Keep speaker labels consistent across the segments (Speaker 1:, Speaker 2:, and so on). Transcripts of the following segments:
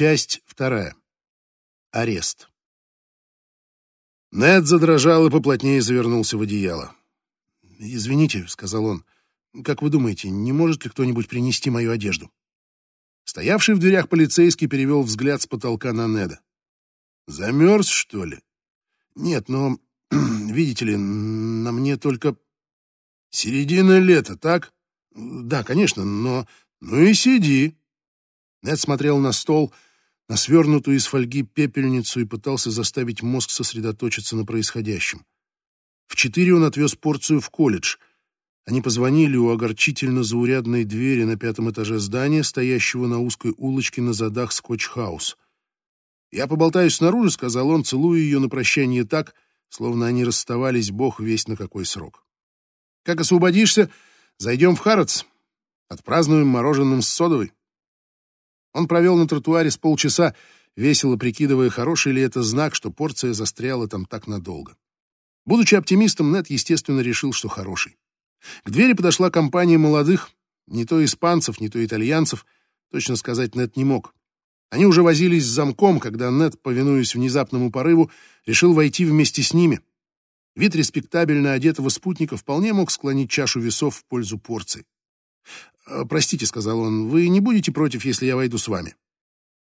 Speaker 1: Часть вторая. Арест. Нед задрожал и поплотнее завернулся в одеяло. «Извините», — сказал он, — «как вы думаете, не может ли кто-нибудь принести мою одежду?» Стоявший в дверях полицейский перевел взгляд с потолка на Неда. «Замерз, что ли?» «Нет, но, видите ли, на мне только...» «Середина лета, так?» «Да, конечно, но...» «Ну и сиди». Нед смотрел на стол, на свернутую из фольги пепельницу и пытался заставить мозг сосредоточиться на происходящем. В четыре он отвез порцию в колледж. Они позвонили у огорчительно заурядной двери на пятом этаже здания, стоящего на узкой улочке на задах Скотч-хаус. «Я поболтаю снаружи», — сказал он, целуя ее на прощание так, словно они расставались бог весть на какой срок. «Как освободишься, зайдем в Харатс, отпразднуем мороженым с содовой». Он провел на тротуаре с полчаса, весело прикидывая, хороший ли это знак, что порция застряла там так надолго. Будучи оптимистом, Нед, естественно, решил, что хороший. К двери подошла компания молодых, не то испанцев, не то итальянцев, точно сказать Нед не мог. Они уже возились с замком, когда Нед, повинуясь внезапному порыву, решил войти вместе с ними. Вид респектабельно одетого спутника вполне мог склонить чашу весов в пользу порции. «Э, «Простите», — сказал он, — «вы не будете против, если я войду с вами?»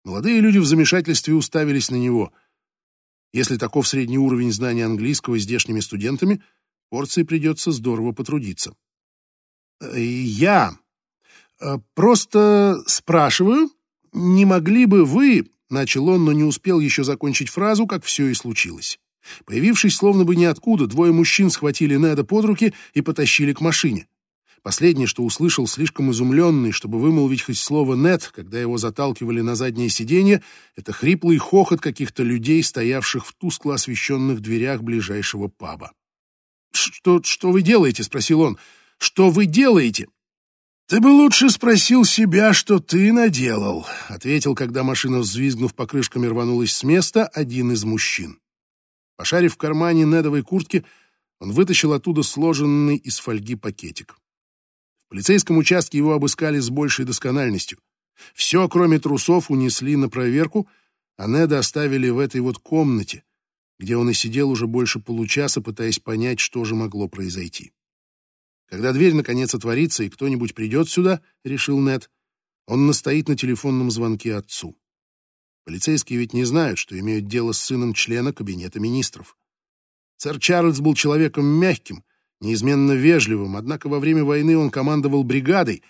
Speaker 1: Молодые люди в замешательстве уставились на него. Если таков средний уровень знания английского здешними студентами, порции придется здорово потрудиться. «Э, «Я э, просто спрашиваю, не могли бы вы...» — начал он, но не успел еще закончить фразу, как все и случилось. Появившись словно бы ниоткуда, двое мужчин схватили Неда под руки и потащили к машине. Последнее, что услышал, слишком изумленный, чтобы вымолвить хоть слово «нет», когда его заталкивали на заднее сиденье, это хриплый хохот каких-то людей, стоявших в тускло освещенных дверях ближайшего паба. «Что, что вы делаете?» — спросил он. «Что вы делаете?» «Ты бы лучше спросил себя, что ты наделал», — ответил, когда машина, взвизгнув покрышками, рванулась с места, один из мужчин. Пошарив в кармане недовой куртки, он вытащил оттуда сложенный из фольги пакетик. В полицейском участке его обыскали с большей доскональностью. Все, кроме трусов, унесли на проверку, а Неда оставили в этой вот комнате, где он и сидел уже больше получаса, пытаясь понять, что же могло произойти. Когда дверь наконец отворится и кто-нибудь придет сюда, решил Нед, он настоит на телефонном звонке отцу. Полицейские ведь не знают, что имеют дело с сыном члена кабинета министров. Сэр Чарльз был человеком мягким, неизменно вежливым, однако во время войны он командовал бригадой,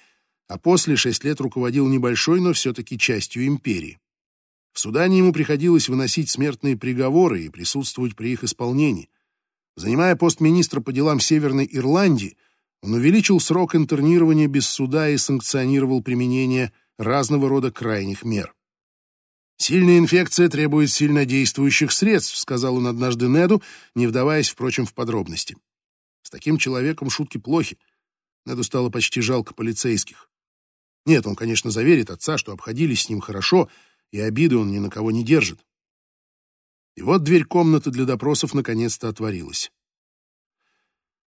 Speaker 1: а после шесть лет руководил небольшой, но все-таки частью империи. В Судане ему приходилось выносить смертные приговоры и присутствовать при их исполнении. Занимая пост министра по делам Северной Ирландии, он увеличил срок интернирования без суда и санкционировал применение разного рода крайних мер. «Сильная инфекция требует сильнодействующих средств», сказал он однажды Неду, не вдаваясь, впрочем, в подробности. С таким человеком шутки плохи. Неду стало почти жалко полицейских. Нет, он, конечно, заверит отца, что обходились с ним хорошо, и обиды он ни на кого не держит. И вот дверь комнаты для допросов наконец-то отворилась.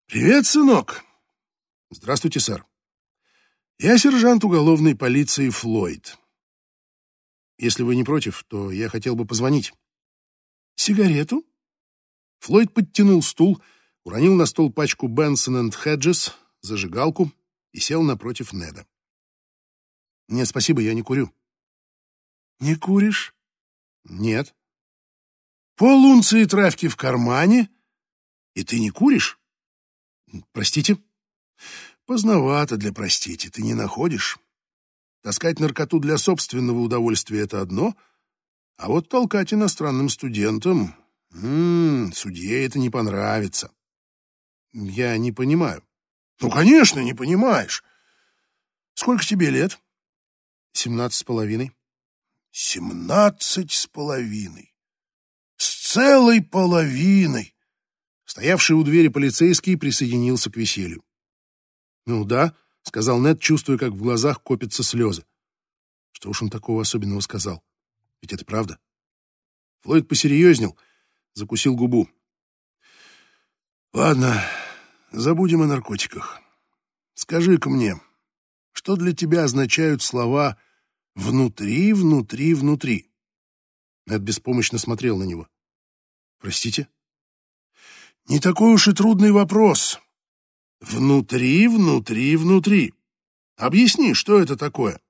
Speaker 1: «Привет, сынок!» «Здравствуйте, сэр. Я сержант уголовной полиции Флойд. Если вы не против, то я хотел бы позвонить». «Сигарету?» Флойд подтянул стул, уронил на стол пачку Бенсон энд Хеджес, зажигалку и сел напротив Неда. «Нет, спасибо, я не курю». «Не куришь?» «Нет». «Пол травки в кармане, и ты не куришь?» «Простите?» «Поздновато для простите, ты не находишь? Таскать наркоту для собственного удовольствия — это одно, а вот толкать иностранным студентам... М -м, судье это не понравится». Я не понимаю. Ну, конечно, не понимаешь. Сколько тебе лет? Семнадцать с половиной. Семнадцать с половиной. С целой половиной. Стоявший у двери полицейский присоединился к веселью. «Ну да», — сказал Нед, чувствуя, как в глазах копятся слезы. Что уж он такого особенного сказал? Ведь это правда. Флойд посерьезнел, закусил губу. Ладно, забудем о наркотиках. Скажи-ка мне, что для тебя означают слова Внутри, внутри, внутри. Нед беспомощно смотрел на него. Простите? Не такой уж и трудный вопрос. Внутри, внутри, внутри. Объясни, что это такое?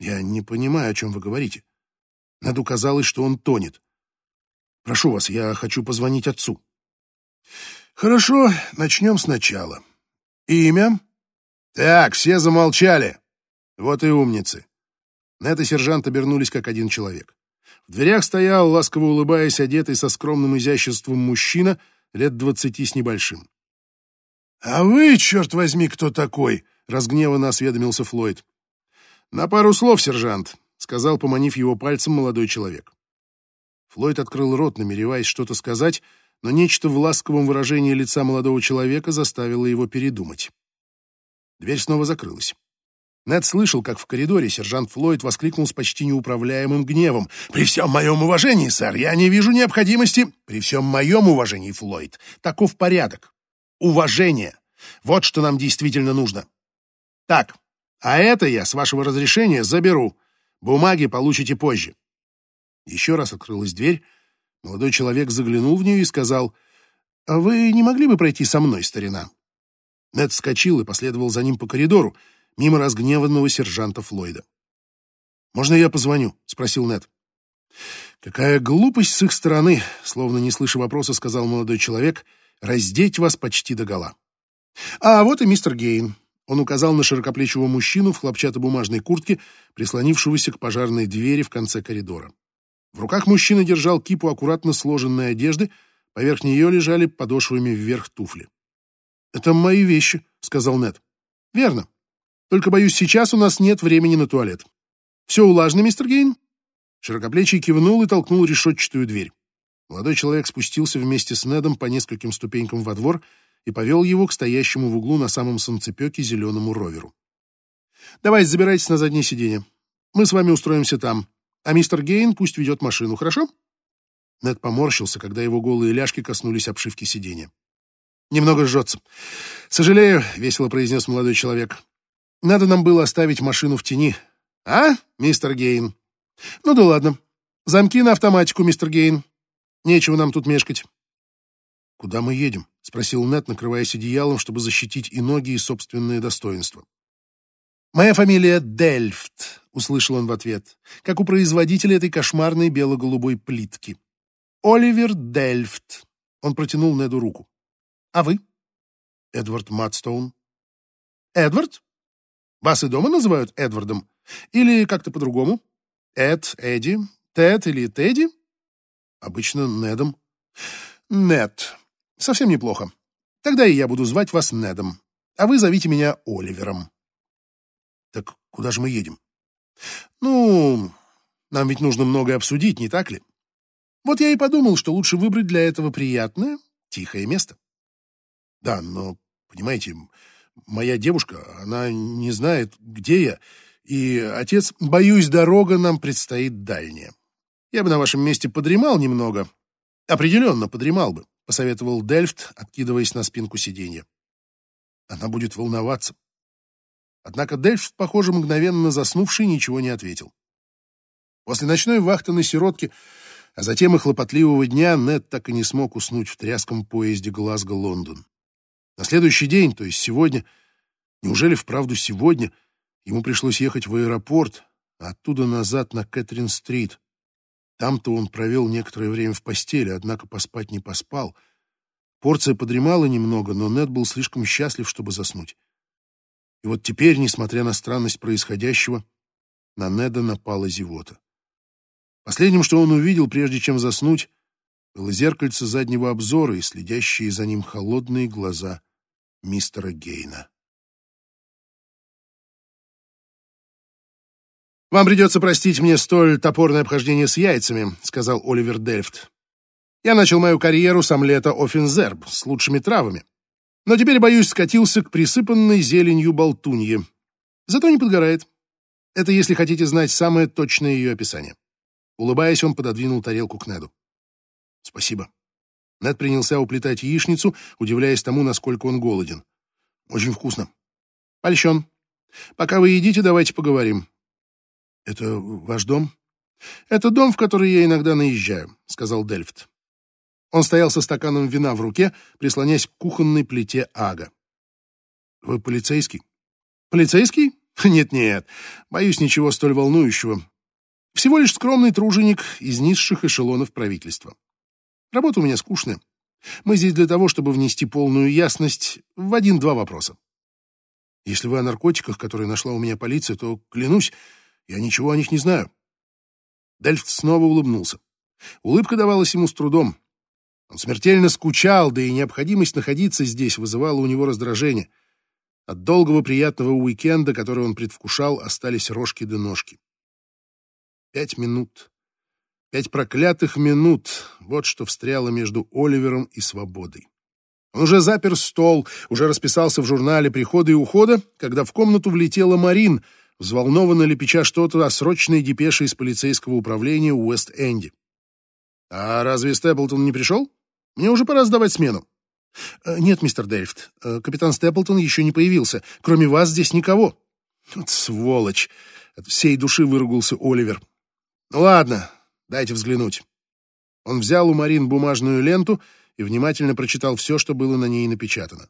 Speaker 1: Я не понимаю, о чем вы говорите. Неду казалось, что он тонет. Прошу вас, я хочу позвонить отцу. Хорошо, начнем сначала. Имя? Так, все замолчали. Вот и умницы. Нед и сержант обернулись как один человек. В дверях стоял, ласково улыбаясь, одетый со скромным изяществом мужчина, лет двадцати с небольшим. «А вы, черт возьми, кто такой?» — разгневанно осведомился Флойд. «На пару слов, сержант», — сказал, поманив его пальцем молодой человек. Флойд открыл рот, намереваясь что-то сказать, но нечто в ласковом выражении лица молодого человека заставило его передумать. Дверь снова закрылась. Нед слышал, как в коридоре сержант Флойд воскликнул с почти неуправляемым гневом. «При всем моем уважении, сэр, я не вижу необходимости...» «При всем моем уважении, Флойд, таков порядок. Уважение. Вот что нам действительно нужно. Так, а это я, с вашего разрешения, заберу. Бумаги получите позже». Еще раз открылась дверь. Молодой человек заглянул в нее и сказал, «А вы не могли бы пройти со мной, старина?» Нед вскочил и последовал за ним по коридору, мимо разгневанного сержанта Флойда. «Можно я позвоню?» — спросил Нед. «Какая глупость с их стороны!» — словно не слыша вопроса, сказал молодой человек. «Раздеть вас почти догола». «А вот и мистер Гейн». Он указал на широкоплечего мужчину в хлопчатобумажной куртке, прислонившегося к пожарной двери в конце коридора. В руках мужчина держал кипу аккуратно сложенной одежды, поверх нее лежали подошвами вверх туфли. «Это мои вещи», — сказал Нед. «Верно. Только, боюсь, сейчас у нас нет времени на туалет. Все улажно, мистер Гейн?» Широкоплечий кивнул и толкнул решетчатую дверь. Молодой человек спустился вместе с Недом по нескольким ступенькам во двор и повел его к стоящему в углу на самом солнцепеке зеленому роверу. «Давайте забирайтесь на заднее сиденье. Мы с вами устроимся там, а мистер Гейн пусть ведет машину, хорошо?» Нед поморщился, когда его голые ляжки коснулись обшивки сиденья. «Немного жжется. Сожалею», — весело произнес молодой человек. Надо нам было оставить машину в тени. А, мистер Гейн? Ну да ладно. Замки на автоматику, мистер Гейн. Нечего нам тут мешкать. Куда мы едем? спросил Нет, накрываясь одеялом, чтобы защитить и ноги, и собственное достоинство. Моя фамилия Дельфт, услышал он в ответ, как у производителя этой кошмарной бело-голубой плитки. Оливер Дельфт. Он протянул Неду руку. А вы? Эдвард Матстоун. Эдвард? Вас и дома называют Эдвардом? Или как-то по-другому? Эд, Эдди, Тед или Тедди? Обычно Недом. Нед. Совсем неплохо. Тогда и я буду звать вас Недом. А вы зовите меня Оливером. Так куда же мы едем? Ну, нам ведь нужно многое обсудить, не так ли? Вот я и подумал, что лучше выбрать для этого приятное, тихое место. Да, но, понимаете, моя девушка, она не знает, где я, и отец, боюсь, дорога нам предстоит дальняя. Я бы на вашем месте подремал немного. Определенно подремал бы, посоветовал Дельфт, откидываясь на спинку сиденья. Она будет волноваться. Однако Дельфт, похоже, мгновенно заснувший, ничего не ответил. После ночной вахты на сиротке, а затем и хлопотливого дня, Нед так и не смог уснуть в тряском поезде Глазго-Лондон. На следующий день, то есть сегодня, неужели вправду сегодня, ему пришлось ехать в аэропорт, а оттуда назад на Кэтрин-стрит. Там-то он провел некоторое время в постели, однако поспать не поспал. Порция подремала немного, но Нед был слишком счастлив, чтобы заснуть. И вот теперь, несмотря на странность происходящего, на Неда напала зевота. Последним, что он увидел, прежде чем заснуть, было зеркальце заднего обзора и следящие за ним холодные глаза мистера Гейна. «Вам придется простить мне столь топорное обхождение с яйцами», — сказал Оливер Дельфт. «Я начал мою карьеру с омлета Оффензерб с лучшими травами, но теперь, боюсь, скатился к присыпанной зеленью болтунье. Зато не подгорает. Это, если хотите знать, самое точное ее описание». Улыбаясь, он пододвинул тарелку к Неду. «Спасибо». Нед принялся уплетать яичницу, удивляясь тому, насколько он голоден. «Очень вкусно». «Польщен. Пока вы едите, давайте поговорим». «Это ваш дом?» «Это дом, в который я иногда наезжаю», — сказал Дельфт. Он стоял со стаканом вина в руке, прислонясь к кухонной плите Ага. «Вы полицейский?» «Полицейский? Нет-нет, боюсь ничего столь волнующего. Всего лишь скромный труженик из низших эшелонов правительства. Работа у меня скучная. Мы здесь для того, чтобы внести полную ясность в один-два вопроса. Если вы о наркотиках, которые нашла у меня полиция, то, клянусь, я ничего о них не знаю. Дельфт снова улыбнулся. Улыбка давалась ему с трудом. Он смертельно скучал, да и необходимость находиться здесь вызывала у него раздражение. От долгого приятного уикенда, который он предвкушал, остались рожки да ножки. Пять минут. Пять проклятых минут. Вот что встряло между Оливером и свободой. Он уже запер стол, уже расписался в журнале прихода и ухода, когда в комнату влетела Марин, взволнованно лепеча что-то о срочной депеше из полицейского управления Уэст-Энди. «А разве Степлтон не пришел? Мне уже пора сдавать смену». «Э, «Нет, мистер э, капитан Степлтон еще не появился. Кроме вас здесь никого». «Вот сволочь!» — от всей души выругался Оливер. «Ну ладно, дайте взглянуть». Он взял у Марин бумажную ленту и внимательно прочитал все, что было на ней напечатано.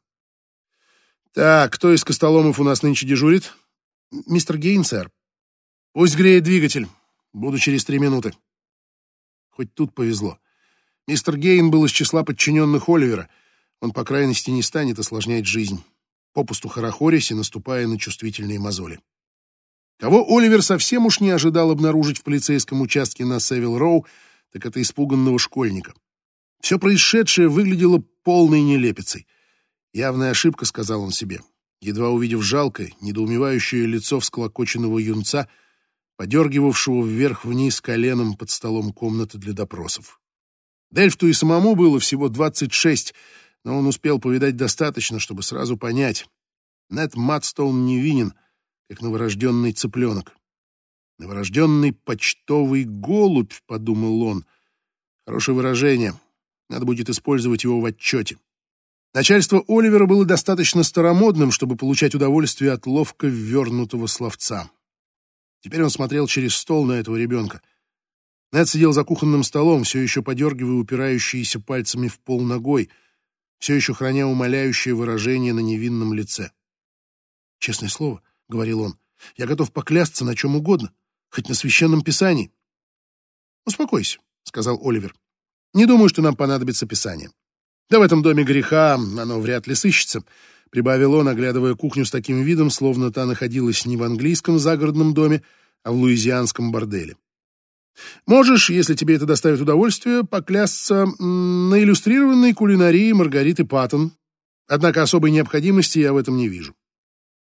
Speaker 1: «Так, кто из костоломов у нас нынче дежурит?» «Мистер Гейн, сэр». «Пусть греет двигатель. Буду через три минуты». Хоть тут повезло. Мистер Гейн был из числа подчиненных Оливера. Он, по крайности, не станет осложнять жизнь, попусту хорохорясь и наступая на чувствительные мозоли. Кого Оливер совсем уж не ожидал обнаружить в полицейском участке на Севил-Роу, так это испуганного школьника. Все происшедшее выглядело полной нелепицей. Явная ошибка, сказал он себе, едва увидев жалкое, недоумевающее лицо всклокоченного юнца, подергивавшего вверх-вниз коленом под столом комнаты для допросов. Дельфту и самому было всего двадцать шесть, но он успел повидать достаточно, чтобы сразу понять. Нед Матстоун невинен, как новорожденный цыпленок. «Новорожденный почтовый голубь», — подумал он. Хорошее выражение. Надо будет использовать его в отчете. Начальство Оливера было достаточно старомодным, чтобы получать удовольствие от ловко ввернутого словца. Теперь он смотрел через стол на этого ребенка. Нед сидел за кухонным столом, все еще подергивая упирающиеся пальцами в пол ногой, все еще храня умоляющее выражение на невинном лице. «Честное слово», — говорил он, — «я готов поклясться на чем угодно, хоть на священном писании». «Успокойся», — сказал Оливер. Не думаю, что нам понадобится писание. Да в этом доме греха оно вряд ли сыщется, — прибавил он, оглядывая кухню с таким видом, словно та находилась не в английском загородном доме, а в луизианском борделе. Можешь, если тебе это доставит удовольствие, поклясться на иллюстрированной кулинарии Маргариты Паттон. Однако особой необходимости я в этом не вижу.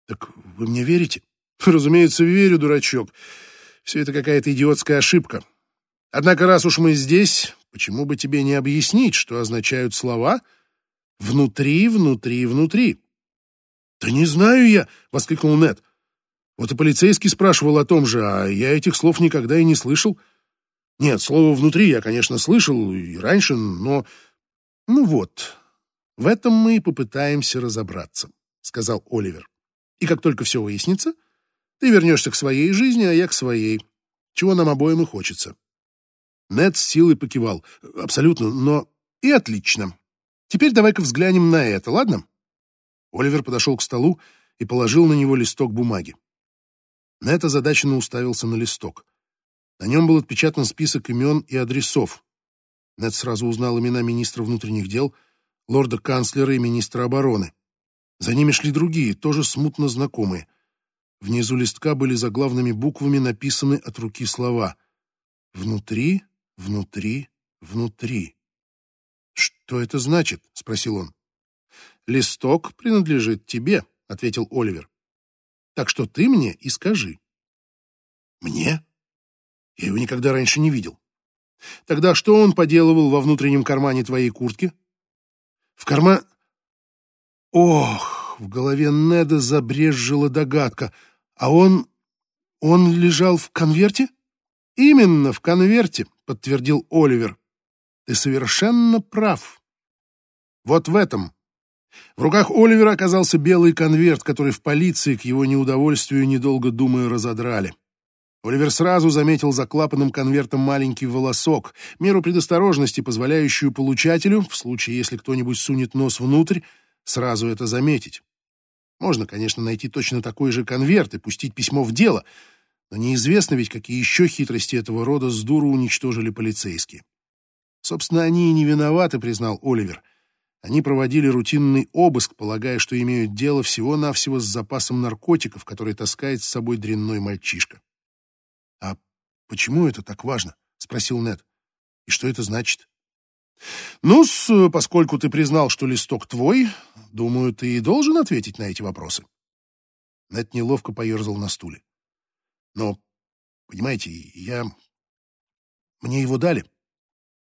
Speaker 1: Так вы мне верите? Разумеется, верю, дурачок. Все это какая-то идиотская ошибка. Однако, раз уж мы здесь, Почему бы тебе не объяснить, что означают слова «внутри, внутри, внутри»? «Да не знаю я!» — воскликнул Нед. «Вот и полицейский спрашивал о том же, а я этих слов никогда и не слышал. Нет, слово «внутри» я, конечно, слышал и раньше, но... Ну вот, в этом мы и попытаемся разобраться», — сказал Оливер. «И как только все выяснится, ты вернешься к своей жизни, а я к своей, чего нам обоим и хочется». Нед с силой покивал. «Абсолютно, но и отлично. Теперь давай-ка взглянем на это, ладно?» Оливер подошел к столу и положил на него листок бумаги. Нед озадаченно уставился на листок. На нем был отпечатан список имен и адресов. Нед сразу узнал имена министра внутренних дел, лорда-канцлера и министра обороны. За ними шли другие, тоже смутно знакомые. Внизу листка были заглавными буквами написаны от руки слова «Внутри внутри, внутри. «Что это значит?» — спросил он. «Листок принадлежит тебе», — ответил Оливер. «Так что ты мне и скажи». «Мне? Я его никогда раньше не видел. Тогда что он поделывал во внутреннем кармане твоей куртки?» «В карман...» Ох, в голове Неда забрежжила догадка. «А он... он лежал в конверте?» «Именно в конверте», подтвердил Оливер. Ты совершенно прав. Вот в этом. В руках Оливера оказался белый конверт, который в полиции к его неудовольствию, недолго думая, разодрали. Оливер сразу заметил за клапанным конвертом маленький волосок, меру предосторожности, позволяющую получателю, в случае, если кто-нибудь сунет нос внутрь, сразу это заметить. Можно, конечно, найти точно такой же конверт и пустить письмо в дело, но неизвестно ведь, какие еще хитрости этого рода с дуру уничтожили полицейские. Собственно, они и не виноваты, признал Оливер. Они проводили рутинный обыск, полагая, что имеют дело всего-навсего с запасом наркотиков, который таскает с собой дрянной мальчишка. «А почему это так важно?» — спросил Нед. «И что это значит?» ну поскольку ты признал, что листок твой, думаю, ты и должен ответить на эти вопросы». Нед неловко поерзал на стуле. «Но, понимаете, я... Мне его дали».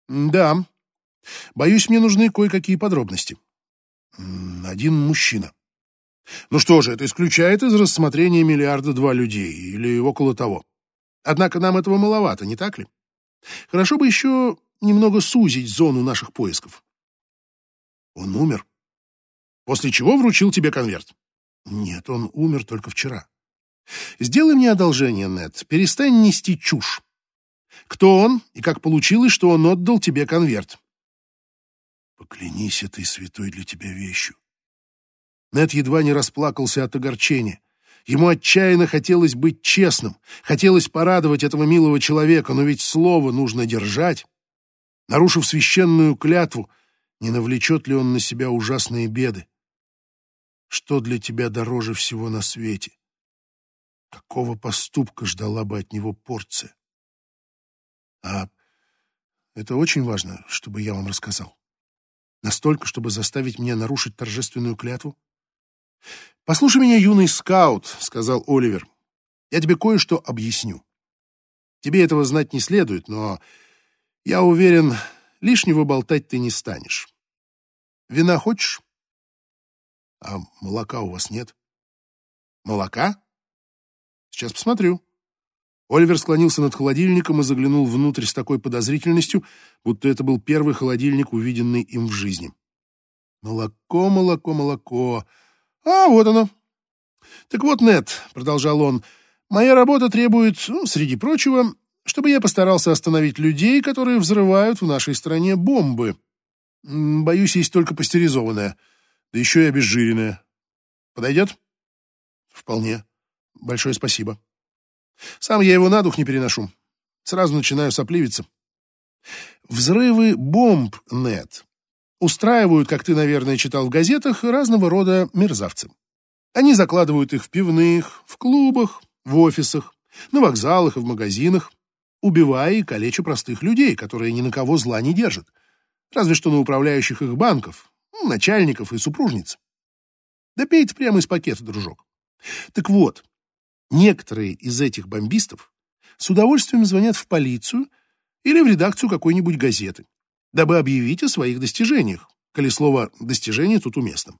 Speaker 1: «Да. Боюсь, мне нужны кое-какие подробности. Один мужчина. Ну что же, это исключает из рассмотрения миллиарда два людей или около того. Однако нам этого маловато, не так ли? Хорошо бы еще немного сузить зону наших поисков. Он умер. После чего вручил тебе конверт? Нет, он умер только вчера. Сделай мне одолжение, Нед, перестань нести чушь. Кто он и как получилось, что он отдал тебе конверт? Поклянись этой святой для тебя вещью. Нед едва не расплакался от огорчения. Ему отчаянно хотелось быть честным, хотелось порадовать этого милого человека, но ведь слово нужно держать. Нарушив священную клятву, не навлечет ли он на себя ужасные беды? Что для тебя дороже всего на свете? Какого поступка ждала бы от него порция? А это очень важно, чтобы я вам рассказал. Настолько, чтобы заставить меня нарушить торжественную клятву? «Послушай меня, юный скаут», — сказал Оливер. «Я тебе кое-что объясню. Тебе этого знать не следует, но я уверен, лишнего болтать ты не станешь. Вина хочешь? А молока у вас нет? Молока? Сейчас посмотрю». Оливер склонился над холодильником и заглянул внутрь с такой подозрительностью, будто это был первый холодильник, увиденный им в жизни. «Молоко, молоко, молоко. А, вот оно. Так вот, Нет, продолжал он, моя работа требует, ну, среди прочего, чтобы я постарался остановить людей, которые взрывают в нашей стране бомбы. Боюсь, есть только пастеризованная, да еще и обезжиренная. Подойдет? Вполне. Большое спасибо. Сам я его на дух не переношу. Сразу начинаю сопливиться. Взрывы бомб, Нет, устраивают, как ты, наверное, читал в газетах, разного рода мерзавцы. Они закладывают их в пивных, в клубах, в офисах, на вокзалах и в магазинах, убивая и калеча простых людей, которые ни на кого зла не держат, разве что на управляющих их банков, начальников и супружниц. Да пей прямо из пакета, дружок. Так вот, некоторые из этих бомбистов с удовольствием звонят в полицию или в редакцию какой-нибудь газеты дабы объявить о своих достижениях, коли слово «достижение» тут уместно.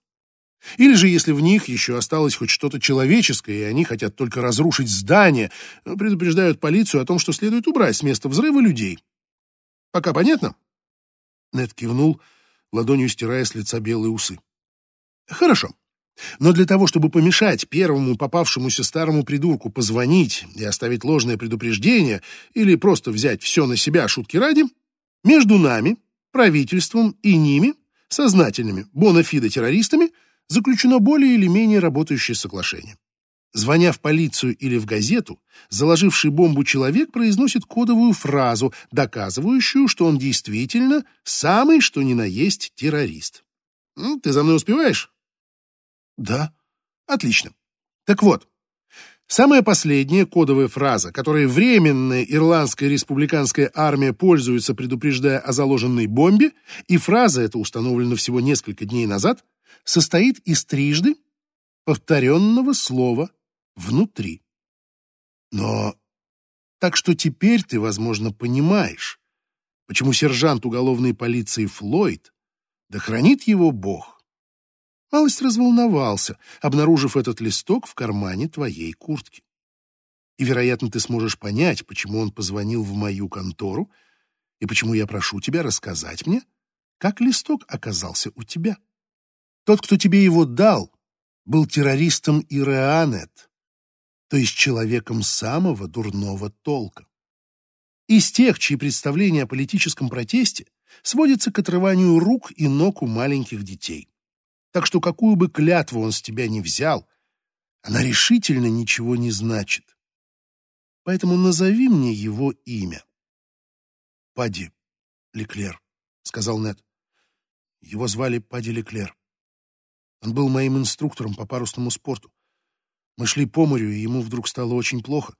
Speaker 1: Или же, если в них еще осталось хоть что-то человеческое, и они хотят только разрушить здание, предупреждают полицию о том, что следует убрать с места взрыва людей. Пока понятно? Нед кивнул, ладонью стирая с лица белые усы. Хорошо. Но для того, чтобы помешать первому попавшемуся старому придурку позвонить и оставить ложное предупреждение или просто взять все на себя шутки ради, между нами правительством и ними, сознательными бонафидо-террористами, заключено более или менее работающее соглашение. Звоня в полицию или в газету, заложивший бомбу человек произносит кодовую фразу, доказывающую, что он действительно самый что ни на есть террорист. Ты за мной успеваешь? Да. Отлично. Так вот, Самая последняя кодовая фраза, которой временная ирландская республиканская армия пользуется, предупреждая о заложенной бомбе, и фраза эта установлена всего несколько дней назад, состоит из трижды повторенного слова «внутри». Но так что теперь ты, возможно, понимаешь, почему сержант уголовной полиции Флойд, да хранит его Бог, малость разволновался, обнаружив этот листок в кармане твоей куртки. И, вероятно, ты сможешь понять, почему он позвонил в мою контору и почему я прошу тебя рассказать мне, как листок оказался у тебя. Тот, кто тебе его дал, был террористом Ираанет, то то есть человеком самого дурного толка. Из тех, чьи представления о политическом протесте сводятся к отрыванию рук и ног у маленьких детей. Так что какую бы клятву он с тебя ни взял, она решительно ничего не значит. Поэтому назови мне его имя. Пади Леклер, сказал Нед. Его звали Пади Леклер. Он был моим инструктором по парусному спорту. Мы шли по морю, и ему вдруг стало очень плохо.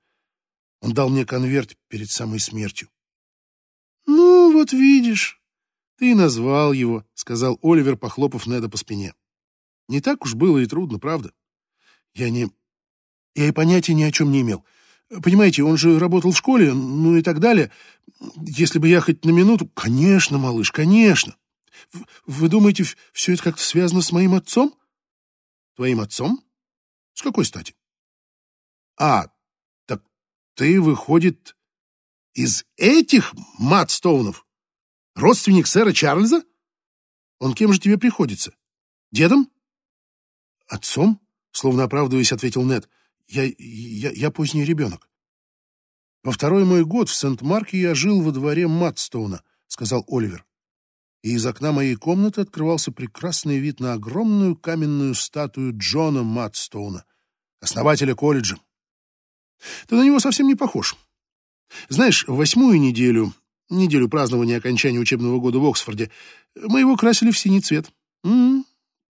Speaker 1: Он дал мне конверт перед самой смертью. «Ну, вот видишь, ты и назвал его», — сказал Оливер, похлопав Неда по спине. «Не так уж было и трудно, правда? Я не... Я и понятия ни о чем не имел. Понимаете, он же работал в школе, ну и так далее. Если бы я хоть на минуту... Конечно, малыш, конечно. Вы думаете, все это как-то связано с моим отцом? Твоим отцом? С какой стати? А, так ты, выходит, из этих Матстоунов? Родственник сэра Чарльза? Он кем же тебе приходится? Дедом? Отцом? Словно оправдываясь, ответил Нед. Я, я, я поздний ребенок. Во второй мой год в Сент-Марке я жил во дворе Матстоуна, сказал Оливер и из окна моей комнаты открывался прекрасный вид на огромную каменную статую Джона Матстоуна, основателя колледжа. Ты на него совсем не похож. Знаешь, восьмую неделю, неделю празднования окончания учебного года в Оксфорде, мы его красили в синий цвет.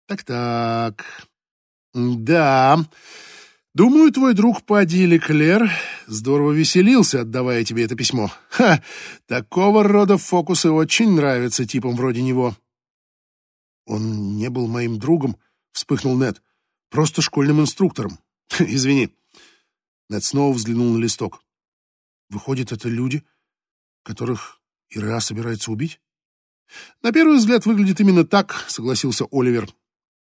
Speaker 1: Так-так. Да, Думаю, твой друг Падди Леклер здорово веселился, отдавая тебе это письмо. Ха! Такого рода фокусы очень нравятся типам вроде него. Он не был моим другом, вспыхнул Нед. Просто школьным инструктором. Извини. Нед снова взглянул на листок. Выходит, это люди, которых Ира собирается убить? На первый взгляд выглядит именно так, согласился Оливер.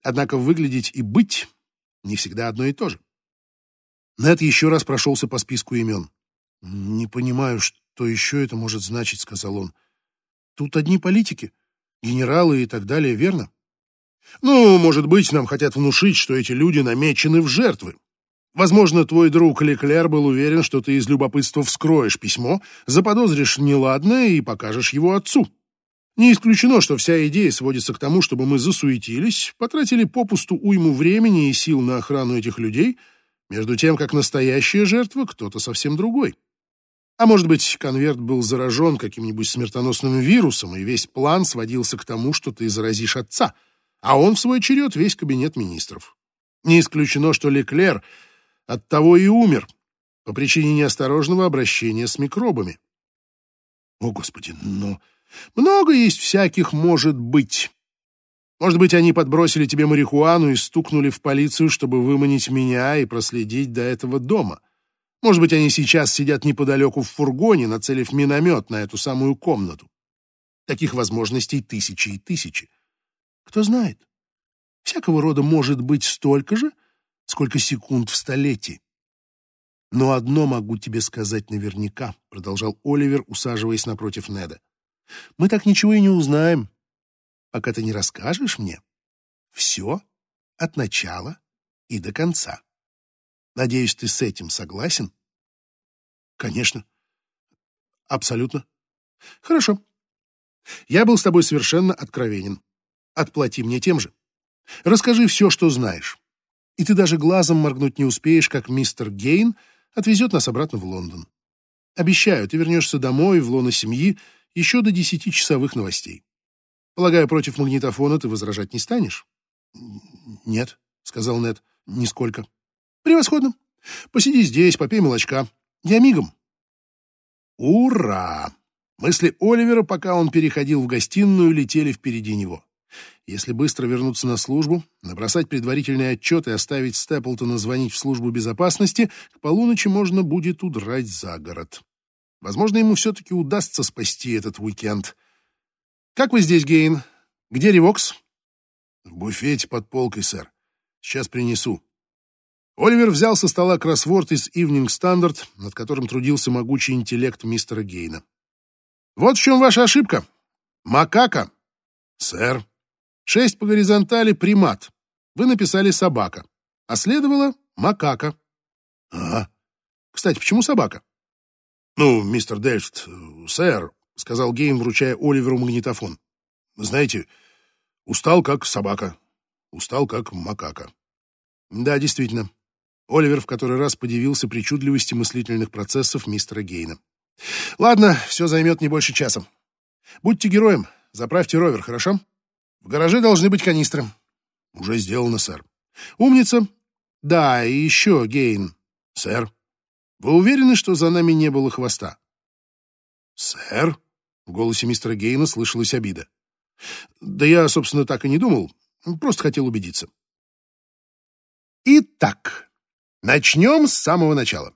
Speaker 1: Однако выглядеть и быть не всегда одно и то же. Нед еще раз прошелся по списку имен. «Не понимаю, что еще это может значить», — сказал он. «Тут одни политики, генералы и так далее, верно?» «Ну, может быть, нам хотят внушить, что эти люди намечены в жертвы. Возможно, твой друг Леклер был уверен, что ты из любопытства вскроешь письмо, заподозришь неладное и покажешь его отцу. Не исключено, что вся идея сводится к тому, чтобы мы засуетились, потратили попусту уйму времени и сил на охрану этих людей — между тем, как настоящая жертва кто-то совсем другой. А может быть, конверт был заражен каким-нибудь смертоносным вирусом, и весь план сводился к тому, что ты заразишь отца, а он в свой черед весь кабинет министров. Не исключено, что Леклер от того и умер, по причине неосторожного обращения с микробами. О, Господи, но много есть всяких «может быть». Может быть, они подбросили тебе марихуану и стукнули в полицию, чтобы выманить меня и проследить до этого дома. Может быть, они сейчас сидят неподалеку в фургоне, нацелив миномет на эту самую комнату. Таких возможностей тысячи и тысячи. Кто знает? Всякого рода может быть столько же, сколько секунд в столетии. Но одно могу тебе сказать наверняка, продолжал Оливер, усаживаясь напротив Неда. Мы так ничего и не узнаем, пока ты не расскажешь мне все от начала и до конца. Надеюсь, ты с этим согласен? Конечно. Абсолютно. Хорошо. Я был с тобой совершенно откровенен. Отплати мне тем же. Расскажи все, что знаешь. И ты даже глазом моргнуть не успеешь, как мистер Гейн отвезет нас обратно в Лондон. Обещаю, ты вернешься домой, в лоно семьи, еще до десяти часовых новостей. Полагаю, против магнитофона ты возражать не станешь? Нет, сказал Нед, нисколько. Превосходно. Посиди здесь, попей молочка. Я мигом. Ура! Мысли Оливера, пока он переходил в гостиную, летели впереди него. Если быстро вернуться на службу, набросать предварительный отчет и оставить Степлтона звонить в службу безопасности, к полуночи можно будет удрать за город. Возможно, ему все-таки удастся спасти этот уикенд. «Как вы здесь, Гейн? Где Ревокс?» «В буфете под полкой, сэр. Сейчас принесу». Оливер взял со стола кроссворд из Evening Standard, над которым трудился могучий интеллект мистера Гейна. «Вот в чем ваша ошибка. Макака». «Сэр». «Шесть по горизонтали — примат. Вы написали собака, а следовало макака». «А? Кстати, почему собака?» «Ну, мистер Дельфт, сэр», — сказал Гейм, вручая Оливеру магнитофон. «Знаете, устал как собака, устал как макака». «Да, действительно». Оливер в который раз подивился причудливости мыслительных процессов мистера Гейна. «Ладно, все займет не больше часа. Будьте героем, заправьте ровер, хорошо? В гараже должны быть канистры». «Уже сделано, сэр». «Умница. Да, и еще, Гейн. Сэр, вы уверены, что за нами не было хвоста?» «Сэр?» — в голосе мистера Гейна слышалась обида. «Да я, собственно, так и не думал. Просто хотел убедиться». Итак, начнем с самого начала.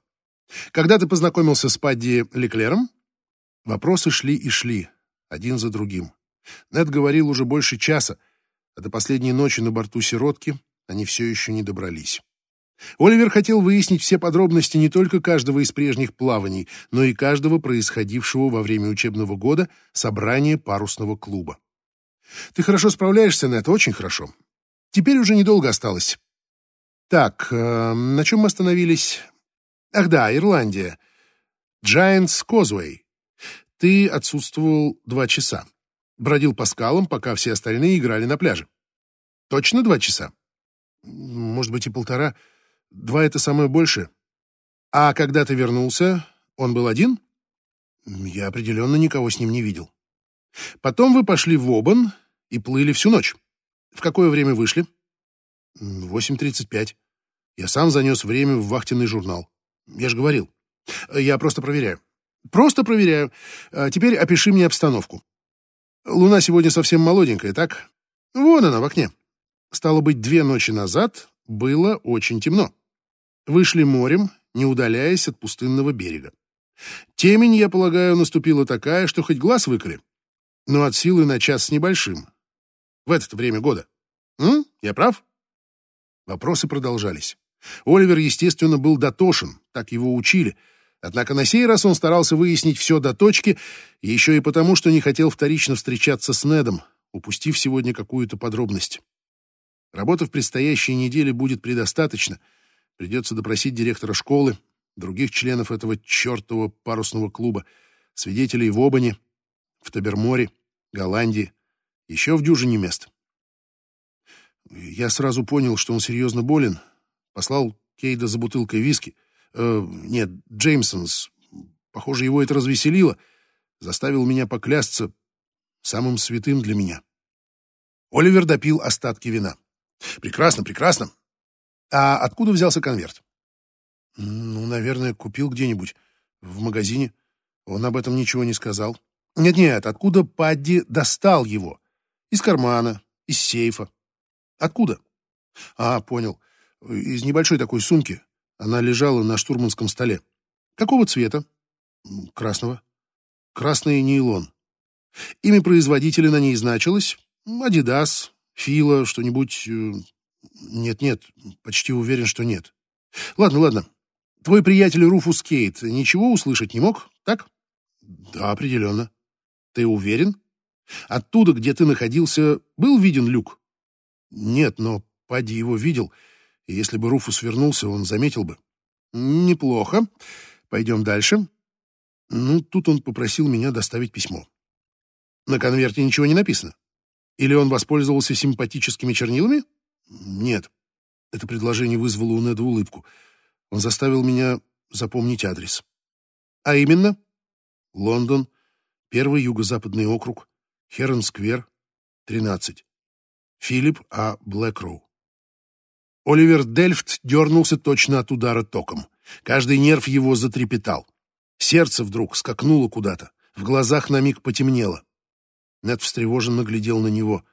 Speaker 1: Когда ты познакомился с Падди Леклером, вопросы шли и шли, один за другим. Нед говорил уже больше часа, а до последней ночи на борту «Сиротки» они все еще не добрались. Оливер хотел выяснить все подробности не только каждого из прежних плаваний, но и каждого происходившего во время учебного года собрания парусного клуба. «Ты хорошо справляешься, Нед, очень хорошо. Теперь уже недолго осталось. Так, э, на чем мы остановились? Ах да, Ирландия. Giants Causeway. Ты отсутствовал два часа. Бродил по скалам, пока все остальные играли на пляже. Точно два часа? Может быть и полтора. Два — это самое большее. А когда ты вернулся, он был один? Я определенно никого с ним не видел. Потом вы пошли в Обан и плыли всю ночь. В какое время вышли? 8.35. Я сам занес время в вахтенный журнал. Я же говорил. Я просто проверяю. Просто проверяю. А теперь опиши мне обстановку. Луна сегодня совсем молоденькая, так? Вон она в окне. Стало быть, две ночи назад было очень темно. Вышли морем, не удаляясь от пустынного берега. Темень, я полагаю, наступила такая, что хоть глаз выколи. Но от силы на час с небольшим. В это время года. М? Я прав? Вопросы продолжались. Оливер, естественно, был дотошен, так его учили. Однако на сей раз он старался выяснить все до точки, еще и потому, что не хотел вторично встречаться с Недом, упустив сегодня какую-то подробность. Работы в предстоящей неделе будет предостаточно. Придется допросить директора школы, других членов этого чертового парусного клуба, свидетелей в Обане, в Таберморе, Голландии, еще в дюжине мест. Я сразу понял, что он серьезно болен. Послал Кейда за бутылкой виски. Э, нет, Джеймсонс. Похоже, его это развеселило. Заставил меня поклясться самым святым для меня. Оливер допил остатки вина. Прекрасно, прекрасно. А откуда взялся конверт? Ну, наверное, купил где-нибудь в магазине. Он об этом ничего не сказал. Нет-нет, откуда Падди достал его? Из кармана, из сейфа. Откуда? А, понял. Из небольшой такой сумки. Она лежала на штурманском столе. Какого цвета? Красного. Красный нейлон. Имя производителя на ней значилось. Адидас, Фила, что-нибудь... Нет-нет, почти уверен, что нет. Ладно, ладно. Твой приятель Руфус Кейт ничего услышать не мог, так? Да, определенно. Ты уверен? Оттуда, где ты находился, был виден люк? Нет, но Падди его видел, и если бы Руфус вернулся, он заметил бы. Неплохо. Пойдем дальше. Ну, тут он попросил меня доставить письмо. На конверте ничего не написано. Или он воспользовался симпатическими чернилами? Нет. Это предложение вызвало у Неда улыбку. Он заставил меня запомнить адрес. А именно? Лондон, первый юго-западный округ, Херон-сквер, 13. Филипп А. Блэкроу. Оливер Дельфт дернулся точно от удара током. Каждый нерв его затрепетал. Сердце вдруг скакнуло куда-то. В глазах на миг потемнело. Нед встревоженно глядел на него.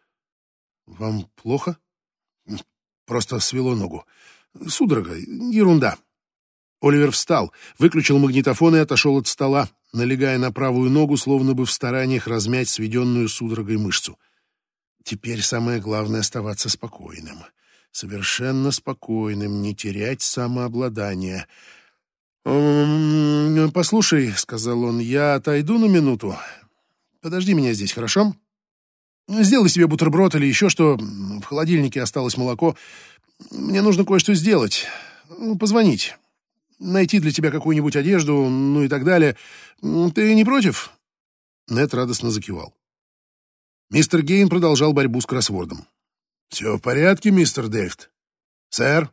Speaker 1: «Вам плохо?» «Просто свело ногу. Судорога. Ерунда». Оливер встал, выключил магнитофон и отошел от стола, налегая на правую ногу, словно бы в стараниях размять сведенную судорогой мышцу. Теперь самое главное — оставаться спокойным. Совершенно спокойным, не терять самообладание. «Послушай», — сказал он, — «я отойду на минуту. Подожди меня здесь, хорошо? Сделай себе бутерброд или еще что. В холодильнике осталось молоко. Мне нужно кое-что сделать. Позвонить. найти для тебя какую-нибудь одежду, ну и так далее. Ты не против?» Нед радостно закивал. Мистер Гейн продолжал борьбу с кроссвордом. «Все в порядке, мистер Дэвид?» «Сэр?»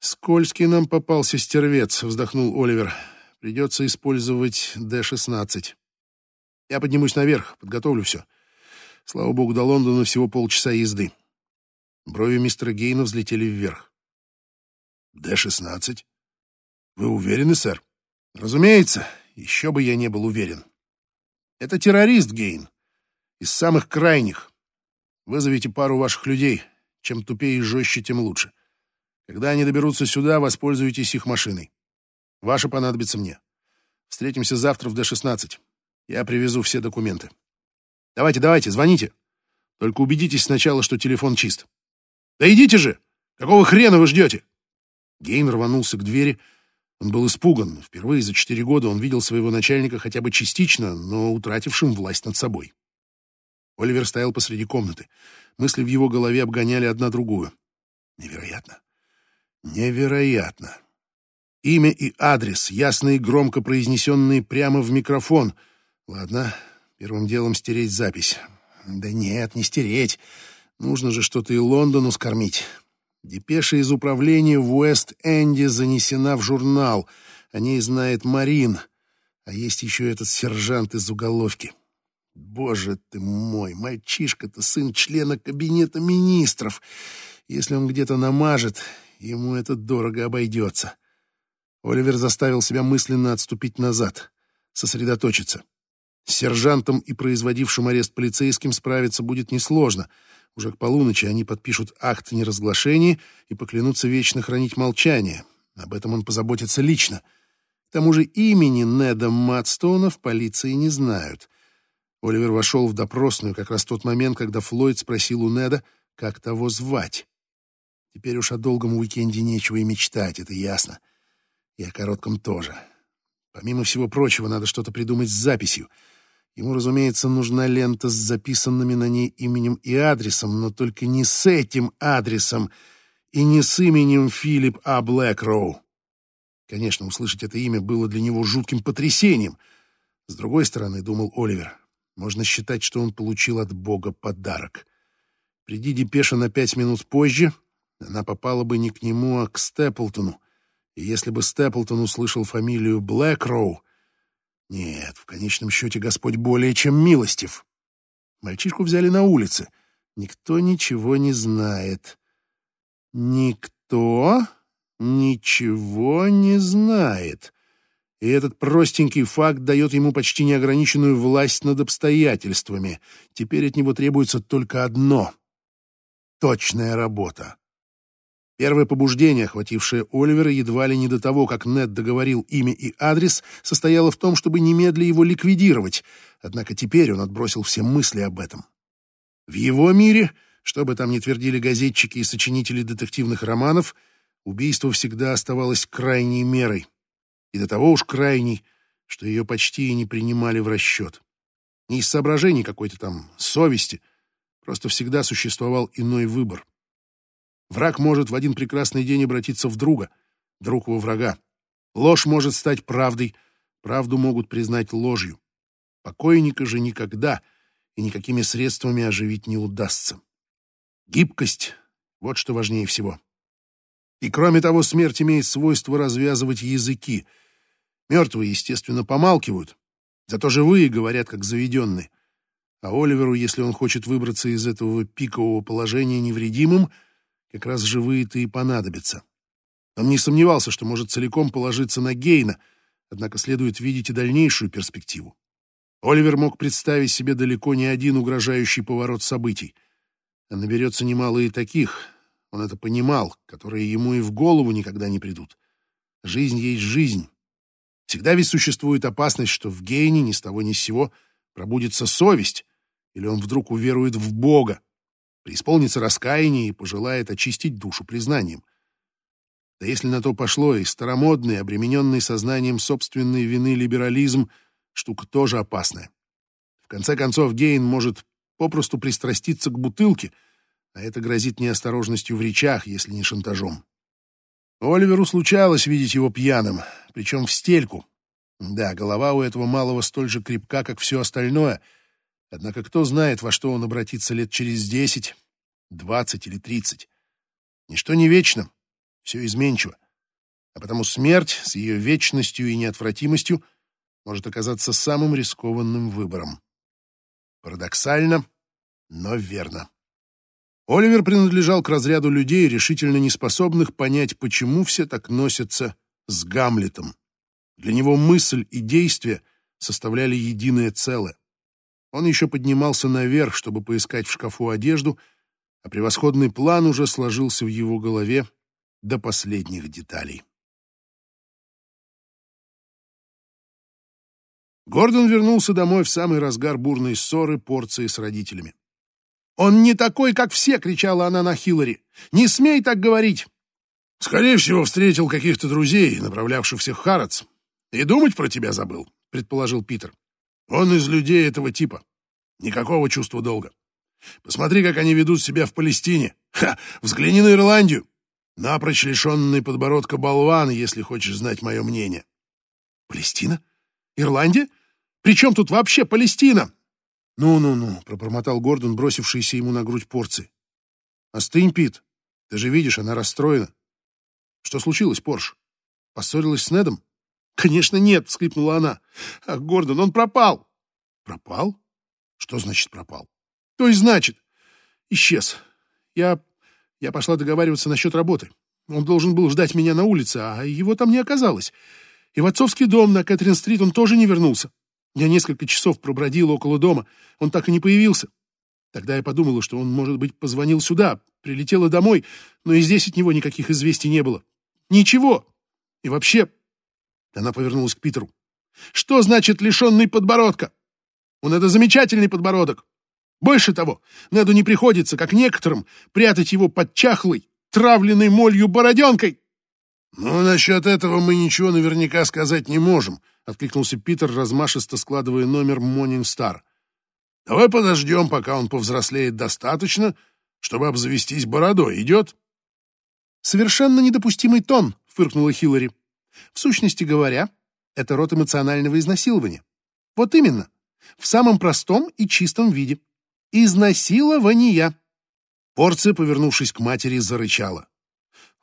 Speaker 1: «Скользкий нам попался стервец», — вздохнул Оливер. «Придется использовать Д-16. Я поднимусь наверх, подготовлю все. Слава богу, до Лондона всего полчаса езды». Брови мистера Гейна взлетели вверх. «Д-16? Вы уверены, сэр?» «Разумеется, еще бы я не был уверен. Это террорист, Гейн. Из самых крайних. Вызовите пару ваших людей. Чем тупее и жестче, тем лучше. Когда они доберутся сюда, воспользуйтесь их машиной. Ваша понадобится мне. Встретимся завтра в Д-16. Я привезу все документы. Давайте, давайте, звоните. Только убедитесь сначала, что телефон чист. Да идите же! Какого хрена вы ждете? Гейн рванулся к двери. Он был испуган. Впервые за четыре года он видел своего начальника хотя бы частично, но утратившим власть над собой. Оливер стоял посреди комнаты. Мысли в его голове обгоняли одна другую. Невероятно. Невероятно. Имя и адрес, ясно и громко произнесенные прямо в микрофон. Ладно, первым делом стереть запись. Да нет, не стереть. Нужно же что-то и Лондону скормить. Депеша из управления в Уэст-Энде занесена в журнал. О ней знает Марин. А есть еще этот сержант из уголовки. Боже ты мой, мальчишка-то сын члена кабинета министров. Если он где-то намажет, ему это дорого обойдется. Оливер заставил себя мысленно отступить назад, сосредоточиться. С сержантом и производившим арест полицейским справиться будет несложно. Уже к полуночи они подпишут акт неразглашения и поклянутся вечно хранить молчание. Об этом он позаботится лично. К тому же имени Неда Матстоуна в полиции не знают. Оливер вошел в допросную как раз в тот момент, когда Флойд спросил у Неда, как того звать. Теперь уж о долгом уикенде нечего и мечтать, это ясно. И о коротком тоже. Помимо всего прочего, надо что-то придумать с записью. Ему, разумеется, нужна лента с записанными на ней именем и адресом, но только не с этим адресом и не с именем Филипп А. Блэкроу. Конечно, услышать это имя было для него жутким потрясением. С другой стороны, думал Оливер, можно считать, что он получил от Бога подарок. Приди депеша на пять минут позже, она попала бы не к нему, а к Степлтону. И если бы Степлтон услышал фамилию Блэкроу... Нет, в конечном счете Господь более чем милостив. Мальчишку взяли на улице. Никто ничего не знает. Никто ничего не знает и этот простенький факт дает ему почти неограниченную власть над обстоятельствами. Теперь от него требуется только одно — точная работа. Первое побуждение, охватившее Оливера едва ли не до того, как Нед договорил имя и адрес, состояло в том, чтобы немедля его ликвидировать, однако теперь он отбросил все мысли об этом. В его мире, что бы там ни твердили газетчики и сочинители детективных романов, убийство всегда оставалось крайней мерой — и до того уж крайней, что ее почти и не принимали в расчет. Не из соображений какой-то там совести, просто всегда существовал иной выбор. Враг может в один прекрасный день обратиться в друга, друг во врага. Ложь может стать правдой, правду могут признать ложью. Покойника же никогда и никакими средствами оживить не удастся. Гибкость — вот что важнее всего. И кроме того, смерть имеет свойство развязывать языки — Мертвые, естественно, помалкивают, зато живые говорят как заведенные. А Оливеру, если он хочет выбраться из этого пикового положения невредимым, как раз живые-то и понадобятся. Он не сомневался, что может целиком положиться на Гейна, однако следует видеть и дальнейшую перспективу. Оливер мог представить себе далеко не один угрожающий поворот событий. А наберется немало и таких, он это понимал, которые ему и в голову никогда не придут. Жизнь есть жизнь, Всегда ведь существует опасность, что в Гейне ни с того ни с сего пробудится совесть, или он вдруг уверует в Бога, преисполнится раскаяние и пожелает очистить душу признанием. Да если на то пошло, и старомодный, обремененный сознанием собственной вины либерализм — штука тоже опасная. В конце концов, Гейн может попросту пристраститься к бутылке, а это грозит неосторожностью в речах, если не шантажом. Оливеру случалось видеть его пьяным, причем в стельку. Да, голова у этого малого столь же крепка, как все остальное. Однако кто знает, во что он обратится лет через десять, двадцать или тридцать. Ничто не вечно, все изменчиво. А потому смерть с ее вечностью и неотвратимостью может оказаться самым рискованным выбором. Парадоксально, но верно. Оливер принадлежал к разряду людей, решительно неспособных понять, почему все так носятся с Гамлетом. Для него мысль и действие составляли единое целое. Он еще поднимался наверх, чтобы поискать в шкафу одежду, а превосходный план уже сложился в его голове до последних деталей. Гордон вернулся домой в самый разгар бурной ссоры порции с родителями. «Он не такой, как все!» — кричала она на Хиллари. «Не смей так говорить!» «Скорее всего, встретил каких-то друзей, направлявшихся в Харатс, и думать про тебя забыл», — предположил Питер. «Он из людей этого типа. Никакого чувства долга. Посмотри, как они ведут себя в Палестине. Ха! Взгляни на Ирландию. Напрочь лишенный подбородка болван, если хочешь знать мое мнение». «Палестина? Ирландия? При чем тут вообще Палестина?» «Ну-ну-ну», — пробормотал Гордон, бросившийся ему на грудь порции. «Остынь, Пит. Ты же видишь, она расстроена. Что случилось, Порш? Поссорилась с Недом?» «Конечно нет», — всхлипнула она. «Ах, Гордон, он пропал!» «Пропал? Что значит пропал?» «То есть значит, исчез. Я... я пошла договариваться насчет работы. Он должен был ждать меня на улице, а его там не оказалось. И в отцовский дом на Кэтрин-стрит он тоже не вернулся. Я несколько часов пробродила около дома, он так и не появился. Тогда я подумала, что он, может быть, позвонил сюда, прилетела домой, но и здесь от него никаких известий не было. Ничего. И вообще... Она повернулась к Питеру. Что значит лишенный подбородка? Он это замечательный подбородок. Больше того, Неду не приходится, как некоторым, прятать его под чахлой, травленной молью бороденкой. «Ну, насчет этого мы ничего наверняка сказать не можем», — откликнулся Питер, размашисто складывая номер Morning Star. «Давай подождем, пока он повзрослеет достаточно, чтобы обзавестись бородой. Идет?» «Совершенно недопустимый тон», — фыркнула Хиллари. «В сущности говоря, это род эмоционального изнасилования. Вот именно, в самом простом и чистом виде. Изнасилования». Порция, повернувшись к матери, зарычала.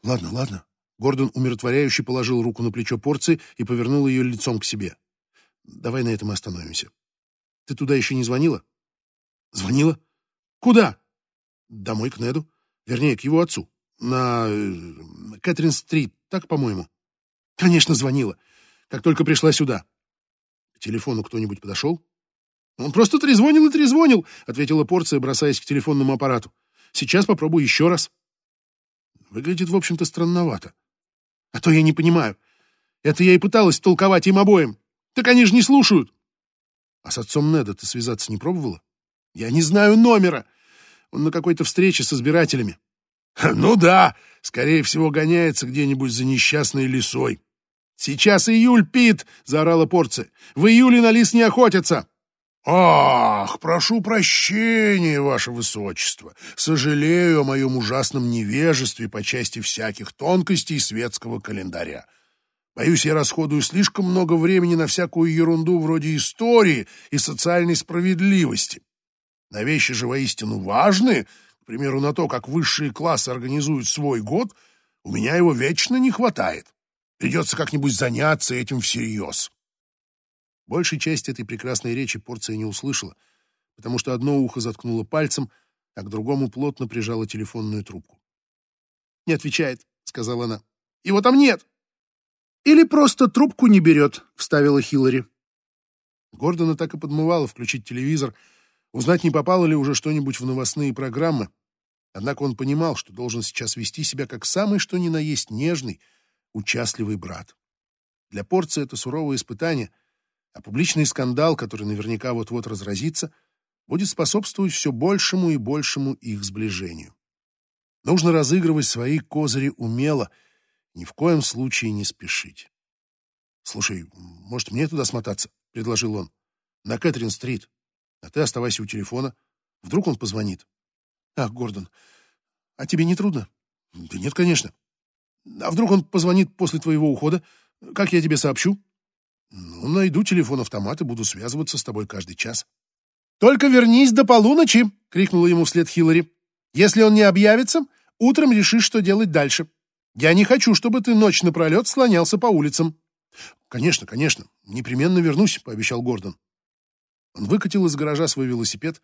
Speaker 1: «Ладно, ладно, Гордон умиротворяюще положил руку на плечо порции и повернул ее лицом к себе. «Давай на этом и остановимся. Ты туда еще не звонила?» «Звонила? Куда?» «Домой, к Неду. Вернее, к его отцу. На э, Кэтрин-стрит, так, по-моему?» «Конечно, звонила. Как только пришла сюда». «К телефону кто-нибудь подошел?» «Он просто трезвонил и трезвонил», — ответила порция, бросаясь к телефонному аппарату. «Сейчас попробую еще раз». Выглядит, в общем-то, странновато. А то я не понимаю. Это я и пыталась толковать им обоим. Так они же не слушают. А с отцом Неда ты связаться не пробовала? Я не знаю номера. Он на какой-то встрече с избирателями. Ну да, скорее всего, гоняется где-нибудь за несчастной лисой. Сейчас июль, Пит, заорала порция. В июле на лис не охотятся. «Ах, прошу прощения, ваше высочество. Сожалею о моем ужасном невежестве по части всяких тонкостей светского календаря. Боюсь, я расходую слишком много времени на всякую ерунду вроде истории и социальной справедливости. На вещи же воистину важные, примеру, на то, как высшие классы организуют свой год, у меня его вечно не хватает. Придется как-нибудь заняться этим всерьез». Большей части этой прекрасной речи порция не услышала, потому что одно ухо заткнуло пальцем, а к другому плотно прижала телефонную трубку. «Не отвечает», — сказала она. «Его там нет». «Или просто трубку не берет», — вставила Хиллари. Гордона так и подмывала включить телевизор, узнать, не попало ли уже что-нибудь в новостные программы. Однако он понимал, что должен сейчас вести себя как самый что ни на есть нежный, участливый брат. Для порции это суровое испытание, а публичный скандал, который наверняка вот-вот разразится, будет способствовать все большему и большему их сближению. Нужно разыгрывать свои козыри умело, ни в коем случае не спешить. «Слушай, может, мне туда смотаться?» — предложил он. «На Кэтрин-стрит. А ты оставайся у телефона. Вдруг он позвонит». «Ах, Гордон, а тебе не трудно?» «Да нет, конечно. А вдруг он позвонит после твоего ухода? Как я тебе сообщу? Ну, найду телефон-автомат и буду связываться с тобой каждый час. «Только вернись до полуночи!» — крикнула ему вслед Хиллари. «Если он не объявится, утром решишь, что делать дальше. Я не хочу, чтобы ты ночь напролет слонялся по улицам». «Конечно, конечно, непременно вернусь», — пообещал Гордон. Он выкатил из гаража свой велосипед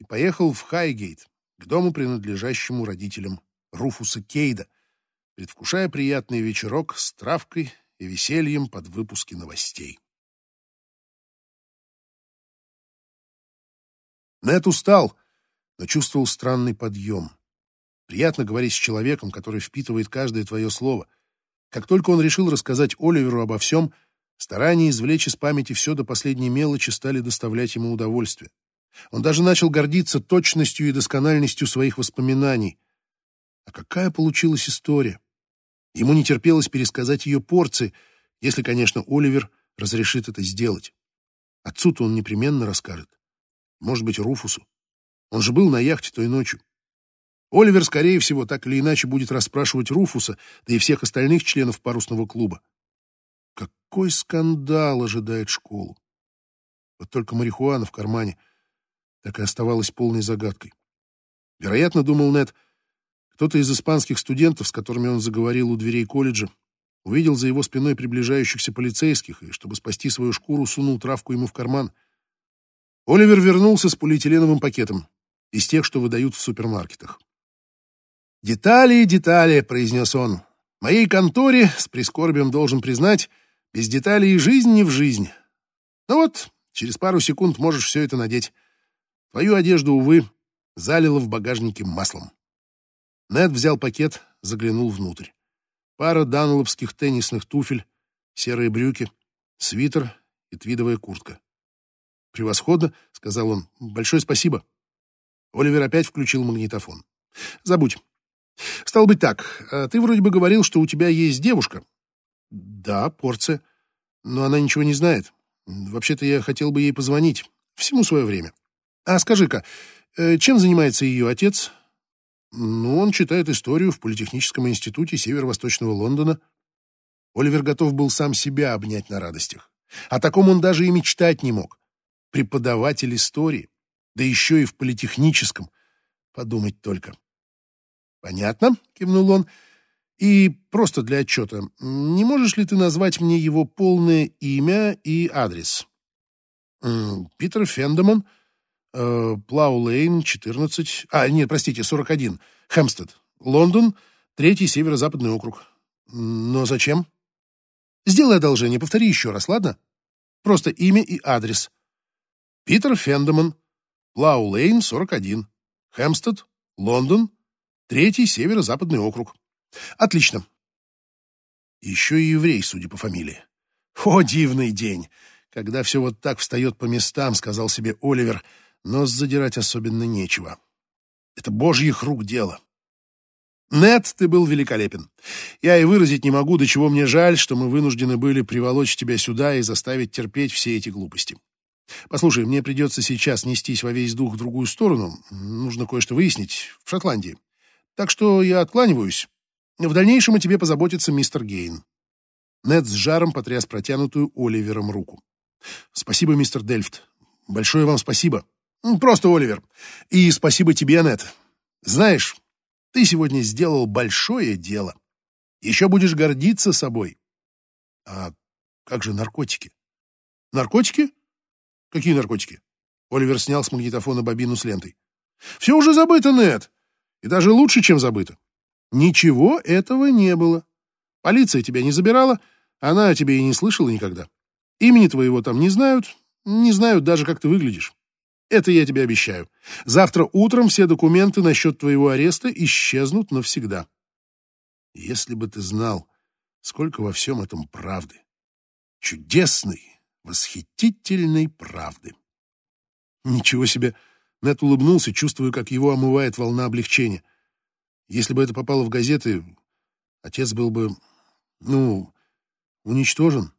Speaker 1: и поехал в Хайгейт, к дому, принадлежащему родителям Руфуса Кейда, предвкушая приятный вечерок с травкой и весельем под выпуски новостей. Нет устал, но чувствовал странный подъем. Приятно говорить с человеком, который впитывает каждое твое слово. Как только он решил рассказать Оливеру обо всем, старания извлечь из памяти все до последней мелочи стали доставлять ему удовольствие. Он даже начал гордиться точностью и доскональностью своих воспоминаний. А какая получилась история? Ему не терпелось пересказать ее порции, если, конечно, Оливер разрешит это сделать. Отцу-то он непременно расскажет. Может быть, Руфусу. Он же был на яхте той ночью. Оливер, скорее всего, так или иначе будет расспрашивать Руфуса, да и всех остальных членов парусного клуба. Какой скандал ожидает школу? Вот только марихуана в кармане так и оставалась полной загадкой. Вероятно, думал Нед, кто-то из испанских студентов, с которыми он заговорил у дверей колледжа, увидел за его спиной приближающихся полицейских и, чтобы спасти свою шкуру, сунул травку ему в карман — Оливер вернулся с полиэтиленовым пакетом, из тех, что выдают в супермаркетах. «Детали, детали», — произнес он. «Моей конторе, с прискорбием должен признать, без деталей жизнь не в жизнь. Ну вот, через пару секунд можешь все это надеть. Твою одежду, увы, залило в багажнике маслом». Нед взял пакет, заглянул внутрь. Пара данлопских теннисных туфель, серые брюки, свитер и твидовая куртка. «Превосходно», — сказал он. «Большое спасибо». Оливер опять включил магнитофон. «Забудь. Стало быть так, а ты вроде бы говорил, что у тебя есть девушка». «Да, порция. Но она ничего не знает. Вообще-то я хотел бы ей позвонить. Всему свое время. А скажи-ка, э, чем занимается ее отец?» «Ну, он читает историю в Политехническом институте Северо-Восточного Лондона». Оливер готов был сам себя обнять на радостях. О таком он даже и мечтать не мог преподаватель истории, да еще и в политехническом. Подумать только. «Понятно», — кивнул он. «И просто для отчета, не можешь ли ты назвать мне его полное имя и адрес?» «Питер Фендеман, э, Плау Лейн, 14... А, нет, простите, 41, Хэмстед, Лондон, третий северо-западный округ. Но зачем?» «Сделай одолжение, повтори еще раз, ладно? Просто имя и адрес». Питер Фендеман, Лау Лейн, 41, Хэмстед, Лондон, третий северо-западный округ. Отлично. Еще и еврей, судя по фамилии. О, дивный день! Когда все вот так встает по местам, сказал себе Оливер, но задирать особенно нечего. Это божьих рук дело. Нет, ты был великолепен. Я и выразить не могу, до чего мне жаль, что мы вынуждены были приволочь тебя сюда и заставить терпеть все эти глупости. Послушай, мне придется сейчас нестись во весь дух в другую сторону. Нужно кое-что выяснить в Шотландии. Так что я откланиваюсь. В дальнейшем о тебе позаботится мистер Гейн. Нед с жаром потряс протянутую Оливером руку. Спасибо, мистер Дельфт. Большое вам спасибо. Просто Оливер. И спасибо тебе, Нед. Знаешь, ты сегодня сделал большое дело. Еще будешь гордиться собой. А как же наркотики? Наркотики? Какие наркотики? Оливер снял с магнитофона бобину с лентой. Все уже забыто, Нед. И даже лучше, чем забыто. Ничего этого не было. Полиция тебя не забирала, она о тебе и не слышала никогда. Имени твоего там не знают, не знают даже, как ты выглядишь. Это я тебе обещаю. Завтра утром все документы насчет твоего ареста исчезнут навсегда. Если бы ты знал, сколько во всем этом правды. Чудесный, восхитительной правды. Ничего себе! Нэт улыбнулся, чувствуя, как его омывает волна облегчения. Если бы это попало в газеты, отец был бы, ну, уничтожен.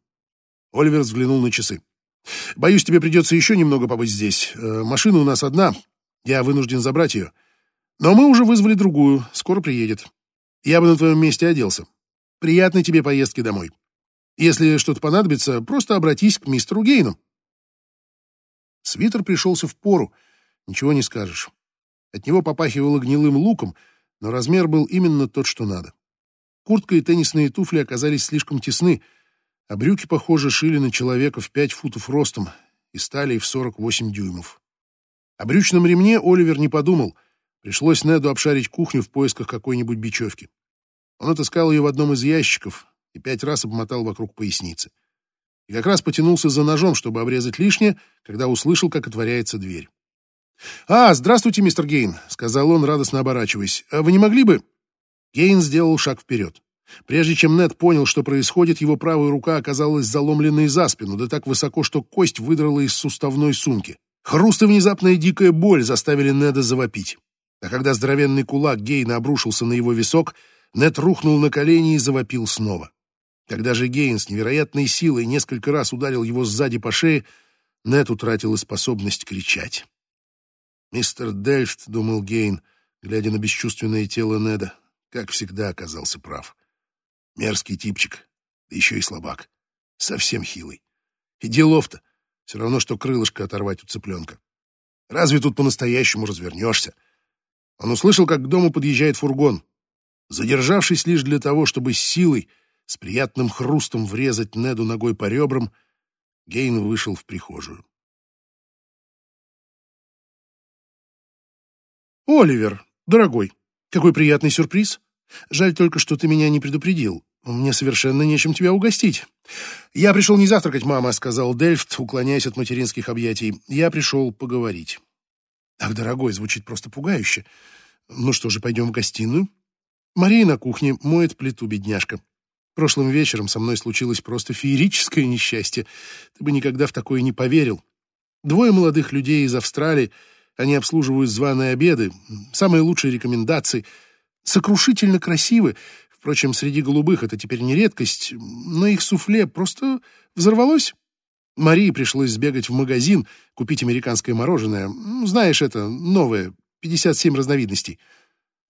Speaker 1: Оливер взглянул на часы. «Боюсь, тебе придется еще немного побыть здесь. Э, машина у нас одна. Я вынужден забрать ее. Но мы уже вызвали другую. Скоро приедет. Я бы на твоем месте оделся. Приятной тебе поездки домой. Если что-то понадобится, просто обратись к мистеру Гейну. Свитер пришелся в пору, ничего не скажешь. От него попахивало гнилым луком, но размер был именно тот, что надо. Куртка и теннисные туфли оказались слишком тесны, а брюки, похоже, шили на человека в пять футов ростом и стали в 48 дюймов. О брючном ремне Оливер не подумал. Пришлось Неду обшарить кухню в поисках какой-нибудь бечевки. Он отыскал ее в одном из ящиков и пять раз обмотал вокруг поясницы. И как раз потянулся за ножом, чтобы обрезать лишнее, когда услышал, как отворяется дверь. «А, здравствуйте, мистер Гейн», — сказал он, радостно оборачиваясь. «А «Вы не могли бы...» Гейн сделал шаг вперед. Прежде чем Нед понял, что происходит, его правая рука оказалась заломленной за спину, да так высоко, что кость выдрала из суставной сумки. Хруст и внезапная дикая боль заставили Неда завопить. А когда здоровенный кулак Гейна обрушился на его висок, Нед рухнул на колени и завопил снова. Когда же Гейн с невероятной силой несколько раз ударил его сзади по шее, Нед утратил способность кричать. «Мистер Дельфт», — думал Гейн, глядя на бесчувственное тело Неда, как всегда оказался прав. Мерзкий типчик, да еще и слабак. Совсем хилый. И делов-то. Все равно, что крылышко оторвать у цыпленка. Разве тут по-настоящему развернешься? Он услышал, как к дому подъезжает фургон. Задержавшись лишь для того, чтобы с силой, с приятным хрустом врезать Неду ногой по ребрам, Гейн вышел в прихожую. «Оливер, дорогой, какой приятный сюрприз! Жаль только, что ты меня не предупредил. Мне совершенно нечем тебя угостить. Я пришел не завтракать, мама, сказал Дельфт, уклоняясь от материнских объятий. Я пришел поговорить. Ах, дорогой, звучит просто пугающе. Ну что же, пойдем в гостиную? Мария на кухне моет плиту, бедняжка. Прошлым вечером со мной случилось просто феерическое несчастье. Ты бы никогда в такое не поверил. Двое молодых людей из Австралии, они обслуживают званые обеды, самые лучшие рекомендации — сокрушительно красивы. Впрочем, среди голубых это теперь не редкость, но их суфле просто взорвалось. Марии пришлось сбегать в магазин, купить американское мороженое. Знаешь, это новое, 57 разновидностей.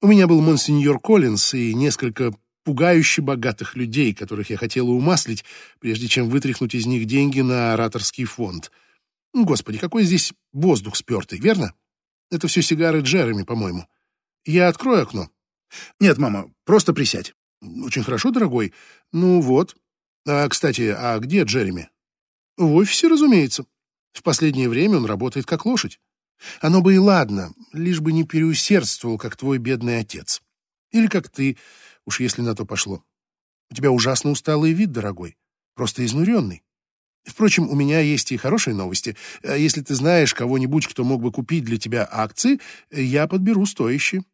Speaker 1: У меня был монсеньор Коллинз и несколько пугающе богатых людей, которых я хотела умаслить, прежде чем вытряхнуть из них деньги на ораторский фонд. Господи, какой здесь воздух спертый, верно? Это все сигары Джереми, по-моему. Я открою окно. Нет, мама, просто присядь. Очень хорошо, дорогой. Ну вот. А, кстати, а где Джереми? В офисе, разумеется. В последнее время он работает как лошадь. Оно бы и ладно, лишь бы не переусердствовал, как твой бедный отец. Или как ты, уж если на то пошло. У тебя ужасно усталый вид, дорогой. Просто изнуренный. Впрочем, у меня есть и хорошие новости. Если ты знаешь кого-нибудь, кто мог бы купить для тебя акции, я подберу стоящие.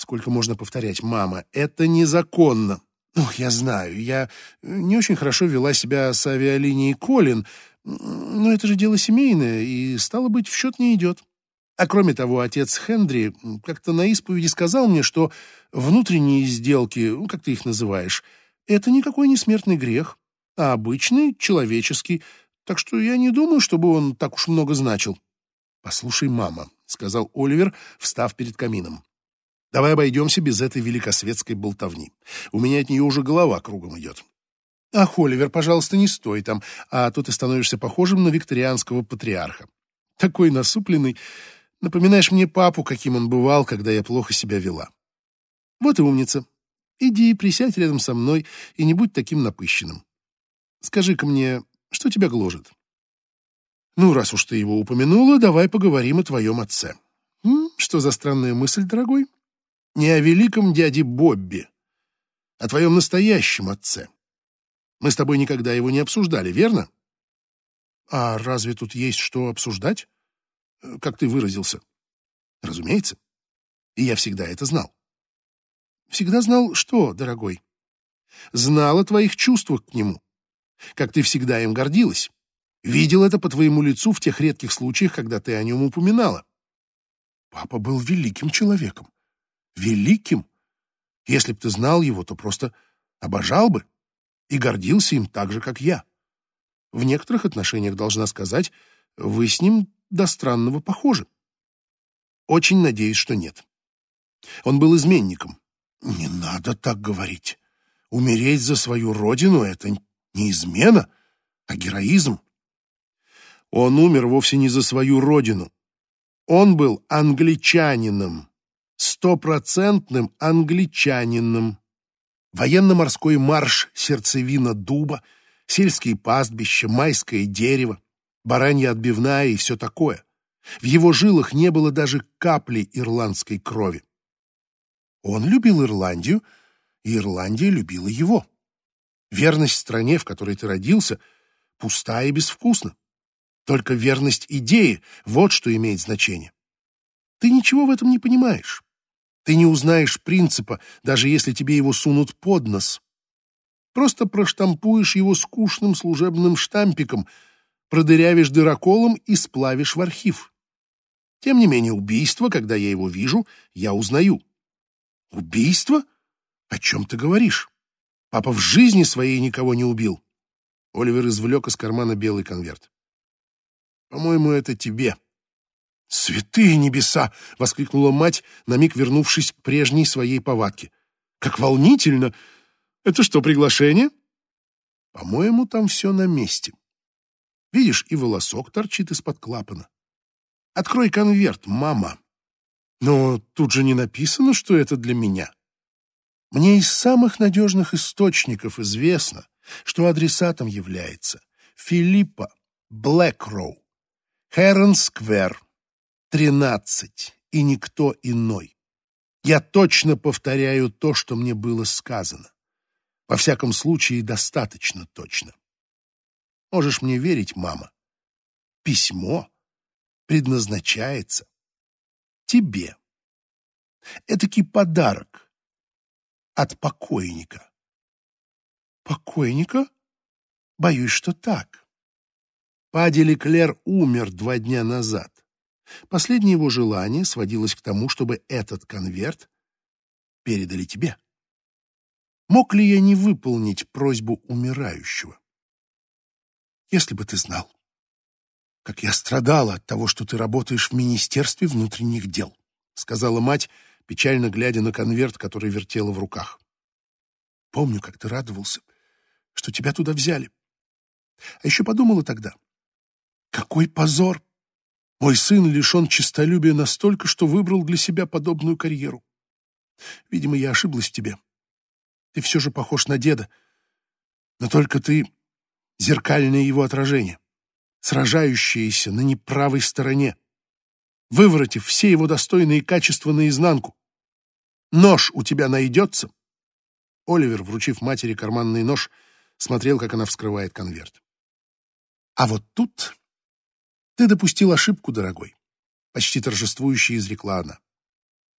Speaker 1: Сколько можно повторять, мама, это незаконно. Ох, я знаю, я не очень хорошо вела себя с авиалинией Колин, но это же дело семейное, и, стало быть, в счет не идет. А кроме того, отец Хендри как-то на исповеди сказал мне, что внутренние сделки, ну, как ты их называешь, это никакой не смертный грех, а обычный, человеческий, так что я не думаю, чтобы он так уж много значил. «Послушай, мама», — сказал Оливер, встав перед камином. Давай обойдемся без этой великосветской болтовни. У меня от нее уже голова кругом идет. Ах, Оливер, пожалуйста, не стой там, а то ты становишься похожим на викторианского патриарха. Такой насупленный. Напоминаешь мне папу, каким он бывал, когда я плохо себя вела. Вот и умница. Иди, присядь рядом со мной и не будь таким напыщенным. Скажи-ка мне, что тебя гложет? Ну, раз уж ты его упомянула, давай поговорим о твоем отце. М? Что за странная мысль, дорогой? Не о великом дяде Бобби, а о твоем настоящем отце. Мы с тобой никогда его не обсуждали, верно? А разве тут есть что обсуждать? Как ты выразился? Разумеется. И я всегда это знал. Всегда знал что, дорогой? Знал о твоих чувствах к нему. Как ты всегда им гордилась. Видел это по твоему лицу в тех редких случаях, когда ты о нем упоминала. Папа был великим человеком великим. Если б ты знал его, то просто обожал бы и гордился им так же, как я. В некоторых отношениях, должна сказать, вы с ним до странного похожи. Очень надеюсь, что нет. Он был изменником. Не надо так говорить. Умереть за свою родину — это не измена, а героизм. Он умер вовсе не за свою родину. Он был англичанином, стопроцентным англичанином. Военно-морской марш, сердцевина дуба, сельские пастбища, майское дерево, баранья отбивная и все такое. В его жилах не было даже капли ирландской крови. Он любил Ирландию, и Ирландия любила его. Верность стране, в которой ты родился, пуста и безвкусна. Только верность идее — вот что имеет значение. Ты ничего в этом не понимаешь. Ты не узнаешь принципа, даже если тебе его сунут под нос. Просто проштампуешь его скучным служебным штампиком, продырявишь дыроколом и сплавишь в архив. Тем не менее, убийство, когда я его вижу, я узнаю. Убийство? О чем ты говоришь? Папа в жизни своей никого не убил. Оливер извлек из кармана белый конверт. По-моему, это тебе. Святые небеса! воскликнула мать, на миг вернувшись к прежней своей повадке. Как волнительно! Это что, приглашение? По-моему, там все на месте. Видишь, и волосок торчит из-под клапана. Открой конверт, мама. Но тут же не написано, что это для меня. Мне из самых надежных источников известно, что адресатом является Филиппа Блэкроу. Хэрон-сквер, 13, и никто иной. Я точно повторяю то, что мне было сказано. Во всяком случае, достаточно точно. Можешь мне верить, мама. Письмо предназначается тебе. Этакий подарок от покойника. Покойника? Боюсь, что так. Пади Леклер умер два дня назад. Последнее его желание сводилось к тому, чтобы этот конверт передали тебе. Мог ли я не выполнить просьбу умирающего? Если бы ты знал, как я страдала от того, что ты работаешь в Министерстве внутренних дел, сказала мать, печально глядя на конверт, который вертела в руках. Помню, как ты радовался, что тебя туда взяли. А еще подумала тогда, какой позор! Мой сын лишен честолюбия настолько, что выбрал для себя подобную карьеру. Видимо, я ошиблась в тебе. Ты все же похож на деда, но только ты зеркальное его отражение, сражающееся на неправой стороне, выворотив все его достойные качества наизнанку. Нож у тебя найдется? Оливер, вручив матери карманный нож, смотрел, как она вскрывает конверт. А вот тут ты допустил ошибку, дорогой, почти торжествующе изрекла она.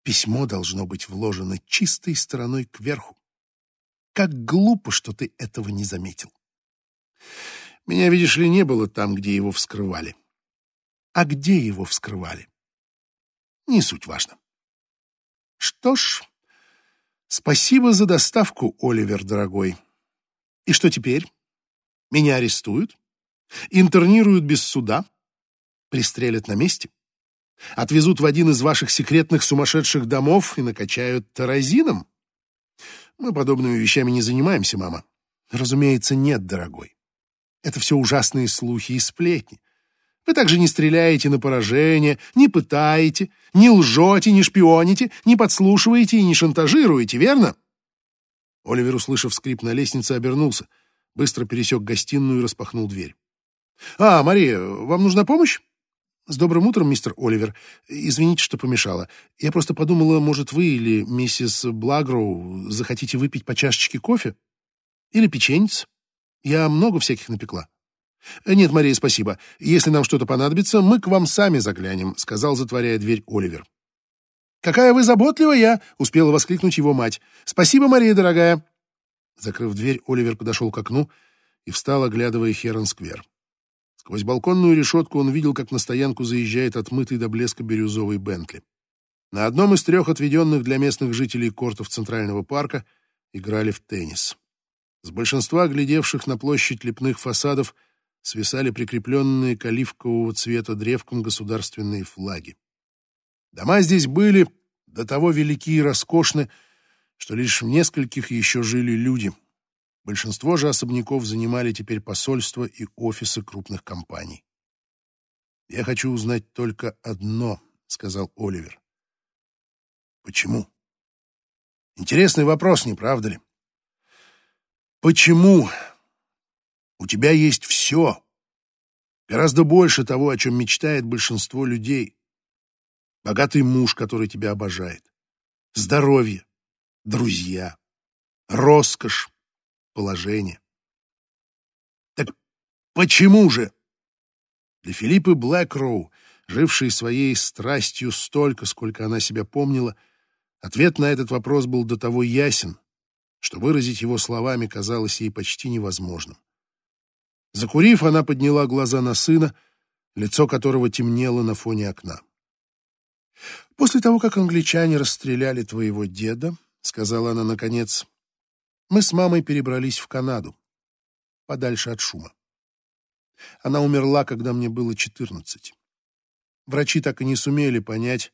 Speaker 1: Письмо должно быть вложено чистой стороной кверху. Как глупо, что ты этого не заметил. Меня, видишь ли, не было там, где его вскрывали. А где его вскрывали? Не суть важно. Что ж, спасибо за доставку, Оливер, дорогой. И что теперь? Меня арестуют? Интернируют без суда? Пристрелят на месте? Отвезут в один из ваших секретных сумасшедших домов и накачают таразином? Мы подобными вещами не занимаемся, мама. Разумеется, нет, дорогой. Это все ужасные слухи и сплетни. Вы также не стреляете на поражение, не пытаете, не лжете, не шпионите, не подслушиваете и не шантажируете, верно? Оливер, услышав скрип на лестнице, обернулся, быстро пересек гостиную и распахнул дверь. «А, Мария, вам нужна помощь?» «С добрым утром, мистер Оливер. Извините, что помешала. Я просто подумала, может, вы или миссис Благроу захотите выпить по чашечке кофе? Или печенец? Я много всяких напекла». «Нет, Мария, спасибо. Если нам что-то понадобится, мы к вам сами заглянем», — сказал, затворяя дверь Оливер. «Какая вы заботливая!» — успела воскликнуть его мать. «Спасибо, Мария, дорогая!» Закрыв дверь, Оливер подошел к окну и встал, оглядывая Херон-сквер. Сквозь балконную решетку он видел, как на стоянку заезжает отмытый до блеска бирюзовый Бентли. На одном из трех отведенных для местных жителей кортов Центрального парка играли в теннис. С большинства глядевших на площадь лепных фасадов свисали прикрепленные к оливкового цвета древком государственные флаги. Дома здесь были до того велики и роскошны, что лишь в нескольких еще жили люди — Большинство же особняков занимали теперь посольства и офисы крупных компаний. «Я хочу узнать только одно», — сказал Оливер. «Почему?» Интересный вопрос, не правда ли? Почему у тебя есть все, гораздо больше того, о чем мечтает большинство людей? Богатый муж, который тебя обожает, здоровье, друзья, роскошь, положение. Так почему же? Для Филиппы Блэкроу, жившей своей страстью столько, сколько она себя помнила, — Ответ на этот вопрос был до того ясен, что выразить его словами казалось ей почти невозможным. Закурив, она подняла глаза на сына, лицо которого темнело на фоне окна. «После того, как англичане расстреляли твоего деда, — сказала она наконец, — мы с мамой перебрались в Канаду, подальше от шума. Она умерла, когда мне было четырнадцать. Врачи так и не сумели понять,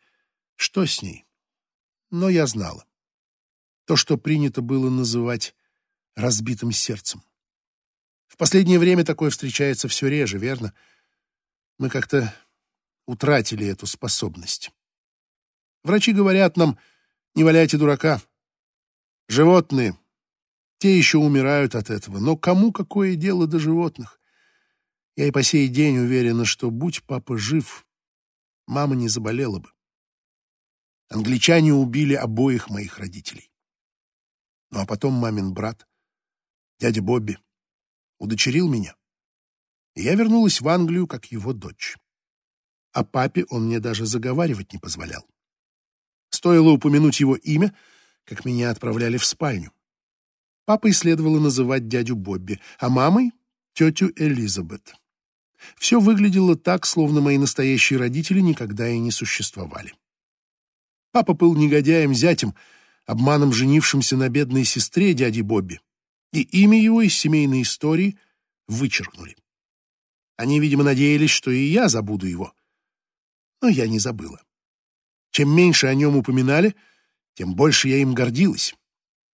Speaker 1: что с ней но я знала. То, что принято было называть разбитым сердцем. В последнее время такое встречается все реже, верно? Мы как-то утратили эту способность. Врачи говорят нам, не валяйте дурака. Животные, те еще умирают от этого, но кому какое дело до животных? Я и по сей день уверена, что, будь папа жив, мама не заболела бы. Англичане убили обоих моих родителей. Ну а потом мамин брат, дядя Бобби, удочерил меня. И я вернулась в Англию как его дочь. А папе он мне даже заговаривать не позволял. Стоило упомянуть его имя, как меня отправляли в спальню. Папой следовало называть дядю Бобби, а мамой — тетю Элизабет. Все выглядело так, словно мои настоящие родители никогда и не существовали. Папа был негодяем-зятем, обманом женившимся на бедной сестре дяди Бобби, и имя его из семейной истории вычеркнули. Они, видимо, надеялись, что и я забуду его. Но я не забыла. Чем меньше о нем упоминали, тем больше я им гордилась,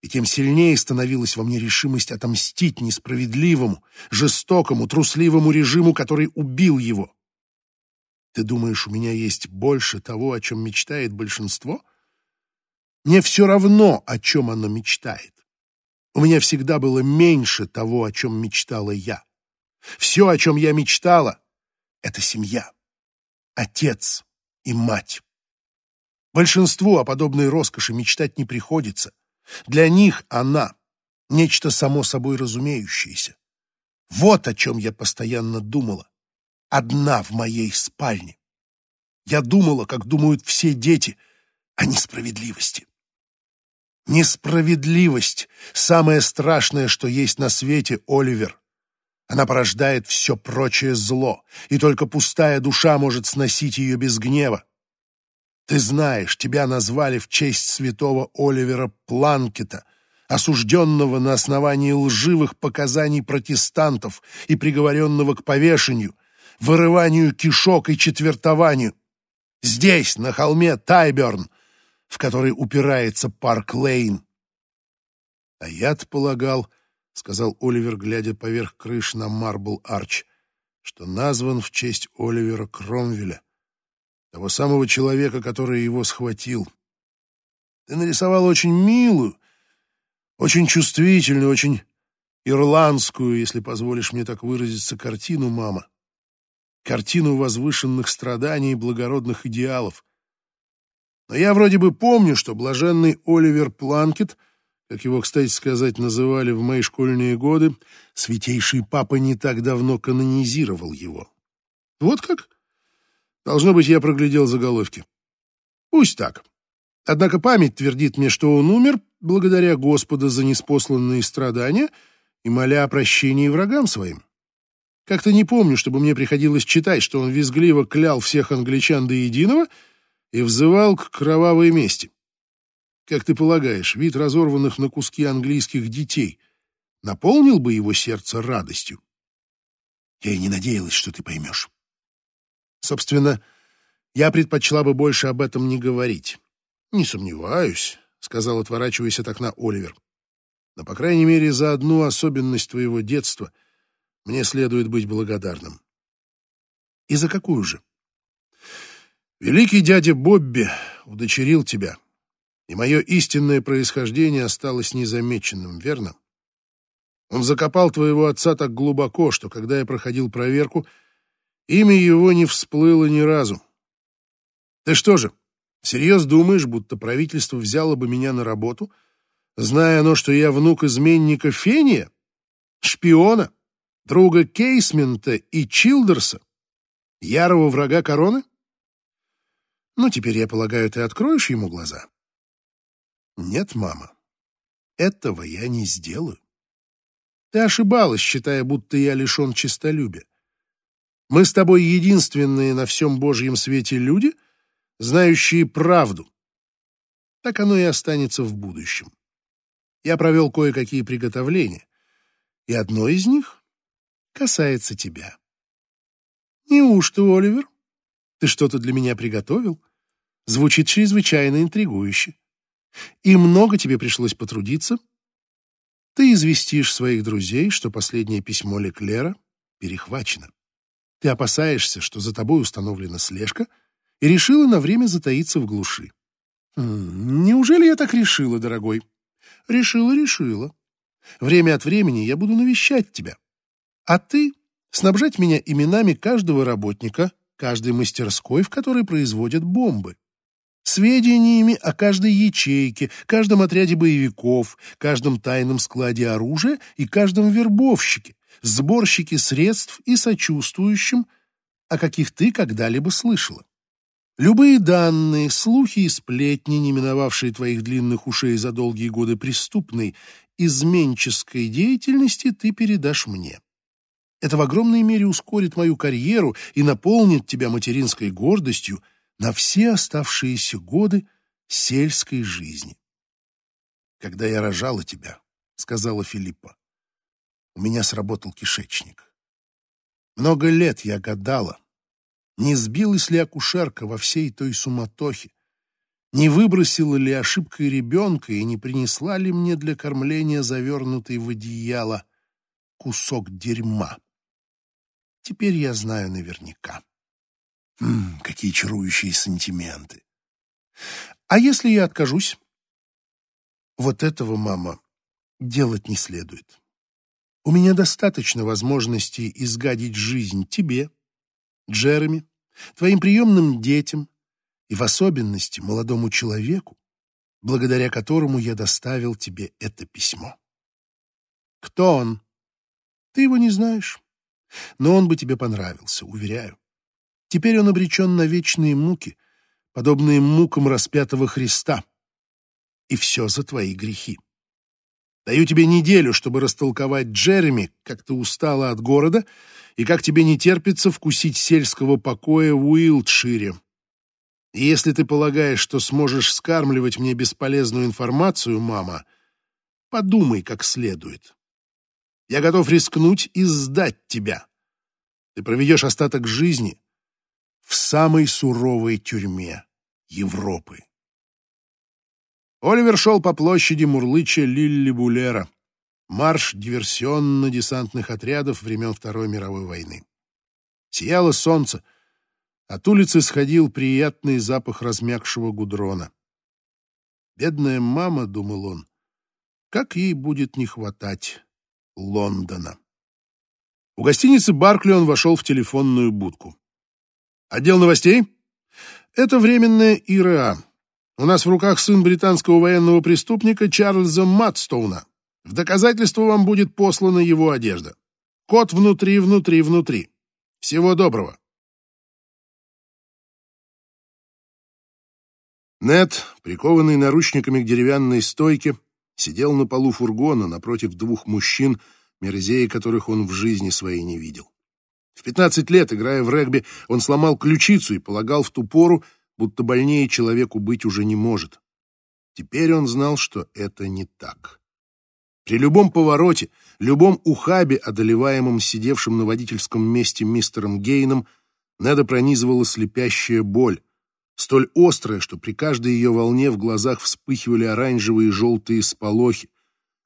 Speaker 1: и тем сильнее становилась во мне решимость отомстить несправедливому, жестокому, трусливому режиму, который убил его. Ты думаешь, у меня есть больше того, о чем мечтает большинство? Мне все равно, о чем оно мечтает. У меня всегда было меньше того, о чем мечтала я. Все, о чем я мечтала, — это семья, отец и мать. Большинству о подобной роскоши мечтать не приходится. Для них она — нечто само собой разумеющееся. Вот о чем я постоянно думала одна в моей спальне. Я думала, как думают все дети, о несправедливости. Несправедливость — самое страшное, что есть на свете, Оливер. Она порождает все прочее зло, и только пустая душа может сносить ее без гнева. Ты знаешь, тебя назвали в честь святого Оливера Планкета, осужденного на основании лживых показаний протестантов и приговоренного к повешению, вырыванию кишок и четвертованию. Здесь, на холме Тайберн, в который упирается парк Лейн. — А я-то полагал, — сказал Оливер, глядя поверх крыш на Марбл Арч, что назван в честь Оливера Кромвеля, того самого человека, который его схватил. Ты нарисовал очень милую, очень чувствительную, очень ирландскую, если позволишь мне так выразиться, картину, мама картину возвышенных страданий и благородных идеалов. Но я вроде бы помню, что блаженный Оливер Планкет, как его, кстати сказать, называли в мои школьные годы, святейший папа не так давно канонизировал его. Вот как? Должно быть, я проглядел заголовки. Пусть так. Однако память твердит мне, что он умер благодаря Господа за неспосланные страдания и моля о прощении врагам своим. Как-то не помню, чтобы мне приходилось читать, что он визгливо клял всех англичан до единого и взывал к кровавой мести. Как ты полагаешь, вид разорванных на куски английских детей наполнил бы его сердце радостью? Я и не надеялась, что ты поймешь. Собственно, я предпочла бы больше об этом не говорить. Не сомневаюсь, — сказал, отворачиваясь от окна Оливер. Но, по крайней мере, за одну особенность твоего детства мне следует быть благодарным. И за какую же? Великий дядя Бобби удочерил тебя, и мое истинное происхождение осталось незамеченным, верно? Он закопал твоего отца так глубоко, что, когда я проходил проверку, имя его не всплыло ни разу. Ты что же, серьезно думаешь, будто правительство взяло бы меня на работу, зная оно, что я внук изменника Фения, шпиона, друга Кейсмента и Чилдерса, ярого врага короны? Ну, теперь, я полагаю, ты откроешь ему глаза? Нет, мама, этого я не сделаю. Ты ошибалась, считая, будто я лишен честолюбия. Мы с тобой единственные на всем Божьем свете люди, знающие правду. Так оно и останется в будущем. Я провел кое-какие приготовления, и одно из них касается тебя. Неужто, Оливер? Ты что-то для меня приготовил? Звучит чрезвычайно интригующе. И много тебе пришлось потрудиться, ты известишь своих друзей, что последнее письмо Леклера перехвачено. Ты опасаешься, что за тобой установлена слежка, и решила на время затаиться в глуши. Неужели я так решила, дорогой? Решила, решила. Время от времени я буду навещать тебя. А ты снабжать меня именами каждого работника, каждой мастерской, в которой производят бомбы сведениями о каждой ячейке, каждом отряде боевиков, каждом тайном складе оружия и каждом вербовщике, сборщике средств и сочувствующем, о каких ты когда-либо слышала. Любые данные, слухи и сплетни, не миновавшие твоих длинных ушей за долгие годы преступной, изменческой деятельности, ты передашь мне. Это в огромной мере ускорит мою карьеру и наполнит тебя материнской гордостью – на все оставшиеся годы сельской жизни. «Когда я рожала тебя», — сказала Филиппа, — «у меня сработал кишечник. Много лет я гадала, не сбилась ли акушерка во всей той суматохе, не выбросила ли ошибкой ребенка и не принесла ли мне для кормления завернутый в одеяло кусок дерьма. Теперь я знаю наверняка. М какие чарующие сантименты. А если я откажусь? Вот этого, мама, делать не следует. У меня достаточно возможностей изгадить жизнь тебе, Джереми, твоим приемным детям и в особенности молодому человеку, благодаря которому я доставил тебе это письмо. Кто он? Ты его не знаешь, но он бы тебе понравился, уверяю. Теперь он обречен на вечные муки, подобные мукам распятого Христа. И все за твои грехи. Даю тебе неделю, чтобы растолковать Джереми, как ты устала от города и как тебе не терпится вкусить сельского покоя в Уилтшире. И если ты полагаешь, что сможешь скармливать мне бесполезную информацию, мама, подумай как следует. Я готов рискнуть и сдать тебя. Ты проведешь остаток жизни в самой суровой тюрьме Европы. Оливер шел по площади Мурлыча Лилли Булера, марш диверсионно-десантных отрядов времен Второй мировой войны. Сияло солнце, от улицы сходил приятный запах размягшего гудрона. Бедная мама, думал он, как ей будет не хватать Лондона. У гостиницы Баркли он вошел в телефонную будку. Отдел новостей? Это временная ИРА. У нас в руках сын британского военного преступника Чарльза Матстоуна. В доказательство вам будет послана его одежда. Код внутри, внутри, внутри. Всего доброго. Нед, прикованный наручниками к деревянной стойке, сидел на полу фургона напротив двух мужчин, мерзеи которых он в жизни своей не видел. В 15 лет, играя в регби, он сломал ключицу и полагал в ту пору, будто больнее человеку быть уже не может. Теперь он знал, что это не так. При любом повороте, любом ухабе, одолеваемом сидевшим на водительском месте мистером Гейном, Неда пронизывала слепящая боль, столь острая, что при каждой ее волне в глазах вспыхивали оранжевые и желтые сполохи,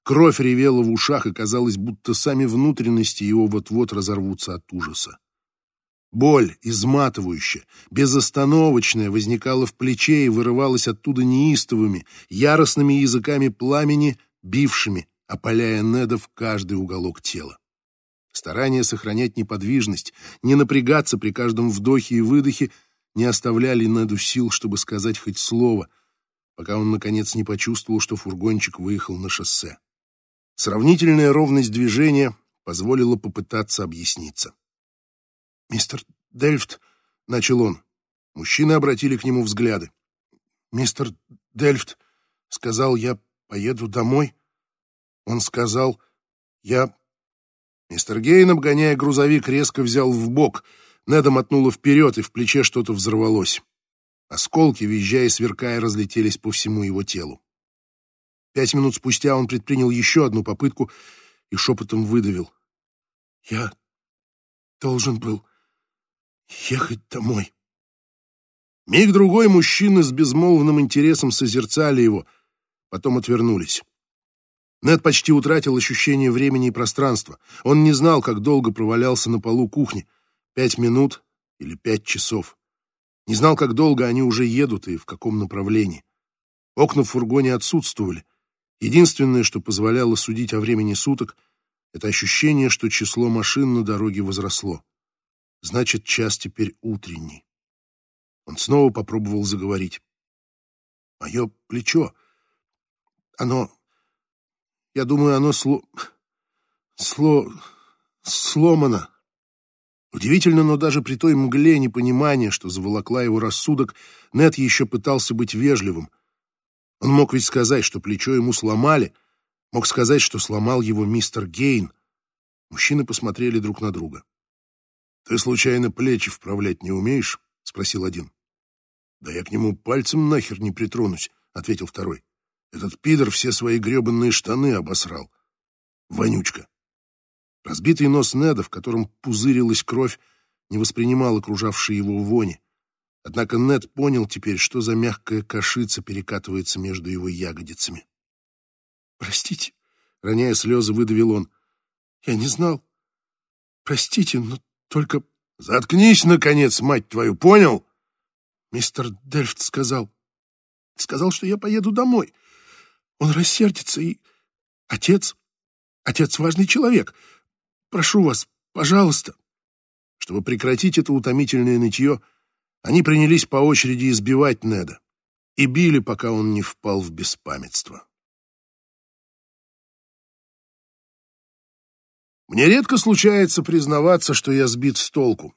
Speaker 1: Кровь ревела в ушах, и казалось, будто сами внутренности его вот-вот разорвутся от ужаса. Боль, изматывающая, безостановочная, возникала в плече и вырывалась оттуда неистовыми, яростными языками пламени, бившими, опаляя Неда в каждый уголок тела. Старание сохранять неподвижность, не напрягаться при каждом вдохе и выдохе не оставляли Неду сил, чтобы сказать хоть слово, пока он, наконец, не почувствовал, что фургончик выехал на шоссе. Сравнительная ровность движения позволила попытаться объясниться. «Мистер Дельфт», — начал он. Мужчины обратили к нему взгляды. «Мистер Дельфт», — сказал я, — «поеду домой». Он сказал, «Я...» Мистер Гейн, обгоняя грузовик, резко взял в бок. Неда мотнула вперед, и в плече что-то взорвалось. Осколки, визжая и сверкая, разлетелись по всему его телу. Пять минут спустя он предпринял еще одну попытку и шепотом выдавил. «Я должен был ехать домой». Миг-другой мужчины с безмолвным интересом созерцали его, потом отвернулись. Нед почти утратил ощущение времени и пространства. Он не знал, как долго провалялся на полу кухни. Пять минут или пять часов. Не знал, как долго они уже едут и в каком направлении. Окна в фургоне отсутствовали. Единственное, что позволяло судить о времени суток, это ощущение, что число машин на дороге возросло. Значит, час теперь утренний. Он снова попробовал заговорить. Мое плечо, оно... Я думаю, оно сло... сло... сломано. Удивительно, но даже при той мгле непонимания, что заволокла его рассудок, Нет еще пытался быть вежливым — он мог ведь сказать, что плечо ему сломали, мог сказать, что сломал его мистер Гейн. Мужчины посмотрели друг на друга. «Ты, случайно, плечи вправлять не умеешь?» — спросил один. «Да я к нему пальцем нахер не притронусь», — ответил второй. «Этот пидор все свои гребанные штаны обосрал. Вонючка». Разбитый нос Неда, в котором пузырилась кровь, не воспринимал окружавшие его вони. Однако Нед понял теперь, что за мягкая кашица перекатывается между его ягодицами. «Простите», — роняя слезы, выдавил он. «Я не знал. Простите, но только...» «Заткнись, наконец, мать твою, понял?» Мистер Дельфт сказал. Сказал, что я поеду домой. Он рассердится и... Отец... Отец важный человек. Прошу вас, пожалуйста. Чтобы прекратить это утомительное нытье, они принялись по очереди избивать Неда и били, пока он не впал в беспамятство. Мне редко случается признаваться, что я сбит с толку.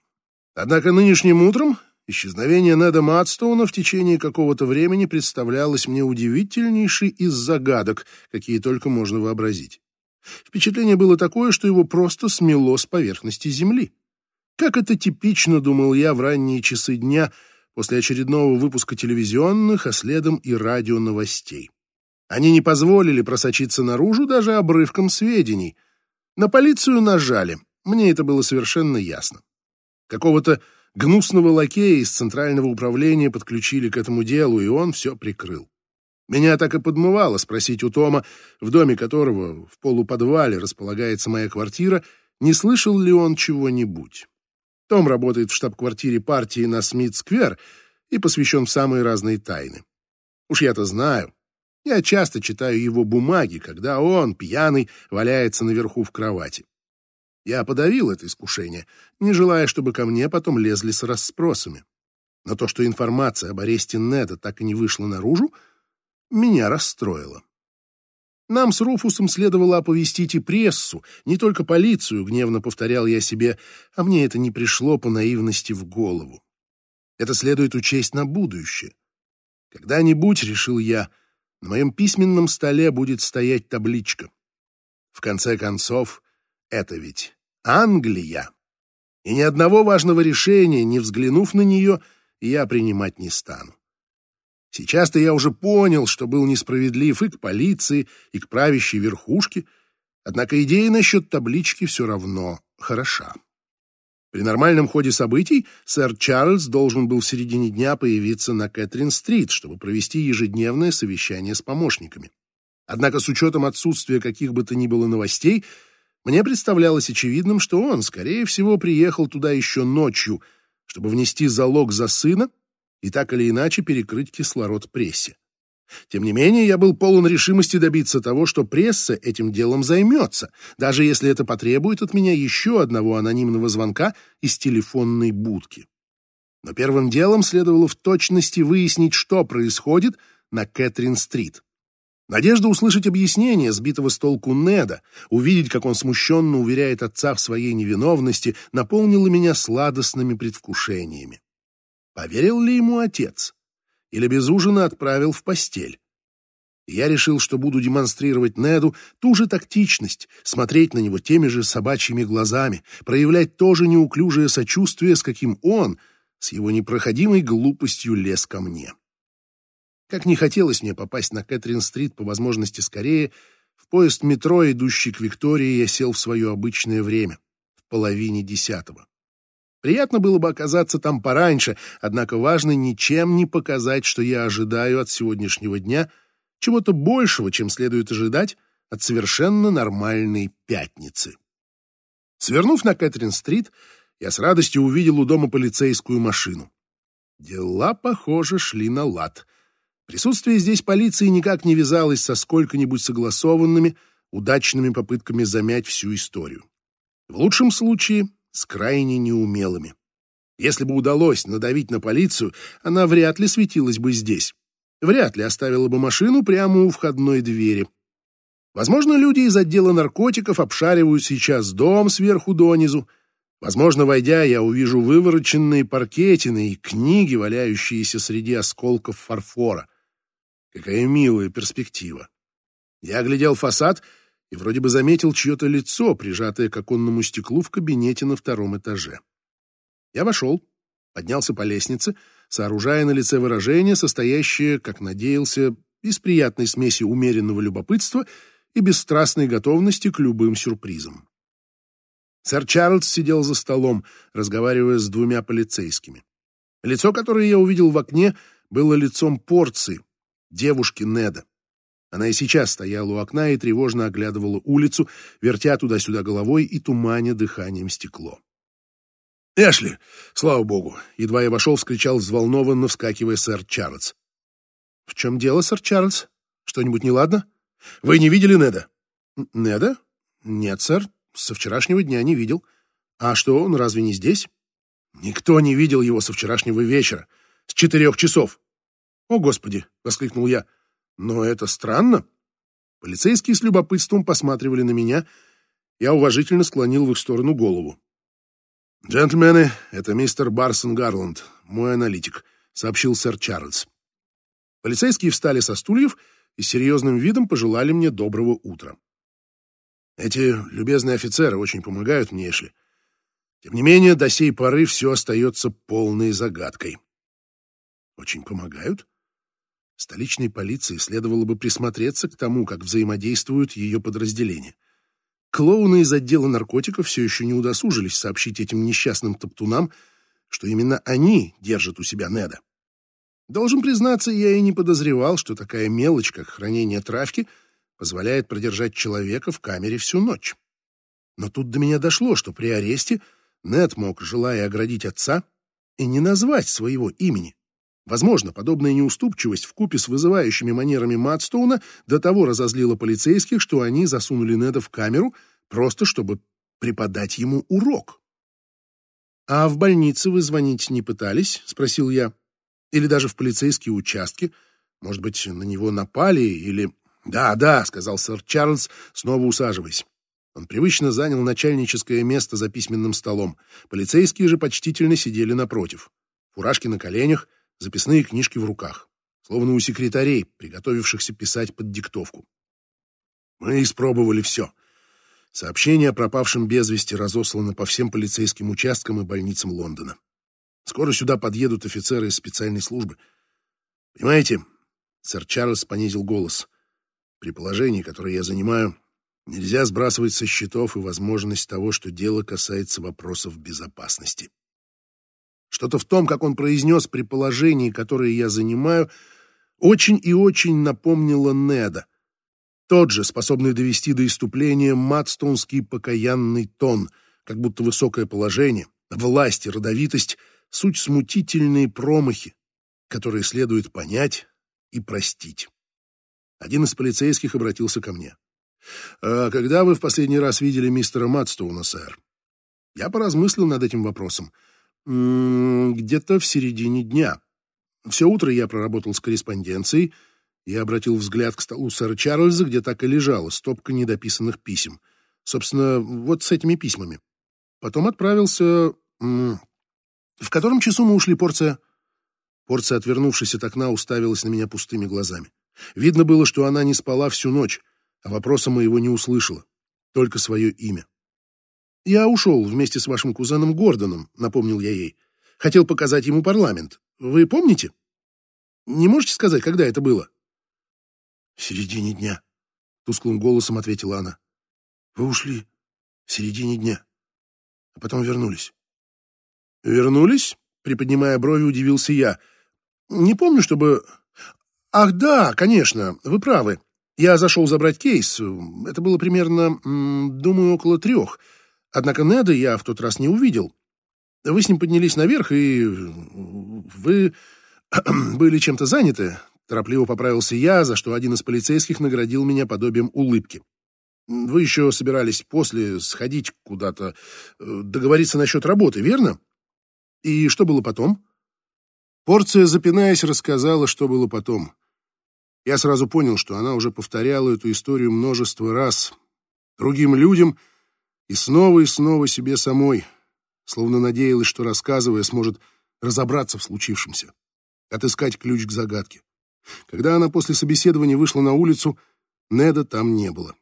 Speaker 1: Однако нынешним утром исчезновение Неда Мадстоуна в течение какого-то времени представлялось мне удивительнейшей из загадок, какие только можно вообразить. Впечатление было такое, что его просто смело с поверхности земли. Как это типично, думал я в ранние часы дня после очередного выпуска телевизионных, а следом и радионовостей. Они не позволили просочиться наружу даже обрывком сведений. На полицию нажали, мне это было совершенно ясно. Какого-то гнусного лакея из центрального управления подключили к этому делу, и он все прикрыл. Меня так и подмывало спросить у Тома, в доме которого в полуподвале располагается моя квартира, не слышал ли он чего-нибудь. Том работает в штаб-квартире партии на Смит-сквер и посвящен в самые разные тайны. Уж я-то знаю. Я часто читаю его бумаги, когда он, пьяный, валяется наверху в кровати. Я подавил это искушение, не желая, чтобы ко мне потом лезли с расспросами. Но то, что информация об аресте Неда так и не вышла наружу, меня расстроило. Нам с Руфусом следовало оповестить и прессу, не только полицию, гневно повторял я себе, а мне это не пришло по наивности в голову. Это следует учесть на будущее. Когда-нибудь, решил я, на моем письменном столе будет стоять табличка. В конце концов, это ведь Англия. И ни одного важного решения, не взглянув на нее, я принимать не стану. Сейчас-то я уже понял, что был несправедлив и к полиции, и к правящей верхушке, однако идея насчет таблички все равно хороша. При нормальном ходе событий сэр Чарльз должен был в середине дня появиться на Кэтрин-стрит, чтобы провести ежедневное совещание с помощниками. Однако с учетом отсутствия каких бы то ни было новостей, мне представлялось очевидным, что он, скорее всего, приехал туда еще ночью, чтобы внести залог за сына и так или иначе перекрыть кислород прессе. Тем не менее, я был полон решимости добиться того, что пресса этим делом займется, даже если это потребует от меня еще одного анонимного звонка из телефонной будки. Но первым делом следовало в точности выяснить, что происходит на Кэтрин-стрит. Надежда услышать объяснение сбитого с толку Неда, увидеть, как он смущенно уверяет отца в своей невиновности, наполнила меня сладостными предвкушениями. Поверил ли ему отец? Или без ужина отправил в постель? Я решил, что буду демонстрировать Неду ту же тактичность, смотреть на него теми же собачьими глазами, проявлять то же неуклюжее сочувствие, с каким он, с его непроходимой глупостью, лез ко мне. Как не хотелось мне попасть на Кэтрин-стрит по возможности скорее, в поезд метро, идущий к Виктории, я сел в свое обычное время, в половине десятого. Приятно было бы оказаться там пораньше, однако важно ничем не показать, что я ожидаю от сегодняшнего дня чего-то большего, чем следует ожидать от совершенно нормальной пятницы. Свернув на Кэтрин-стрит, я с радостью увидел у дома полицейскую машину. Дела, похоже, шли на лад. Присутствие здесь полиции никак не вязалось со сколько-нибудь согласованными, удачными попытками замять всю историю. В лучшем случае с крайне неумелыми. Если бы удалось надавить на полицию, она вряд ли светилась бы здесь. Вряд ли оставила бы машину прямо у входной двери. Возможно, люди из отдела наркотиков обшаривают сейчас дом сверху донизу. Возможно, войдя, я увижу вывороченные паркетины и книги, валяющиеся среди осколков фарфора. Какая милая перспектива. Я оглядел фасад и вроде бы заметил чье-то лицо, прижатое к оконному стеклу в кабинете на втором этаже. Я вошел, поднялся по лестнице, сооружая на лице выражение, состоящее, как надеялся, из приятной смеси умеренного любопытства и бесстрастной готовности к любым сюрпризам. Сэр Чарльз сидел за столом, разговаривая с двумя полицейскими. Лицо, которое я увидел в окне, было лицом порции, девушки Неда. Она и сейчас стояла у окна и тревожно оглядывала улицу, вертя туда-сюда головой и туманя дыханием стекло. «Эшли! Слава богу!» — едва я вошел, вскричал взволнованно, вскакивая сэр Чарльз. «В чем дело, сэр Чарльз? Что-нибудь неладно? Вы не видели Неда?» «Неда? Нет, сэр. Со вчерашнего дня не видел. А что, он разве не здесь?» «Никто не видел его со вчерашнего вечера. С четырех часов. «О, Господи!» — воскликнул я. «Но это странно». Полицейские с любопытством посматривали на меня. Я уважительно склонил в их сторону голову. «Джентльмены, это мистер Барсон Гарланд, мой аналитик», — сообщил сэр Чарльз. Полицейские встали со стульев и серьезным видом пожелали мне доброго утра. Эти любезные офицеры очень помогают мне, Эшли. Тем не менее, до сей поры все остается полной загадкой. Очень помогают? Столичной полиции следовало бы присмотреться к тому, как взаимодействуют ее подразделения. Клоуны из отдела наркотиков все еще не удосужились сообщить этим несчастным топтунам, что именно они держат у себя Неда. Должен признаться, я и не подозревал, что такая мелочь, как хранение травки, позволяет продержать человека в камере всю ночь. Но тут до меня дошло, что при аресте Нед мог, желая оградить отца, и не назвать своего имени. Возможно, подобная неуступчивость в купе с вызывающими манерами Мадстоуна до того разозлила полицейских, что они засунули Неда в камеру, просто чтобы преподать ему урок. «А в больнице вы звонить не пытались?» — спросил я. «Или даже в полицейские участки? Может быть, на него напали или...» «Да, да», — сказал сэр Чарльз, снова усаживаясь. Он привычно занял начальническое место за письменным столом. Полицейские же почтительно сидели напротив. Фуражки на коленях, записные книжки в руках, словно у секретарей, приготовившихся писать под диктовку. Мы испробовали все. Сообщение о пропавшем без вести разослано по всем полицейским участкам и больницам Лондона. Скоро сюда подъедут офицеры из специальной службы. Понимаете, сэр Чарльз понизил голос. При положении, которое я занимаю, нельзя сбрасывать со счетов и возможность того, что дело касается вопросов безопасности. Что-то в том, как он произнес при положении, которое я занимаю, очень и очень напомнило Неда. Тот же, способный довести до иступления матстонский покаянный тон, как будто высокое положение, власть и родовитость — суть смутительные промахи, которые следует понять и простить. Один из полицейских обратился ко мне. «А когда вы в последний раз видели мистера Матстоуна, сэр?» Я поразмыслил над этим вопросом. «Где-то в середине дня. Все утро я проработал с корреспонденцией, я обратил взгляд к столу сэра Чарльза, где так и лежала стопка недописанных писем. Собственно, вот с этими письмами. Потом отправился... В котором часу мы ушли, Порция? Порция, отвернувшись от окна, уставилась на меня пустыми глазами. Видно было, что она не спала всю ночь, а вопроса моего не услышала, только свое имя. «Я ушел вместе с вашим кузеном Гордоном», — напомнил я ей. «Хотел показать ему парламент. Вы помните? Не можете сказать, когда это было?» «В середине дня», — тусклым голосом ответила она. «Вы ушли в середине дня, а потом вернулись». «Вернулись?» — приподнимая брови, удивился я. «Не помню, чтобы...» «Ах, да, конечно, вы правы. Я зашел забрать кейс. Это было примерно, думаю, около трех. Однако Неда я в тот раз не увидел. Вы с ним поднялись наверх, и вы были чем-то заняты. Торопливо поправился я, за что один из полицейских наградил меня подобием улыбки. Вы еще собирались после сходить куда-то, э, договориться насчет работы, верно? И что было потом? Порция, запинаясь, рассказала, что было потом. Я сразу понял, что она уже повторяла эту историю множество раз. Другим людям и снова и снова себе самой, словно надеялась, что, рассказывая, сможет разобраться в случившемся, отыскать ключ к загадке. Когда она после собеседования вышла на улицу, Неда там не было.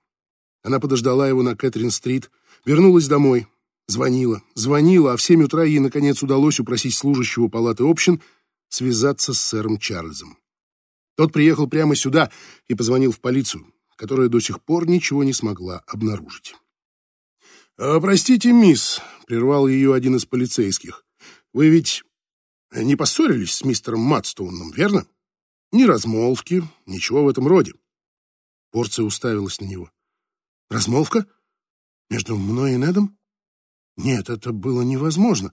Speaker 1: Она подождала его на Кэтрин-стрит, вернулась домой, звонила, звонила, а в семь утра ей, наконец, удалось упросить служащего палаты общин связаться с сэром Чарльзом. Тот приехал прямо сюда и позвонил в полицию, которая до сих пор ничего не смогла обнаружить. «А, «Простите, мисс», — прервал ее один из полицейских, — «вы ведь не поссорились с мистером Матстоуном, верно?» Ни размолвки, ничего в этом роде. Порция уставилась на него. Размолвка? Между мной и Недом? Нет, это было невозможно.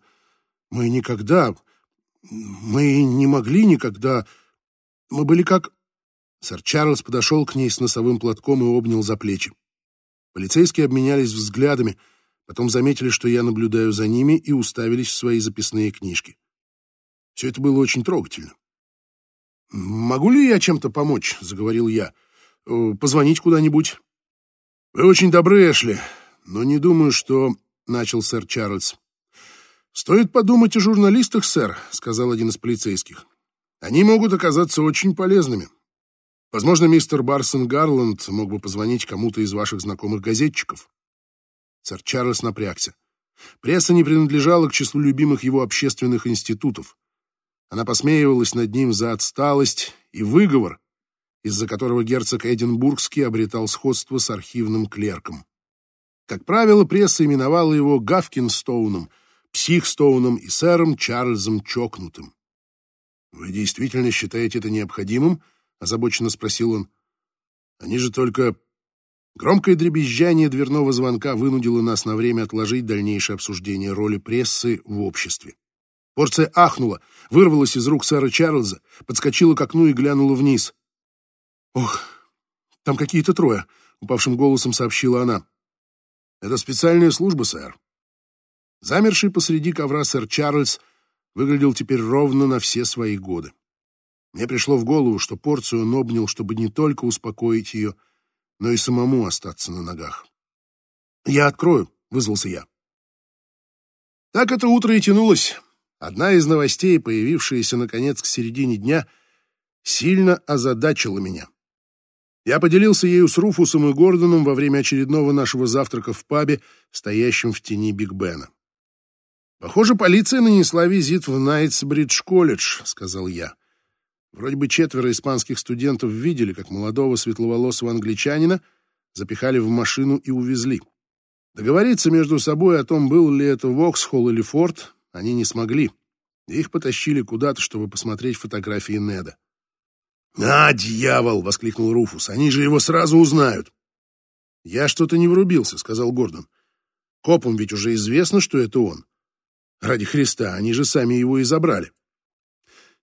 Speaker 1: Мы никогда... Мы не могли никогда... Мы были как... Сэр Чарльз подошел к ней с носовым платком и обнял за плечи. Полицейские обменялись взглядами, потом заметили, что я наблюдаю за ними, и уставились в свои записные книжки. Все это было очень трогательно. «Могу ли я чем-то помочь?» — заговорил я. «Э, «Позвонить куда-нибудь?» «Вы очень добры, Эшли, но не думаю, что...» — начал сэр Чарльз. «Стоит подумать о журналистах, сэр», — сказал один из полицейских. «Они могут оказаться очень полезными. Возможно, мистер Барсон Гарланд мог бы позвонить кому-то из ваших знакомых газетчиков». Сэр Чарльз напрягся. Пресса не принадлежала к числу любимых его общественных институтов. Она посмеивалась над ним за отсталость и выговор, из-за которого герцог Эдинбургский обретал сходство с архивным клерком. Как правило, пресса именовала его Гавкинстоуном, Психстоуном и сэром Чарльзом Чокнутым. «Вы действительно считаете это необходимым?» — озабоченно спросил он. «Они же только...» Громкое дребезжание дверного звонка вынудило нас на время отложить дальнейшее обсуждение роли прессы в обществе. Порция ахнула, вырвалась из рук сэра Чарльза, подскочила к окну и глянула вниз. «Ох, там какие-то трое», — упавшим голосом сообщила она. «Это специальная служба, сэр». Замерший посреди ковра сэр Чарльз выглядел теперь ровно на все свои годы. Мне пришло в голову, что порцию он обнял, чтобы не только успокоить ее, но и самому остаться на ногах. «Я открою», — вызвался я. Так это утро и тянулось. Одна из новостей, появившаяся, наконец, к середине дня, сильно озадачила меня. Я поделился ею с Руфусом и Гордоном во время очередного нашего завтрака в пабе, стоящем в тени Биг Бена. «Похоже, полиция нанесла визит в Найтсбридж-колледж», — сказал я. Вроде бы четверо испанских студентов видели, как молодого светловолосого англичанина запихали в машину и увезли. Договориться между собой о том, был ли это Воксхолл или Форд, они не смогли. Их потащили куда-то, чтобы посмотреть фотографии Неда. «А, дьявол!» — воскликнул Руфус. «Они же его сразу узнают!» «Я что-то не врубился», — сказал Гордон. «Копам ведь уже известно, что это он. Ради Христа, они же сами его и забрали».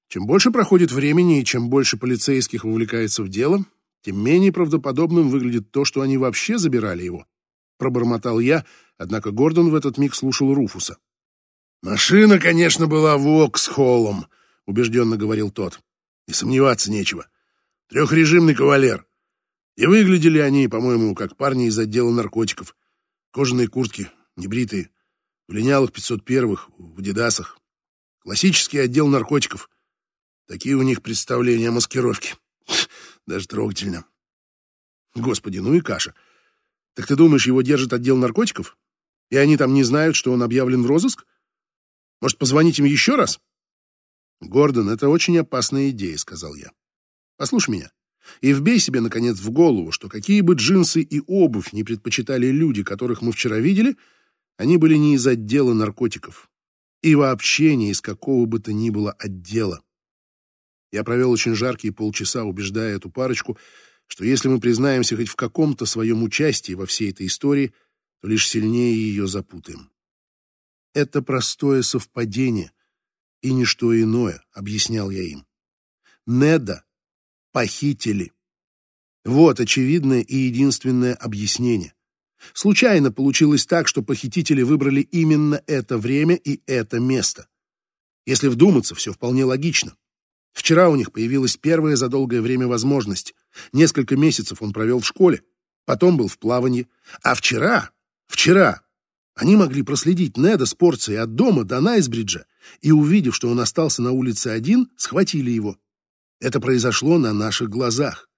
Speaker 1: Чем больше проходит времени и чем больше полицейских вовлекается в дело, тем менее правдоподобным выглядит то, что они вообще забирали его. Пробормотал я, однако Гордон в этот миг слушал Руфуса. «Машина, конечно, была Воксхоллом», — убежденно говорил тот. «И сомневаться нечего. Трехрежимный кавалер. И выглядели они, по-моему, как парни из отдела наркотиков. Кожаные куртки, небритые, в линялых 501-х, в адидасах. Классический отдел наркотиков. Такие у них представления о маскировке. Даже трогательно. Господи, ну и каша. Так ты думаешь, его держит отдел наркотиков? И они там не знают, что он объявлен в розыск? Может, позвонить им еще раз? Гордон, это очень опасная идея, сказал я. Послушай меня и вбей себе, наконец, в голову, что какие бы джинсы и обувь не предпочитали люди, которых мы вчера видели, они были не из отдела наркотиков и вообще не из какого бы то ни было отдела. Я провел очень жаркие полчаса, убеждая эту парочку, что если мы признаемся хоть в каком-то своем участии во всей этой истории, то лишь сильнее ее запутаем. Это простое совпадение и ничто иное, объяснял я им. Неда похитили. Вот очевидное и единственное объяснение. Случайно получилось так, что похитители выбрали именно это время и это место. Если вдуматься, все вполне логично. Вчера у них появилась первая за долгое время возможность. Несколько месяцев он провел в школе, потом был в плавании. А вчера, вчера, они могли проследить Неда с порцией от дома до Найсбриджа и, увидев, что он остался на улице один, схватили его. Это произошло на наших глазах.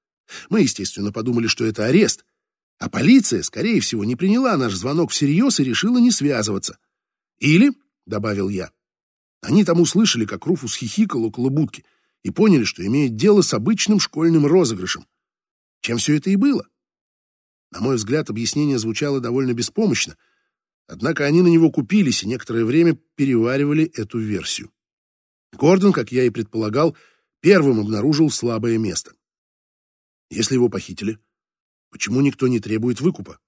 Speaker 1: Мы, естественно, подумали, что это арест, а полиция, скорее всего, не приняла наш звонок всерьез и решила не связываться. Или, — добавил я, — они там услышали, как Руфус хихикал около будки — и поняли, что имеют дело с обычным школьным розыгрышем. Чем все это и было. На мой взгляд, объяснение звучало довольно беспомощно, однако они на него купились и некоторое время переваривали эту версию. Гордон, как я и предполагал, первым обнаружил слабое место. Если его похитили, почему никто не требует выкупа?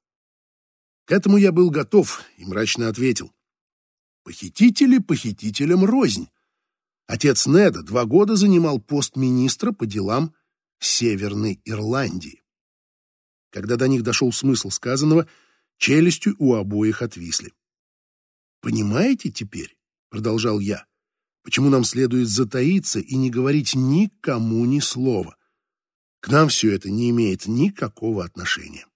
Speaker 1: К этому я был готов и мрачно ответил. Похитители похитителям рознь. Отец Неда два года занимал пост министра по делам Северной Ирландии. Когда до них дошел смысл сказанного, челюстью у обоих отвисли. «Понимаете теперь, — продолжал я, — почему нам следует затаиться и не говорить никому ни слова? К нам все это не имеет никакого отношения.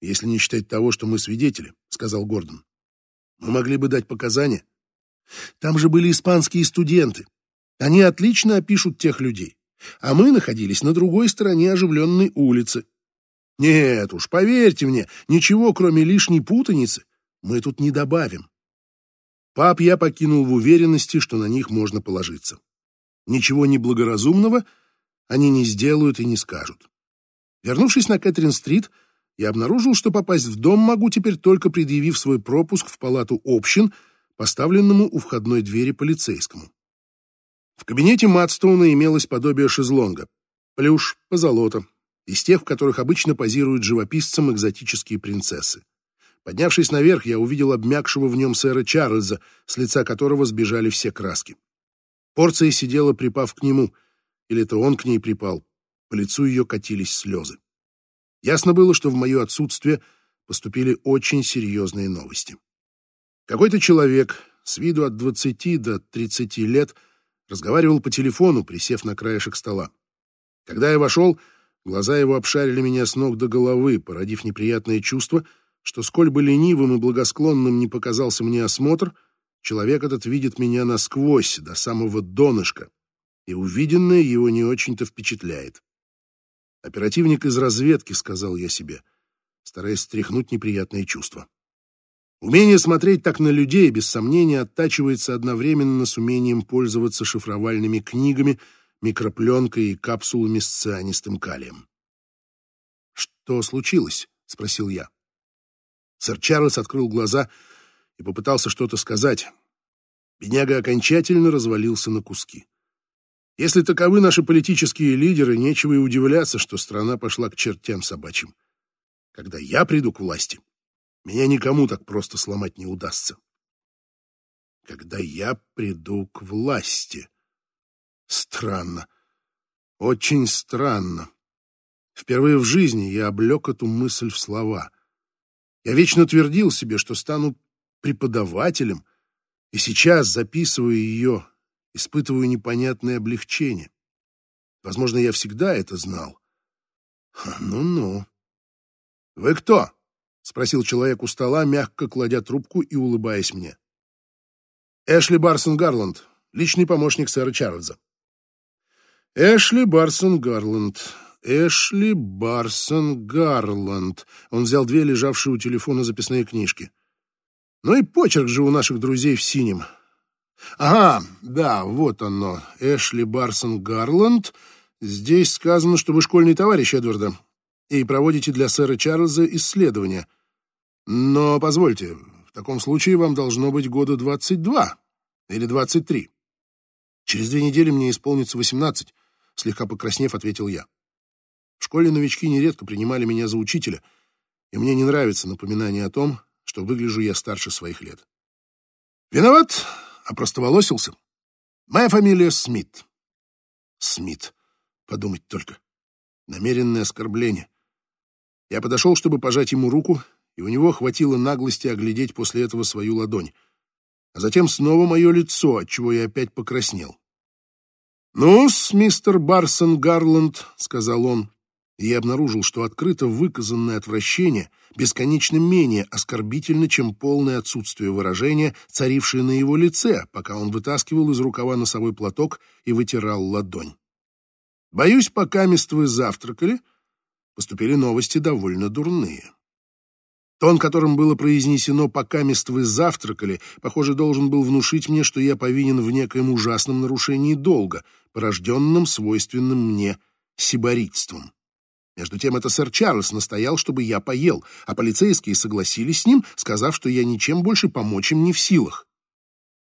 Speaker 1: Если не считать того, что мы свидетели, — сказал Гордон, — мы могли бы дать показания, там же были испанские студенты. Они отлично опишут тех людей. А мы находились на другой стороне оживленной улицы. Нет уж, поверьте мне, ничего, кроме лишней путаницы, мы тут не добавим. Пап я покинул в уверенности, что на них можно положиться. Ничего неблагоразумного они не сделают и не скажут. Вернувшись на Кэтрин-стрит, я обнаружил, что попасть в дом могу теперь только предъявив свой пропуск в палату общин — поставленному у входной двери полицейскому. В кабинете Мадстоуна имелось подобие шезлонга, плюш, позолота, из тех, в которых обычно позируют живописцам экзотические принцессы. Поднявшись наверх, я увидел обмякшего в нем сэра Чарльза, с лица которого сбежали все краски. Порция сидела, припав к нему, или это он к ней припал. По лицу ее катились слезы. Ясно было, что в мое отсутствие поступили очень серьезные новости. Какой-то человек с виду от 20 до 30 лет разговаривал по телефону, присев на краешек стола. Когда я вошел, глаза его обшарили меня с ног до головы, породив неприятное чувство, что сколь бы ленивым и благосклонным не показался мне осмотр, человек этот видит меня насквозь, до самого донышка, и увиденное его не очень-то впечатляет. «Оперативник из разведки», — сказал я себе, стараясь стряхнуть неприятные чувства. Умение смотреть так на людей, без сомнения, оттачивается одновременно с умением пользоваться шифровальными книгами, микропленкой и капсулами с цианистым калием. «Что случилось?» — спросил я. Сэр Чарльз открыл глаза и попытался что-то сказать. Бедняга окончательно развалился на куски. Если таковы наши политические лидеры, нечего и удивляться, что страна пошла к чертям собачьим. Когда я приду к власти, меня никому так просто сломать не удастся. Когда я приду к власти. Странно. Очень странно. Впервые в жизни я облег эту мысль в слова. Я вечно твердил себе, что стану преподавателем, и сейчас, записывая ее, испытываю непонятное облегчение. Возможно, я всегда это знал. Ну-ну. «Вы кто?» — спросил человек у стола, мягко кладя трубку и улыбаясь мне. «Эшли Барсон Гарланд, личный помощник сэра Чарльза». «Эшли Барсон Гарланд, Эшли Барсон Гарланд». Он взял две лежавшие у телефона записные книжки. «Ну и почерк же у наших друзей в синем. Ага, да, вот оно. Эшли Барсон Гарланд. Здесь сказано, что вы школьный товарищ Эдварда и проводите для сэра Чарльза исследования. Но позвольте, в таком случае вам должно быть года 22 или 23. Через две недели мне исполнится 18, слегка покраснев, ответил я. В школе новички нередко принимали меня за учителя, и мне не нравится напоминание о том, что выгляжу я старше своих лет. Виноват, опростоволосился. Моя фамилия Смит. Смит. Подумать только. Намеренное оскорбление. Я подошел, чтобы пожать ему руку, и у него хватило наглости оглядеть после этого свою ладонь. А затем снова мое лицо, отчего я опять покраснел. «Ну-с, мистер Барсон Гарланд», — сказал он, и я обнаружил, что открыто выказанное отвращение бесконечно менее оскорбительно, чем полное отсутствие выражения, царившее на его лице, пока он вытаскивал из рукава носовой платок и вытирал ладонь. «Боюсь, пока мест вы завтракали», — поступили новости довольно дурные. Тон, которым было произнесено «пока мест вы завтракали», похоже, должен был внушить мне, что я повинен в некоем ужасном нарушении долга, порожденном свойственным мне сибаритством. Между тем это сэр Чарльз настоял, чтобы я поел, а полицейские согласились с ним, сказав, что я ничем больше помочь им не в силах.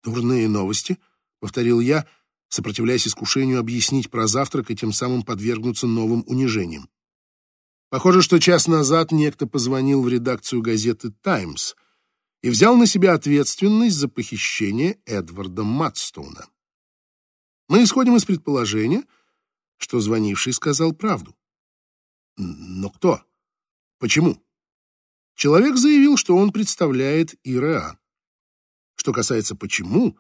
Speaker 1: «Дурные новости», — повторил я, сопротивляясь искушению объяснить про завтрак и тем самым подвергнуться новым унижениям. Похоже, что час назад некто позвонил в редакцию газеты «Таймс» и взял на себя ответственность за похищение Эдварда Матстоуна. Мы исходим из предположения, что звонивший сказал правду. Но кто? Почему? Человек заявил, что он представляет ИРА. Что касается «почему»,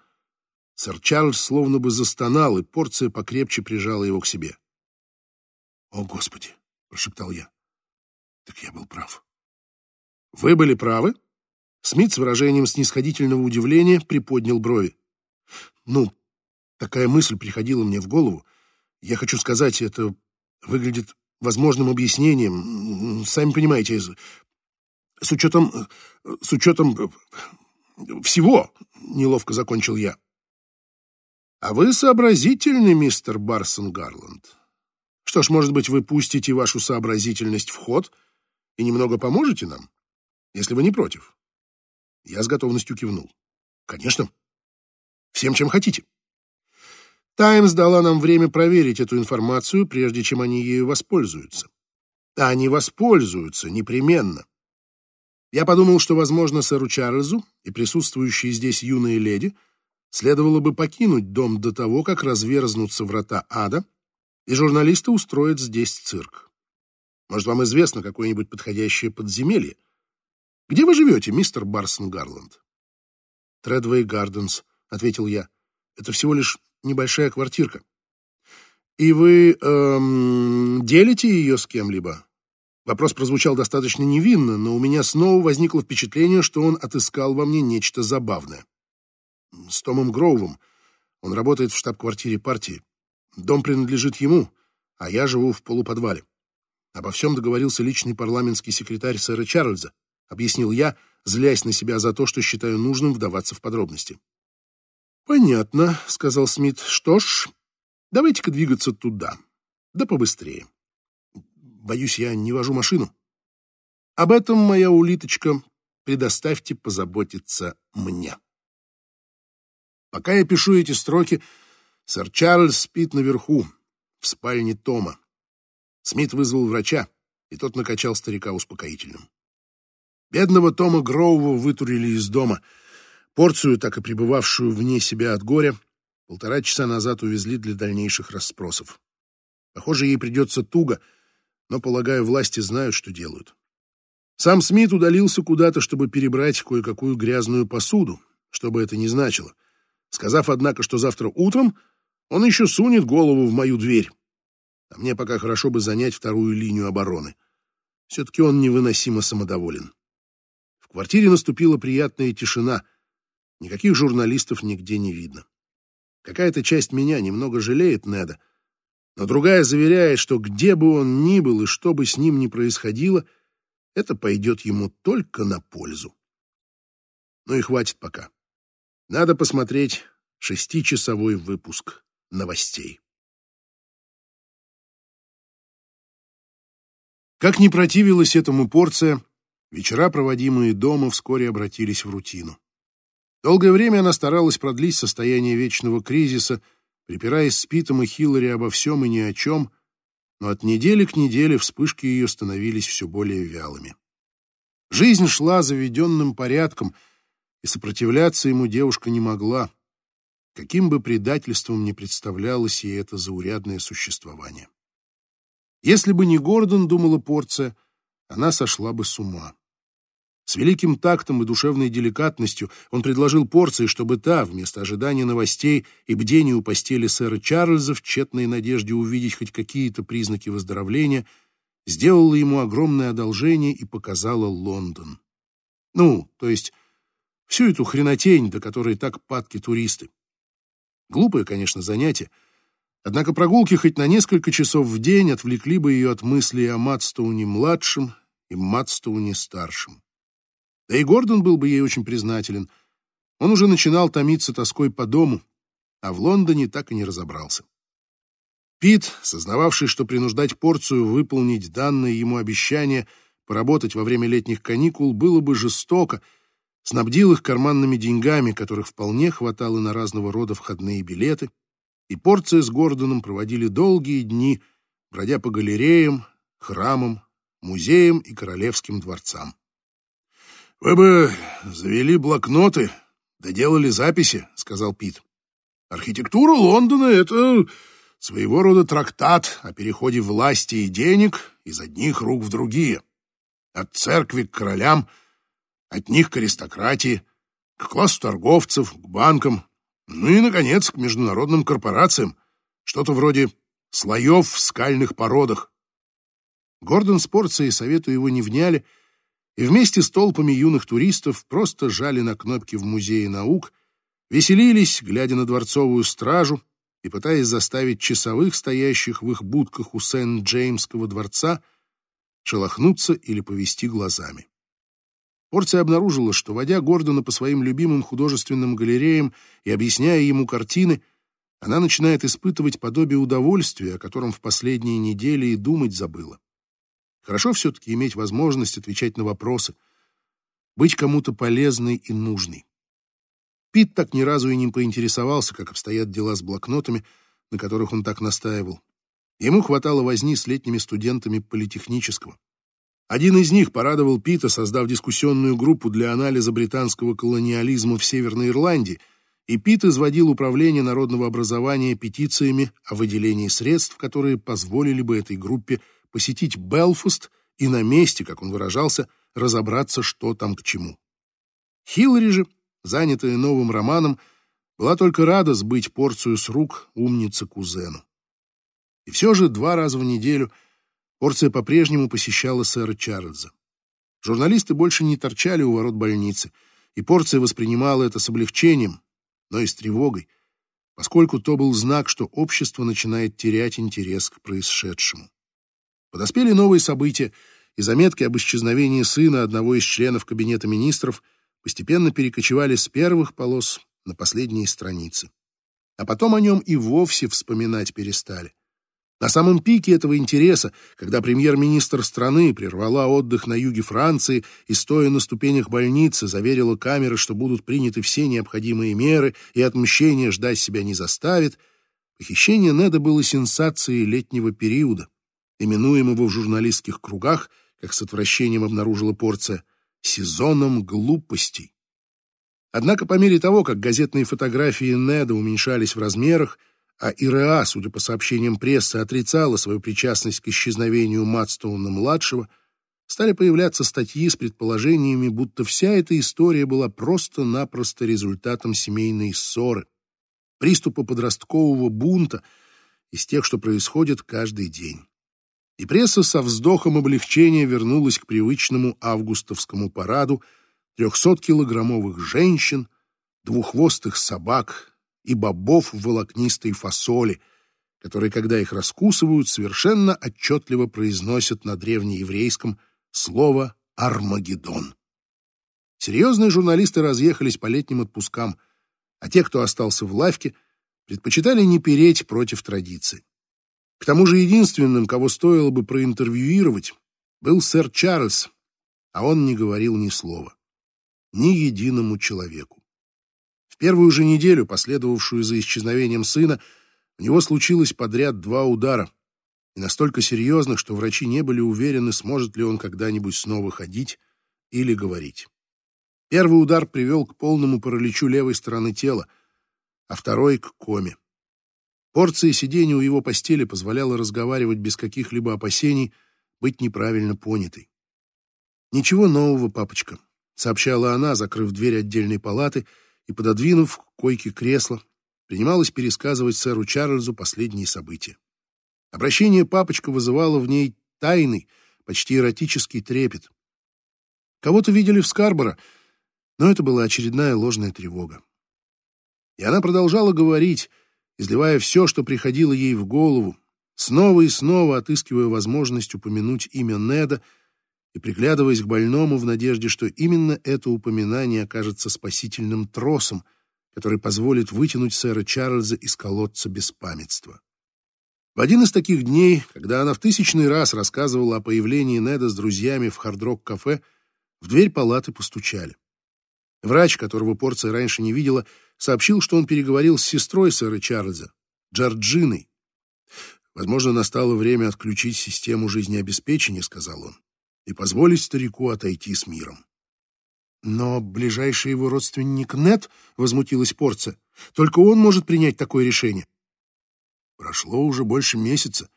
Speaker 1: сэр Чарльз словно бы застонал, и порция покрепче прижала его к себе. «О, Господи!» — прошептал я. Так я был прав. Вы были правы? Смит с выражением снисходительного удивления приподнял брови. Ну, такая мысль приходила мне в голову. Я хочу сказать, это выглядит возможным объяснением, сами понимаете, с учетом... с учетом всего, неловко закончил я. А вы сообразительный, мистер Барсон Гарланд. Что ж, может быть, вы пустите вашу сообразительность в ход — и немного поможете нам, если вы не против?» Я с готовностью кивнул. «Конечно. Всем, чем хотите». «Таймс» дала нам время проверить эту информацию, прежде чем они ею воспользуются. А они воспользуются непременно. Я подумал, что, возможно, сэру Чарльзу и присутствующие здесь юные леди следовало бы покинуть дом до того, как разверзнутся врата ада, и журналисты устроят здесь цирк. Может, вам известно какое-нибудь подходящее подземелье? Где вы живете, мистер Барсон Гарланд? Тредвей Гарденс, ответил я. Это всего лишь небольшая квартирка. И вы эм, делите ее с кем-либо? Вопрос прозвучал достаточно невинно, но у меня снова возникло впечатление, что он отыскал во мне нечто забавное. С Томом Гроувом. Он работает в штаб-квартире партии. Дом принадлежит ему, а я живу в полуподвале. Обо всем договорился личный парламентский секретарь сэра Чарльза, объяснил я, злясь на себя за то, что считаю нужным вдаваться в подробности. «Понятно», — сказал Смит. «Что ж, давайте-ка двигаться туда. Да побыстрее. Боюсь, я не вожу машину. Об этом, моя улиточка, предоставьте позаботиться мне». Пока я пишу эти строки, Сэр Чарльз спит наверху, в спальне Тома. Смит вызвал врача, и тот накачал старика успокоительным. Бедного Тома Гроува вытурили из дома. Порцию, так и пребывавшую вне себя от горя, полтора часа назад увезли для дальнейших расспросов. Похоже, ей придется туго, но, полагаю, власти знают, что делают. Сам Смит удалился куда-то, чтобы перебрать кое-какую грязную посуду, что бы это ни значило, сказав, однако, что завтра утром он еще сунет голову в мою дверь. А мне пока хорошо бы занять вторую линию обороны. Все-таки он невыносимо самодоволен. В квартире наступила приятная тишина. Никаких журналистов нигде не видно. Какая-то часть меня немного жалеет Неда, но другая заверяет, что где бы он ни был и что бы с ним ни происходило, это пойдет ему только на пользу. Ну и хватит пока. Надо посмотреть шестичасовой выпуск новостей. Как ни противилась этому порция, вечера, проводимые дома, вскоре обратились в рутину. Долгое время она старалась продлить состояние вечного кризиса, припираясь с Питом и Хиллари обо всем и ни о чем, но от недели к неделе вспышки ее становились все более вялыми. Жизнь шла заведенным порядком, и сопротивляться ему девушка не могла, каким бы предательством ни представлялось ей это заурядное существование. Если бы не Гордон, думала Порция, она сошла бы с ума. С великим тактом и душевной деликатностью он предложил Порции, чтобы та, вместо ожидания новостей и бдения у постели сэра Чарльза в тщетной надежде увидеть хоть какие-то признаки выздоровления, сделала ему огромное одолжение и показала Лондон. Ну, то есть всю эту хренотень, до которой так падки туристы. Глупое, конечно, занятие, Однако прогулки хоть на несколько часов в день отвлекли бы ее от мыслей о Матстоуне-младшем и Матстоуне-старшем. Да и Гордон был бы ей очень признателен. Он уже начинал томиться тоской по дому, а в Лондоне так и не разобрался. Пит, сознававший, что принуждать порцию выполнить данное ему обещание поработать во время летних каникул было бы жестоко, снабдил их карманными деньгами, которых вполне хватало на разного рода входные билеты, и Порция с Гордоном проводили долгие дни, бродя по галереям, храмам, музеям и королевским дворцам. «Вы бы завели блокноты, доделали записи», — сказал Пит. «Архитектура Лондона — это своего рода трактат о переходе власти и денег из одних рук в другие. От церкви к королям, от них к аристократии, к классу торговцев, к банкам, ну и, наконец, к международным корпорациям, что-то вроде слоев в скальных породах. Гордон с порцией совету его не вняли, и вместе с толпами юных туристов просто жали на кнопки в Музее наук, веселились, глядя на дворцовую стражу и пытаясь заставить часовых, стоящих в их будках у Сент-Джеймского дворца, шелохнуться или повести глазами. Порция обнаружила, что, водя Гордона по своим любимым художественным галереям и объясняя ему картины, она начинает испытывать подобие удовольствия, о котором в последние недели и думать забыла. Хорошо все-таки иметь возможность отвечать на вопросы, быть кому-то полезной и нужной. Пит так ни разу и не поинтересовался, как обстоят дела с блокнотами, на которых он так настаивал. Ему хватало возни с летними студентами политехнического. Один из них порадовал Пита, создав дискуссионную группу для анализа британского колониализма в Северной Ирландии, и Пит изводил управление народного образования петициями о выделении средств, которые позволили бы этой группе посетить Белфаст и на месте, как он выражался, разобраться, что там к чему. Хиллари же, занятая новым романом, была только рада сбыть порцию с рук умницы-кузену. И все же два раза в неделю – Порция по-прежнему посещала сэра Чарльза. Журналисты больше не торчали у ворот больницы, и Порция воспринимала это с облегчением, но и с тревогой, поскольку то был знак, что общество начинает терять интерес к происшедшему. Подоспели новые события, и заметки об исчезновении сына одного из членов Кабинета министров постепенно перекочевали с первых полос на последние страницы. А потом о нем и вовсе вспоминать перестали. На самом пике этого интереса, когда премьер-министр страны прервала отдых на юге Франции и, стоя на ступенях больницы, заверила камеры, что будут приняты все необходимые меры и отмщение ждать себя не заставит, Похищение Неда было сенсацией летнего периода, именуемого в журналистских кругах, как с отвращением обнаружила порция, сезоном глупостей. Однако по мере того, как газетные фотографии Неда уменьшались в размерах, а ИРА, судя по сообщениям прессы, отрицала свою причастность к исчезновению Мадстоуна-младшего, стали появляться статьи с предположениями, будто вся эта история была просто-напросто результатом семейной ссоры, приступа подросткового бунта из тех, что происходит каждый день. И пресса со вздохом облегчения вернулась к привычному августовскому параду трехсоткилограммовых женщин, двуххвостых собак и бобов волокнистой фасоли, которые, когда их раскусывают, совершенно отчетливо произносят на древнееврейском слово «Армагеддон». Серьезные журналисты разъехались по летним отпускам, а те, кто остался в лавке, предпочитали не переть против традиции. К тому же единственным, кого стоило бы проинтервьюировать, был сэр Чарльз, а он не говорил ни слова. Ни единому человеку. Первую же неделю, последовавшую за исчезновением сына, у него случилось подряд два удара, и настолько серьезных, что врачи не были уверены, сможет ли он когда-нибудь снова ходить или говорить. Первый удар привел к полному параличу левой стороны тела, а второй — к коме. Порция сидения у его постели позволяла разговаривать без каких-либо опасений, быть неправильно понятой. «Ничего нового, папочка», — сообщала она, закрыв дверь отдельной палаты и, пододвинув к койке кресло, принималась пересказывать сэру Чарльзу последние события. Обращение папочка вызывало в ней тайный, почти эротический трепет. Кого-то видели в Скарборо, но это была очередная ложная тревога. И она продолжала говорить, изливая все, что приходило ей в голову, снова и снова отыскивая возможность упомянуть имя Неда и приглядываясь к больному в надежде, что именно это упоминание окажется спасительным тросом, который позволит вытянуть сэра Чарльза из колодца беспамятства. В один из таких дней, когда она в тысячный раз рассказывала о появлении Неда с друзьями в хард-рок-кафе, в дверь палаты постучали. Врач, которого порция раньше не видела, сообщил, что он переговорил с сестрой сэра Чарльза, Джорджиной. «Возможно, настало время отключить систему жизнеобеспечения», — сказал он, «и позволить старику отойти с миром». «Но ближайший его родственник Нет», — возмутилась порция, «только он может принять такое решение». Прошло уже больше месяца.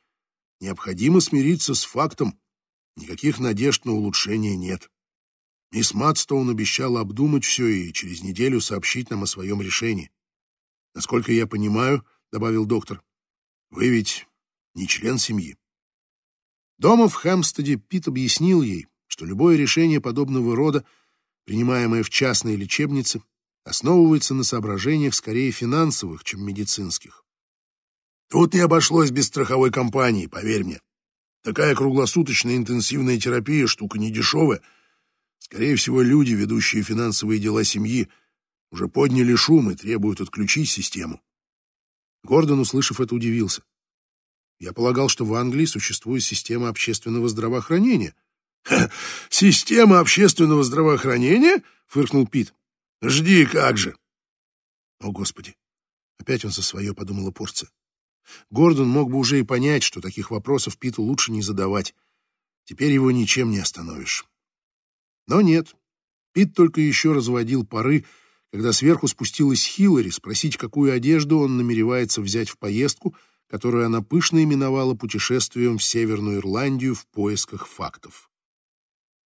Speaker 1: Необходимо смириться с фактом. Никаких надежд на улучшение нет. Мисс Мадстоун обещала обдумать все и через неделю сообщить нам о своем решении. Насколько я понимаю, — добавил доктор, — вы ведь не член семьи. Дома в Хэмстеде Пит объяснил ей, что любое решение подобного рода, принимаемое в частной лечебнице, основывается на соображениях скорее финансовых, чем медицинских. Тут не обошлось без страховой компании, поверь мне. Такая круглосуточная интенсивная терапия — штука недешевая. Скорее всего, люди, ведущие финансовые дела семьи, уже подняли шум и требуют отключить систему. Гордон, услышав это, удивился. Я полагал, что в Англии существует система общественного здравоохранения. — Система общественного здравоохранения? — фыркнул Пит. — Жди, как же. — О, Господи! Опять он за свое, — подумала порция. Гордон мог бы уже и понять, что таких вопросов Питу лучше не задавать. Теперь его ничем не остановишь. Но нет. Пит только еще разводил пары, когда сверху спустилась Хиллари спросить, какую одежду он намеревается взять в поездку, которую она пышно именовала путешествием в Северную Ирландию в поисках фактов.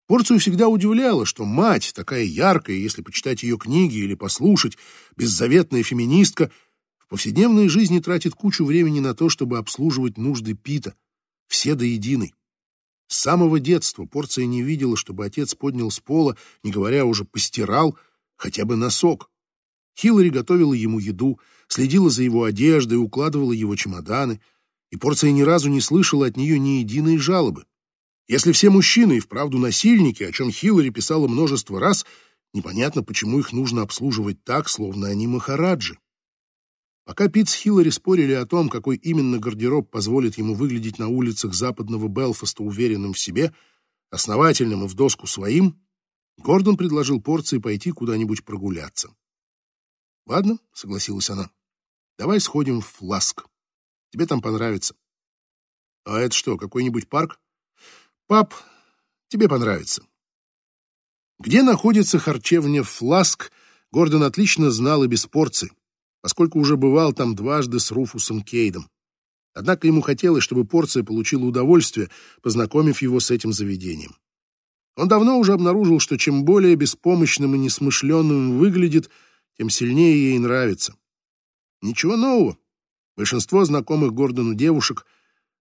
Speaker 1: Порцию всегда удивляло, что мать, такая яркая, если почитать ее книги или послушать, беззаветная феминистка — повседневной жизни тратит кучу времени на то, чтобы обслуживать нужды Пита, все до единой. С самого детства порция не видела, чтобы отец поднял с пола, не говоря уже постирал, хотя бы носок. Хиллари готовила ему еду, следила за его одеждой, укладывала его чемоданы, и порция ни разу не слышала от нее ни единой жалобы. Если все мужчины и вправду насильники, о чем Хиллари писала множество раз, непонятно, почему их нужно обслуживать так, словно они махараджи. Пока Пит с Хиллари спорили о том, какой именно гардероб позволит ему выглядеть на улицах западного Белфаста уверенным в себе, основательным и в доску своим, Гордон предложил порции пойти куда-нибудь прогуляться. «Ладно», — согласилась она, — «давай сходим в Фласк. Тебе там понравится. А это что, какой-нибудь парк? Пап, тебе понравится. Где находится харчевня «Фласк», Гордон отлично знал и без порции, поскольку уже бывал там дважды с Руфусом Кейдом. Однако ему хотелось, чтобы порция получила удовольствие, познакомив его с этим заведением. Он давно уже обнаружил, что чем более беспомощным и несмышленным выглядит, тем сильнее ей нравится. Ничего нового. Большинство знакомых Гордону девушек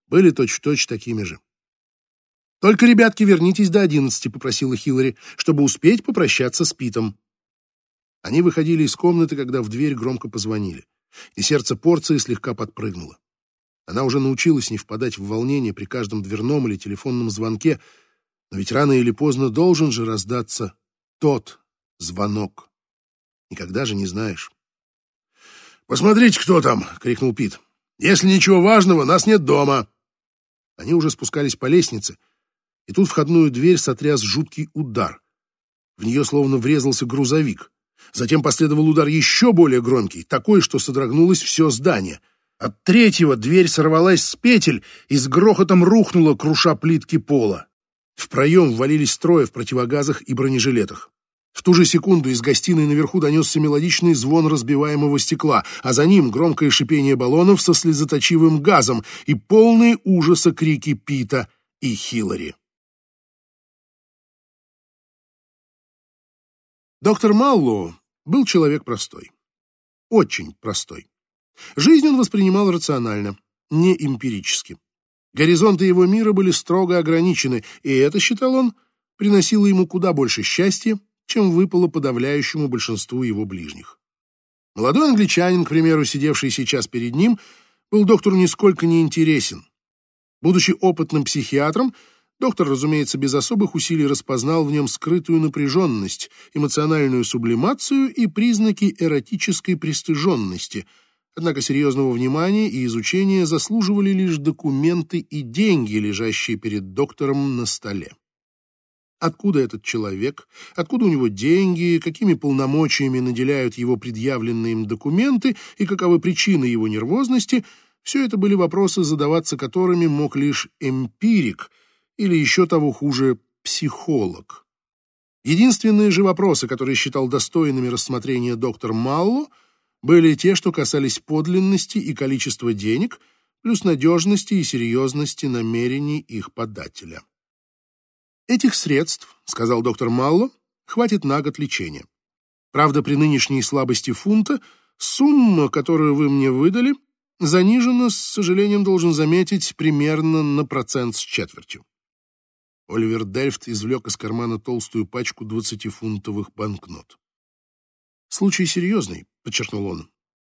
Speaker 1: были точь-в-точь -точь такими же. «Только, ребятки, вернитесь до одиннадцати», — попросила Хиллари, чтобы успеть попрощаться с Питом. Они выходили из комнаты, когда в дверь громко позвонили, и сердце порции слегка подпрыгнуло. Она уже научилась не впадать в волнение при каждом дверном или телефонном звонке, но ведь рано или поздно должен же раздаться тот звонок. Никогда же не знаешь. «Посмотрите, кто там!» — крикнул Пит. «Если ничего важного, нас нет дома!» Они уже спускались по лестнице, и тут входную дверь сотряс жуткий удар. В нее словно врезался грузовик. Затем последовал удар еще более громкий, такой, что содрогнулось все здание. От третьего дверь сорвалась с петель и с грохотом рухнула, круша плитки пола. В проем ввалились трое в противогазах и бронежилетах. В ту же секунду из гостиной наверху донесся мелодичный звон разбиваемого стекла, а за ним громкое шипение баллонов со слезоточивым газом и полные ужаса крики Пита и Хиллари. Доктор Маллоу был человек простой. Очень простой. Жизнь он воспринимал рационально, не эмпирически. Горизонты его мира были строго ограничены, и это, считал он, приносило ему куда больше счастья, чем выпало подавляющему большинству его ближних. Молодой англичанин, к примеру, сидевший сейчас перед ним, был доктору нисколько не интересен. Будучи опытным психиатром, Доктор, разумеется, без особых усилий распознал в нем скрытую напряженность, эмоциональную сублимацию и признаки эротической пристыженности. Однако серьезного внимания и изучения заслуживали лишь документы и деньги, лежащие перед доктором на столе. Откуда этот человек, откуда у него деньги, какими полномочиями наделяют его предъявленные им документы и каковы причины его нервозности – все это были вопросы, задаваться которыми мог лишь эмпирик – или еще того хуже, психолог. Единственные же вопросы, которые считал достойными рассмотрения доктор Малло, были те, что касались подлинности и количества денег, плюс надежности и серьезности намерений их подателя. «Этих средств, — сказал доктор Малло, — хватит на год лечения. Правда, при нынешней слабости фунта сумма, которую вы мне выдали, занижена, с сожалением должен заметить, примерно на процент с четвертью. Оливер Дельфт извлек из кармана толстую пачку двадцатифунтовых банкнот. «Случай серьезный», — подчеркнул он.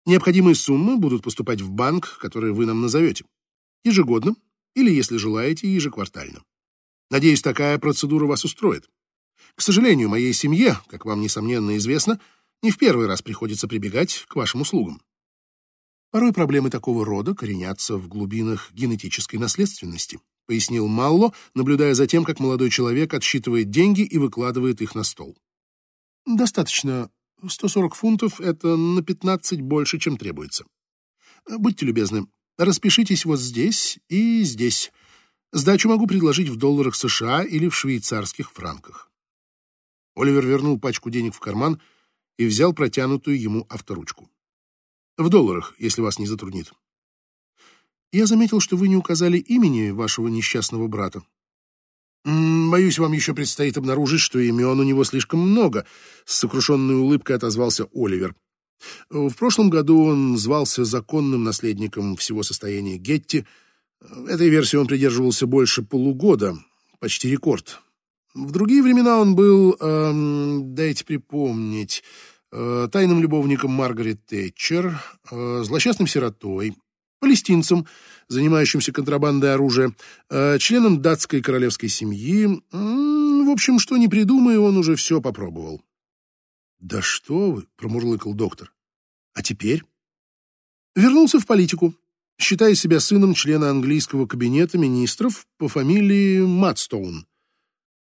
Speaker 1: «Необходимые суммы будут поступать в банк, который вы нам назовете. Ежегодно или, если желаете, ежеквартально. Надеюсь, такая процедура вас устроит. К сожалению, моей семье, как вам, несомненно, известно, не в первый раз приходится прибегать к вашим услугам. Порой проблемы такого рода коренятся в глубинах генетической наследственности. — пояснил Малло, наблюдая за тем, как молодой человек отсчитывает деньги и выкладывает их на стол. «Достаточно. 140 фунтов — это на 15 больше, чем требуется. Будьте любезны, распишитесь вот здесь и здесь. Сдачу могу предложить в долларах США или в швейцарских франках». Оливер вернул пачку денег в карман и взял протянутую ему авторучку. «В долларах, если вас не затруднит». Я заметил, что вы не указали имени вашего несчастного брата. Боюсь, вам еще предстоит обнаружить, что имен у него слишком много, с сокрушенной улыбкой отозвался Оливер. В прошлом году он звался законным наследником всего состояния Гетти. Этой версии он придерживался больше полугода, почти рекорд. В другие времена он был, эм, дайте припомнить, э, тайным любовником Маргарет Тэтчер, э, злосчастным сиротой, палестинцем, занимающимся контрабандой оружия, э, членом датской королевской семьи. В общем, что не придумай, он уже все попробовал. «Да что вы!» — промурлыкал доктор. «А теперь?» Вернулся в политику, считая себя сыном члена английского кабинета министров по фамилии Матстоун.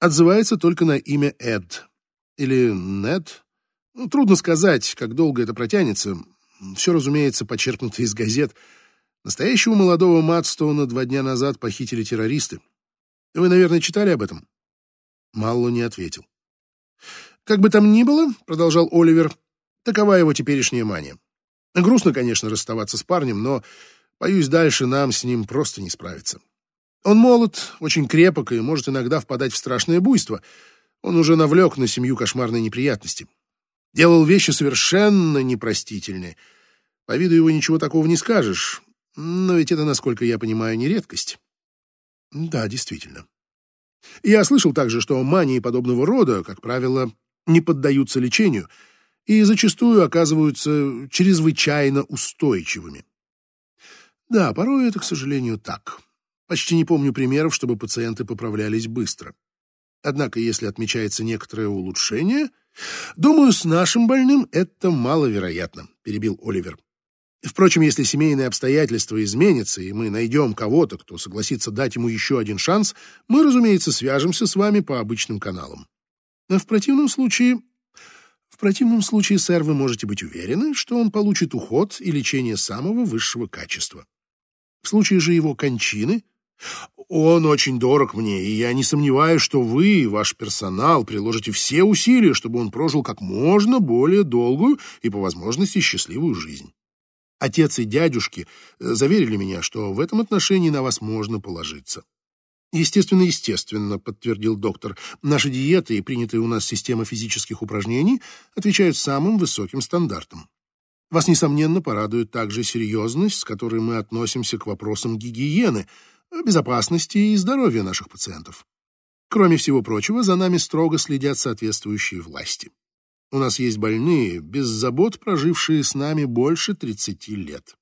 Speaker 1: Отзывается только на имя Эд. Или Нед. Ну, трудно сказать, как долго это протянется. Все, разумеется, почерпнуто из газет — Настоящего молодого Мадстоуна два дня назад похитили террористы. Вы, наверное, читали об этом? Малло не ответил. «Как бы там ни было, — продолжал Оливер, — такова его теперешняя мания. Грустно, конечно, расставаться с парнем, но, боюсь, дальше нам с ним просто не справиться. Он молод, очень крепок и может иногда впадать в страшное буйство. Он уже навлек на семью кошмарные неприятности. Делал вещи совершенно непростительные. По виду его ничего такого не скажешь, но ведь это, насколько я понимаю, не редкость. Да, действительно. Я слышал также, что мании подобного рода, как правило, не поддаются лечению и зачастую оказываются чрезвычайно устойчивыми. Да, порой это, к сожалению, так. Почти не помню примеров, чтобы пациенты поправлялись быстро. Однако, если отмечается некоторое улучшение, думаю, с нашим больным это маловероятно, перебил Оливер. Впрочем, если семейные обстоятельства изменятся, и мы найдем кого-то, кто согласится дать ему еще один шанс, мы, разумеется, свяжемся с вами по обычным каналам. А в противном случае... В противном случае, сэр, вы можете быть уверены, что он получит уход и лечение самого высшего качества. В случае же его кончины... Он очень дорог мне, и я не сомневаюсь, что вы ваш персонал приложите все усилия, чтобы он прожил как можно более долгую и, по возможности, счастливую жизнь. Отец и дядюшки э, заверили меня, что в этом отношении на вас можно положиться. Естественно, естественно, подтвердил доктор. Наши диеты и принятая у нас система физических упражнений отвечают самым высоким стандартам. Вас, несомненно, порадует также серьезность, с которой мы относимся к вопросам гигиены, безопасности и здоровья наших пациентов. Кроме всего прочего, за нами строго следят соответствующие власти. У нас есть больные, без забот прожившие с нами больше 30 лет.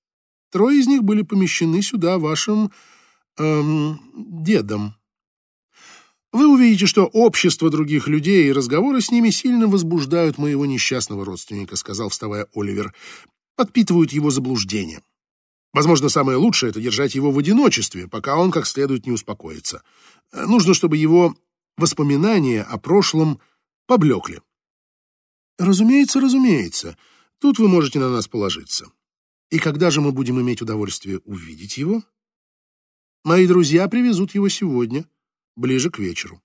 Speaker 1: Трое из них были помещены сюда вашим... Эм, дедом. Вы увидите, что общество других людей и разговоры с ними сильно возбуждают моего несчастного родственника, сказал, вставая Оливер. Подпитывают его заблуждение. Возможно, самое лучшее — это держать его в одиночестве, пока он как следует не успокоится. Нужно, чтобы его воспоминания о прошлом поблекли. Разумеется, разумеется. Тут вы можете на нас положиться. И когда же мы будем иметь удовольствие увидеть его? Мои друзья привезут его сегодня, ближе к вечеру.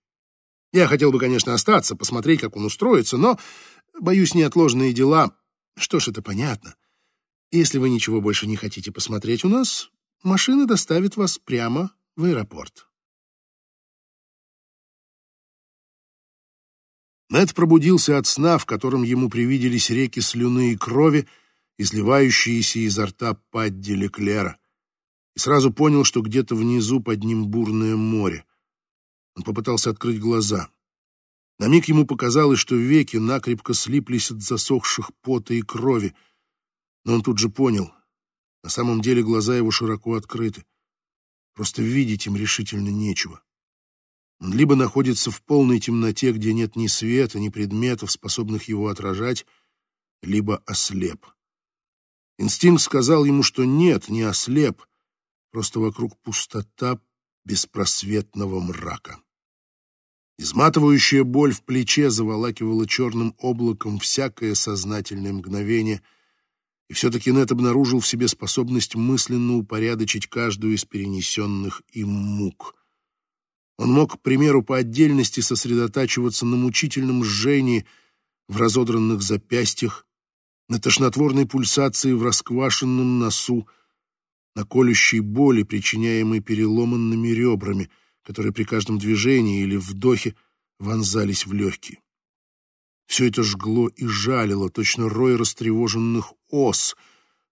Speaker 1: Я хотел бы, конечно, остаться, посмотреть, как он устроится, но, боюсь, неотложные дела. Что ж, это понятно. Если вы ничего больше не хотите посмотреть у нас, машина доставит вас прямо в аэропорт. Нед пробудился от сна, в котором ему привиделись реки слюны и крови, изливающиеся изо рта Падди Леклера, и сразу понял, что где-то внизу под ним бурное море. Он попытался открыть глаза. На миг ему показалось, что веки накрепко слиплись от засохших пота и крови, но он тут же понял. На самом деле глаза его широко открыты. Просто видеть им решительно нечего. Он либо находится в полной темноте, где нет ни света, ни предметов, способных его отражать, либо ослеп. Инстинкт сказал ему, что нет, не ослеп, просто вокруг пустота беспросветного мрака. Изматывающая боль в плече заволакивала черным облаком всякое сознательное мгновение, и все-таки Нет обнаружил в себе способность мысленно упорядочить каждую из перенесенных им мук — он мог, к примеру, по отдельности сосредотачиваться на мучительном жжении в разодранных запястьях, на тошнотворной пульсации в расквашенном носу, на колющей боли, причиняемой переломанными ребрами, которые при каждом движении или вдохе вонзались в легкие. Все это жгло и жалило, точно рой растревоженных ос,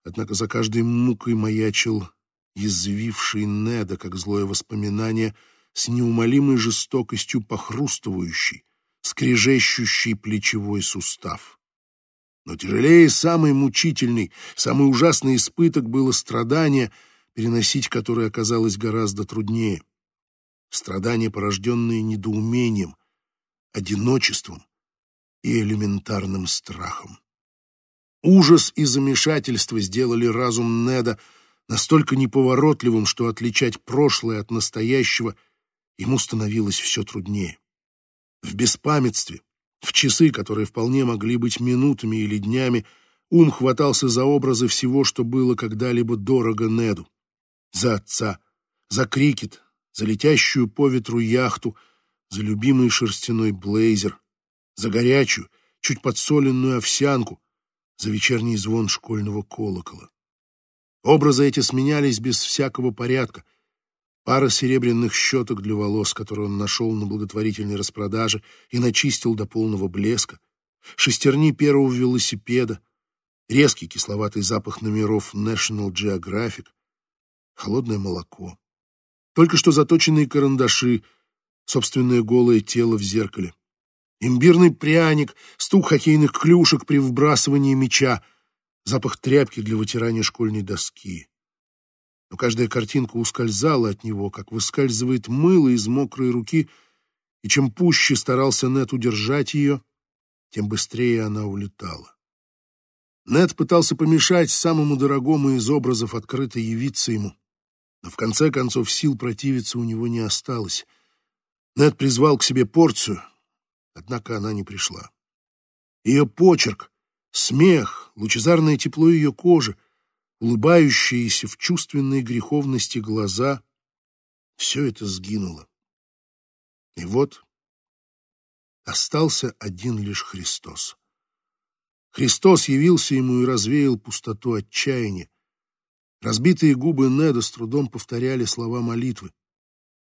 Speaker 1: однако за каждой мукой маячил язвивший Неда, как злое воспоминание — с неумолимой жестокостью похрустывающий, скрежещущий плечевой сустав. Но тяжелее самый мучительный, самый ужасный испыток было страдание, переносить которое оказалось гораздо труднее. Страдания, порожденные недоумением, одиночеством и элементарным страхом. Ужас и замешательство сделали разум Неда настолько неповоротливым, что отличать прошлое от настоящего — ему становилось все труднее. В беспамятстве, в часы, которые вполне могли быть минутами или днями, ум хватался за образы всего, что было когда-либо дорого Неду. За отца, за крикет, за летящую по ветру яхту, за любимый шерстяной блейзер, за горячую, чуть подсоленную овсянку, за вечерний звон школьного колокола. Образы эти сменялись без всякого порядка. Пара серебряных щеток для волос, которые он нашел на благотворительной распродаже и начистил до полного блеска, шестерни первого велосипеда, резкий кисловатый запах номеров National Geographic, холодное молоко, только что заточенные карандаши, собственное голое тело в зеркале, имбирный пряник, стук хоккейных клюшек при вбрасывании мяча, запах тряпки для вытирания школьной доски. Но каждая картинка ускользала от него, как выскальзывает мыло из мокрой руки, и чем пуще старался Нет удержать ее, тем быстрее она улетала. Нет пытался помешать самому дорогому из образов открыто явиться ему, но в конце концов сил противиться у него не осталось. Нет призвал к себе порцию, однако она не пришла. Ее почерк, смех, лучезарное тепло ее кожи, улыбающиеся в чувственной греховности глаза — все это сгинуло. И вот остался один лишь Христос. Христос явился ему и развеял пустоту отчаяния. Разбитые губы Неда с трудом повторяли слова молитвы.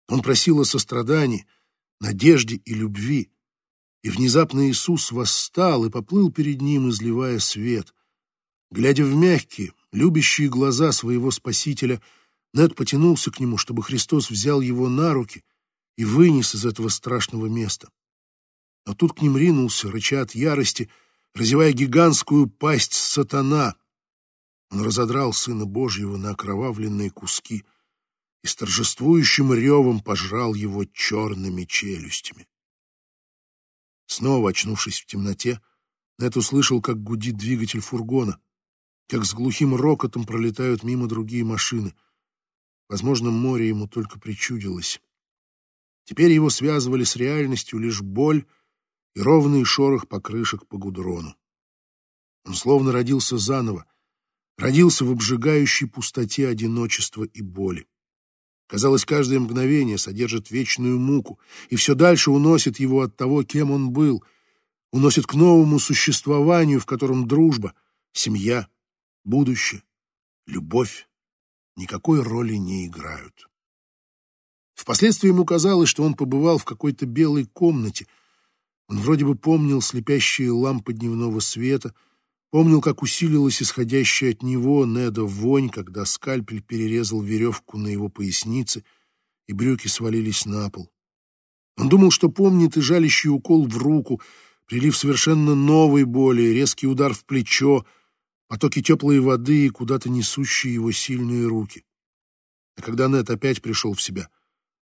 Speaker 1: Он просил о сострадании, надежде и любви. И внезапно Иисус восстал и поплыл перед ним, изливая свет. Глядя в мягкие, любящие глаза своего Спасителя, Нед потянулся к нему, чтобы Христос взял его на руки и вынес из этого страшного места. Но тут к ним ринулся, рыча от ярости, разевая гигантскую пасть сатана. Он разодрал Сына Божьего на окровавленные куски и с торжествующим ревом пожрал его черными челюстями. Снова очнувшись в темноте, Нет услышал, как гудит двигатель фургона, как с глухим рокотом пролетают мимо другие машины. Возможно, море ему только причудилось. Теперь его связывали с реальностью лишь боль и ровный шорох покрышек по гудрону. Он словно родился заново, родился в обжигающей пустоте одиночества и боли. Казалось, каждое мгновение содержит вечную муку, и все дальше уносит его от того, кем он был, уносит к новому существованию, в котором дружба, семья, будущее, любовь никакой роли не играют. Впоследствии ему казалось, что он побывал в какой-то белой комнате, он вроде бы помнил слепящие лампы дневного света, помнил, как усилилась исходящая от него, Неда, вонь, когда скальпель перерезал веревку на его пояснице, и брюки свалились на пол. Он думал, что помнит и жалящий укол в руку, прилив совершенно новой боли, резкий удар в плечо, потоки теплой воды и куда-то несущие его сильные руки. А когда Нед опять пришел в себя,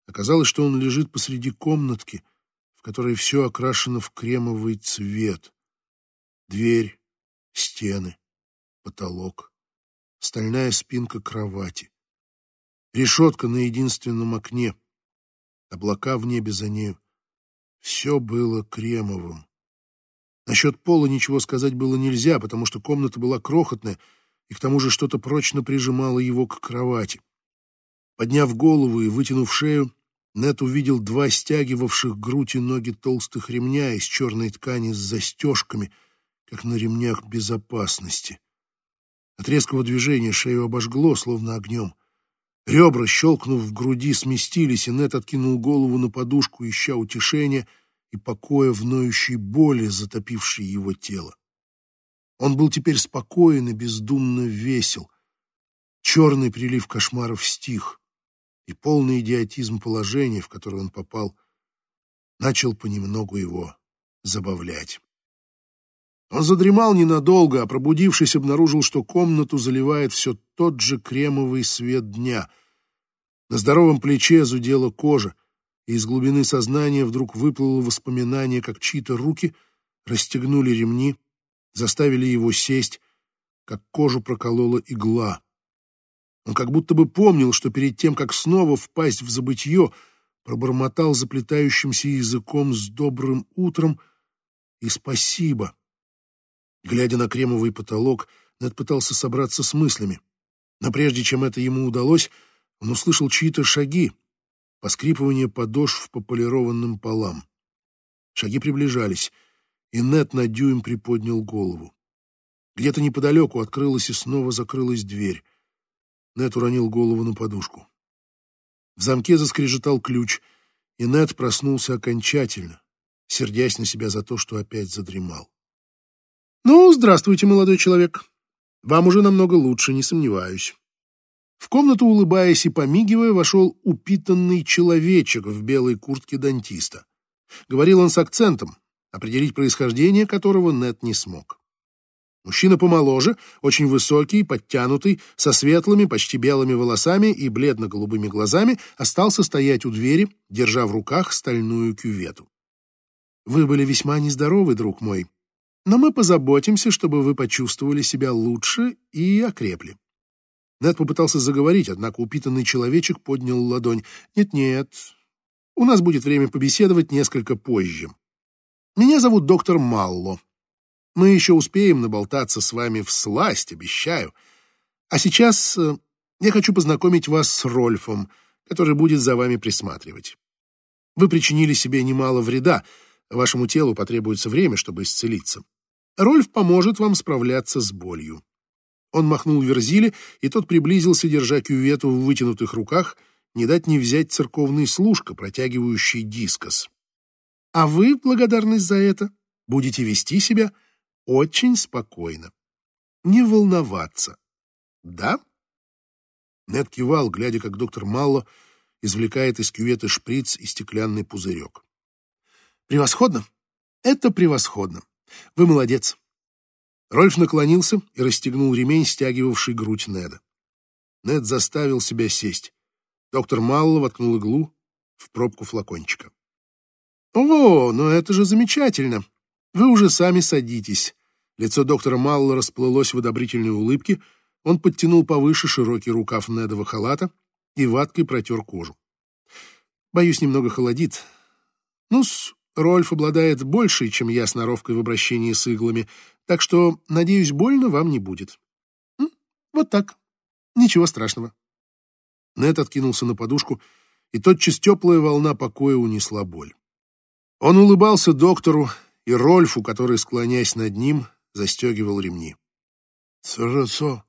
Speaker 1: оказалось, что он лежит посреди комнатки, в которой все окрашено в кремовый цвет. Дверь, стены, потолок, стальная спинка кровати, решетка на единственном окне, облака в небе за нею. Все было кремовым. Насчет пола ничего сказать было нельзя, потому что комната была крохотная, и к тому же что-то прочно прижимало его к кровати. Подняв голову и вытянув шею, Нет увидел два стягивавших грудь и ноги толстых ремня из черной ткани с застежками, как на ремнях безопасности. От резкого движения шею обожгло, словно огнем. Ребра, щелкнув в груди, сместились, и Нет откинул голову на подушку, ища утешения и покоя в ноющей боли, затопившей его тело. Он был теперь спокоен и бездумно весел. Черный прилив кошмаров стих и полный идиотизм положения, в которое он попал, начал понемногу его забавлять. Он задремал ненадолго, а пробудившись, обнаружил, что комнату заливает все тот же кремовый свет дня. На здоровом плече зудела кожа, и из глубины сознания вдруг выплыло воспоминание, как чьи-то руки расстегнули ремни, заставили его сесть, как кожу проколола игла. Он как будто бы помнил, что перед тем, как снова впасть в забытье, пробормотал заплетающимся языком с добрым утром и спасибо. Глядя на кремовый потолок, Нед пытался собраться с мыслями. Но прежде чем это ему удалось, Он услышал чьи-то шаги, поскрипывание подошв по полированным полам. Шаги приближались, и Нет на дюйм приподнял голову. Где-то неподалеку открылась и снова закрылась дверь. Нет уронил голову на подушку. В замке заскрежетал ключ, и Нет проснулся окончательно, сердясь на себя за то, что опять задремал. «Ну, здравствуйте, молодой человек. Вам уже намного лучше, не сомневаюсь». В комнату, улыбаясь и помигивая, вошел упитанный человечек в белой куртке дантиста. Говорил он с акцентом, определить происхождение которого Нет не смог. Мужчина помоложе, очень высокий, подтянутый, со светлыми, почти белыми волосами и бледно-голубыми глазами, остался стоять у двери, держа в руках стальную кювету. «Вы были весьма нездоровы, друг мой, но мы позаботимся, чтобы вы почувствовали себя лучше и окрепли». Нед попытался заговорить, однако упитанный человечек поднял ладонь. «Нет-нет, у нас будет время побеседовать несколько позже. Меня зовут доктор Малло. Мы еще успеем наболтаться с вами в сласть, обещаю. А сейчас э, я хочу познакомить вас с Рольфом, который будет за вами присматривать. Вы причинили себе немало вреда, вашему телу потребуется время, чтобы исцелиться. Рольф поможет вам справляться с болью. Он махнул Верзиле, и тот приблизился, держа кювету в вытянутых руках, не дать не взять церковный служка, протягивающий дискос. А вы, благодарность за это, будете вести себя очень спокойно. Не волноваться. Да? Нед кивал, глядя, как доктор Малло извлекает из кюветы шприц и стеклянный пузырек. Превосходно. Это превосходно. Вы молодец. Рольф наклонился и расстегнул ремень, стягивавший грудь Неда. Нед заставил себя сесть. Доктор Малло воткнул иглу в пробку флакончика. «О, ну это же замечательно! Вы уже сами садитесь. Лицо доктора Малла расплылось в одобрительной улыбке. Он подтянул повыше широкий рукав Недова халата и ваткой протер кожу. Боюсь, немного холодит. Ну-с, Рольф обладает большей, чем я, сноровкой в обращении с иглами, так что, надеюсь, больно вам не будет. М? Вот так. Ничего страшного. Нед откинулся на подушку, и тотчас теплая волна покоя унесла боль. Он улыбался доктору и Рольфу, который, склоняясь над ним, застегивал ремни. «Соросо!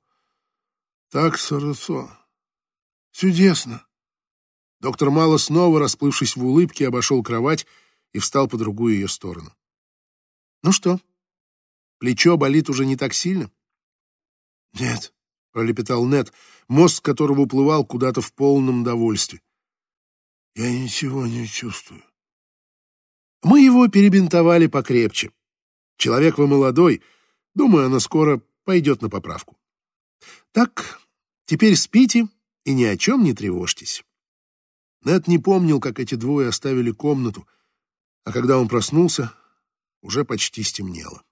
Speaker 1: Так, Соросо! Чудесно!» Доктор Мало снова, расплывшись в улыбке, обошел кровать и встал по другую ее сторону. «Ну что, плечо болит уже не так сильно?» «Нет», — пролепетал Нет, мозг которого уплывал куда-то в полном довольстве. «Я ничего не чувствую». Мы его перебинтовали покрепче. Человек вы молодой, думаю, она скоро пойдет на поправку. Так, теперь спите и ни о чем не тревожьтесь. Нед не помнил, как эти двое оставили комнату, а когда он проснулся, уже почти стемнело.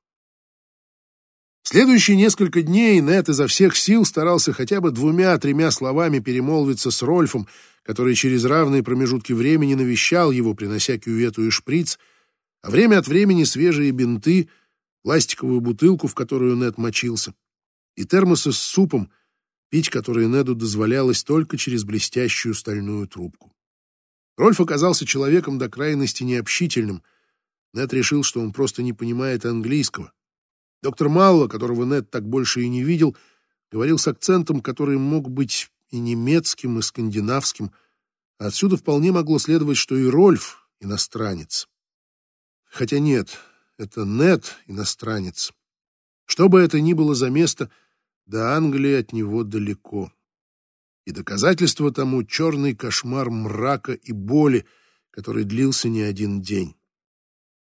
Speaker 1: В следующие несколько дней Нед изо всех сил старался хотя бы двумя-тремя словами перемолвиться с Рольфом, который через равные промежутки времени навещал его, принося кювету и шприц, а время от времени свежие бинты, пластиковую бутылку, в которую Нед мочился, и термосы с супом, пить которые Неду дозволялось только через блестящую стальную трубку. Рольф оказался человеком до крайности необщительным. Нед решил, что он просто не понимает английского. Доктор Малло, которого Нед так больше и не видел, говорил с акцентом, который мог быть и немецким, и скандинавским. Отсюда вполне могло следовать, что и Рольф иностранец. Хотя нет, это Нед иностранец. Что бы это ни было за место, до Англии от него далеко. И доказательство тому черный кошмар мрака и боли, который длился не один день.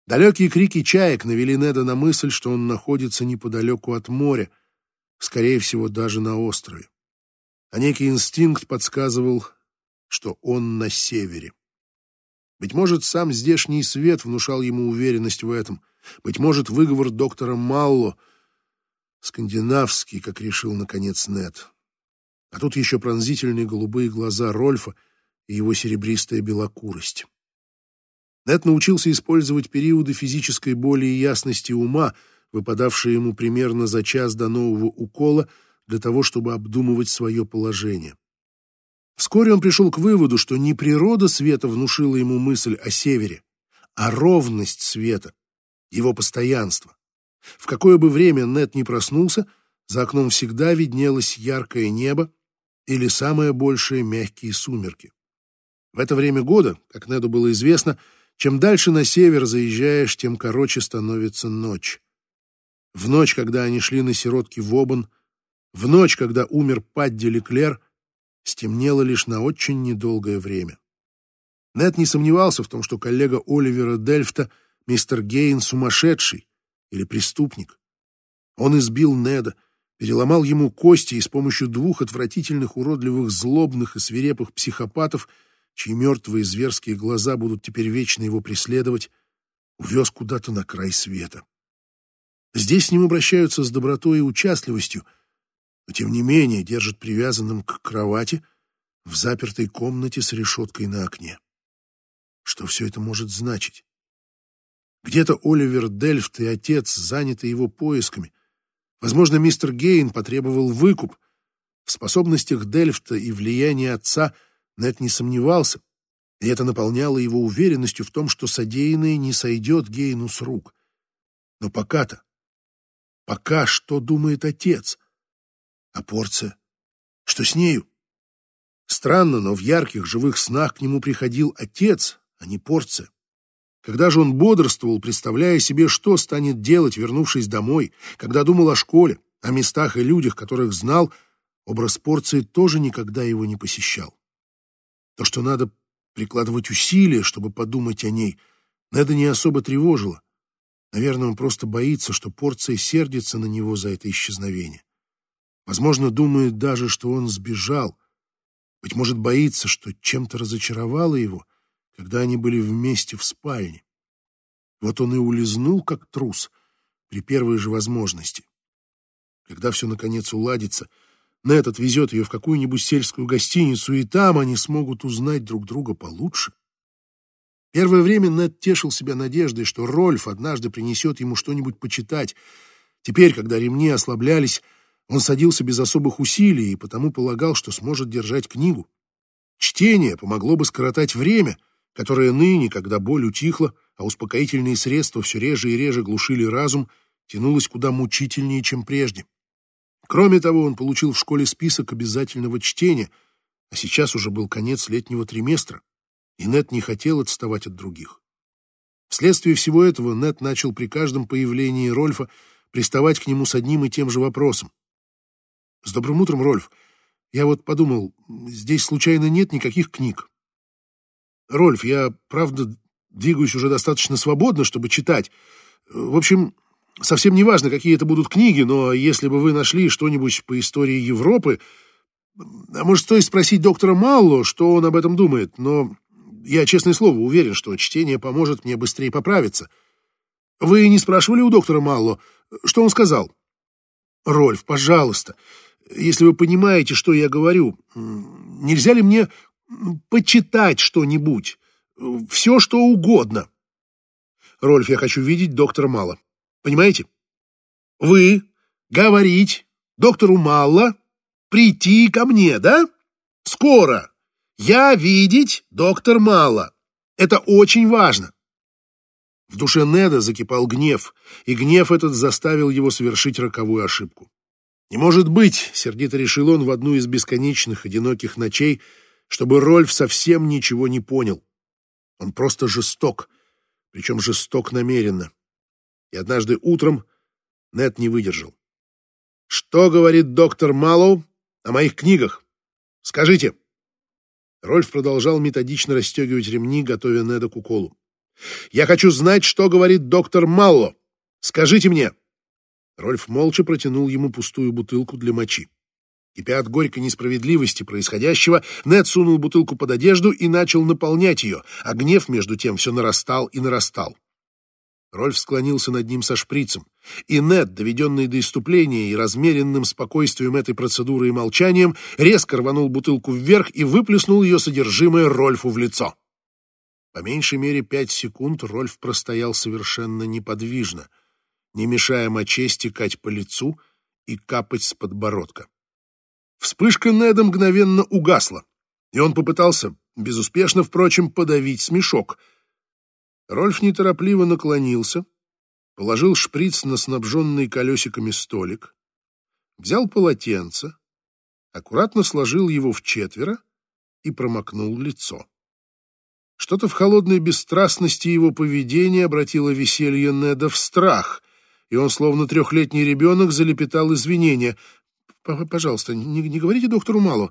Speaker 1: Далекие крики чаек навели Неда на мысль, что он находится неподалеку от моря, скорее всего, даже на острове а некий инстинкт подсказывал, что он на севере. Быть может, сам здешний свет внушал ему уверенность в этом. Быть может, выговор доктора Малло скандинавский, как решил наконец Нед. А тут еще пронзительные голубые глаза Рольфа и его серебристая белокурость. Нед научился использовать периоды физической боли и ясности ума, выпадавшие ему примерно за час до нового укола, для того, чтобы обдумывать свое положение. Вскоре он пришел к выводу, что не природа света внушила ему мысль о севере, а ровность света, его постоянство. В какое бы время Нет не проснулся, за окном всегда виднелось яркое небо или самое большее мягкие сумерки. В это время года, как Неду было известно, чем дальше на север заезжаешь, тем короче становится ночь. В ночь, когда они шли на сиротки в Обан, в ночь, когда умер Падди Леклер, стемнело лишь на очень недолгое время. Нед не сомневался в том, что коллега Оливера Дельфта, мистер Гейн, сумасшедший или преступник. Он избил Неда, переломал ему кости и с помощью двух отвратительных, уродливых, злобных и свирепых психопатов, чьи мертвые зверские глаза будут теперь вечно его преследовать, увез куда-то на край света. Здесь с ним обращаются с добротой и участливостью, но тем не менее держат привязанным к кровати в запертой комнате с решеткой на окне. Что все это может значить? Где-то Оливер Дельфт и отец заняты его поисками. Возможно, мистер Гейн потребовал выкуп. В способностях Дельфта и влиянии отца Нет не сомневался, и это наполняло его уверенностью в том, что содеянное не сойдет Гейну с рук. Но пока-то Пока что думает отец? А порция? Что с нею? Странно, но в ярких живых снах к нему приходил отец, а не порция. Когда же он бодрствовал, представляя себе, что станет делать, вернувшись домой, когда думал о школе, о местах и людях, которых знал, образ порции тоже никогда его не посещал. То, что надо прикладывать усилия, чтобы подумать о ней, Неда не особо тревожило. Наверное, он просто боится, что порция сердится на него за это исчезновение. Возможно, думает даже, что он сбежал. Быть может, боится, что чем-то разочаровало его, когда они были вместе в спальне. Вот он и улизнул, как трус, при первой же возможности. Когда все наконец уладится, Нет отвезет ее в какую-нибудь сельскую гостиницу, и там они смогут узнать друг друга получше. Первое время Нед тешил себя надеждой, что Рольф однажды принесет ему что-нибудь почитать. Теперь, когда ремни ослаблялись, он садился без особых усилий и потому полагал, что сможет держать книгу. Чтение помогло бы скоротать время, которое ныне, когда боль утихла, а успокоительные средства все реже и реже глушили разум, тянулось куда мучительнее, чем прежде. Кроме того, он получил в школе список обязательного чтения, а сейчас уже был конец летнего триместра и Нет не хотел отставать от других. Вследствие всего этого Нет начал при каждом появлении Рольфа приставать к нему с одним и тем же вопросом. «С добрым утром, Рольф. Я вот подумал, здесь случайно нет никаких книг?» «Рольф, я, правда, двигаюсь уже достаточно свободно, чтобы читать. В общем, совсем не важно, какие это будут книги, но если бы вы нашли что-нибудь по истории Европы, а может, стоит спросить доктора Малло, что он об этом думает, но я, честное слово, уверен, что чтение поможет мне быстрее поправиться. Вы не спрашивали у доктора Малло, что он сказал? Рольф, пожалуйста, если вы понимаете, что я говорю, нельзя ли мне почитать что-нибудь? Все, что угодно. Рольф, я хочу видеть доктора Малло. Понимаете? Вы говорить доктору Малло прийти ко мне, да? Скоро. Я видеть доктор Мало. Это очень важно. В душе Неда закипал гнев, и гнев этот заставил его совершить роковую ошибку. «Не может быть», — сердито решил он в одну из бесконечных одиноких ночей, чтобы Рольф совсем ничего не понял. Он просто жесток, причем жесток намеренно. И однажды утром Нед не выдержал. «Что говорит доктор Маллоу о моих книгах? Скажите!» Рольф продолжал методично расстегивать ремни, готовя Неда к уколу. «Я хочу знать, что говорит доктор Малло. Скажите мне!» Рольф молча протянул ему пустую бутылку для мочи. Кипя от горькой несправедливости происходящего, Нед сунул бутылку под одежду и начал наполнять ее, а гнев между тем все нарастал и нарастал. Рольф склонился над ним со шприцем, и Нед, доведенный до иступления и размеренным спокойствием этой процедуры и молчанием, резко рванул бутылку вверх и выплеснул ее содержимое Рольфу в лицо. По меньшей мере пять секунд Рольф простоял совершенно неподвижно, не мешая моче стекать по лицу и капать с подбородка. Вспышка Неда мгновенно угасла. И он попытался, безуспешно, впрочем, подавить смешок. Рольф неторопливо наклонился, положил шприц на снабженный колесиками столик, взял полотенце, аккуратно сложил его в четверо и промокнул лицо. Что-то в холодной бесстрастности его поведения обратило веселье Неда в страх, и он, словно трехлетний ребенок, залепетал извинения. «Пожалуйста, не, не говорите доктору Малу.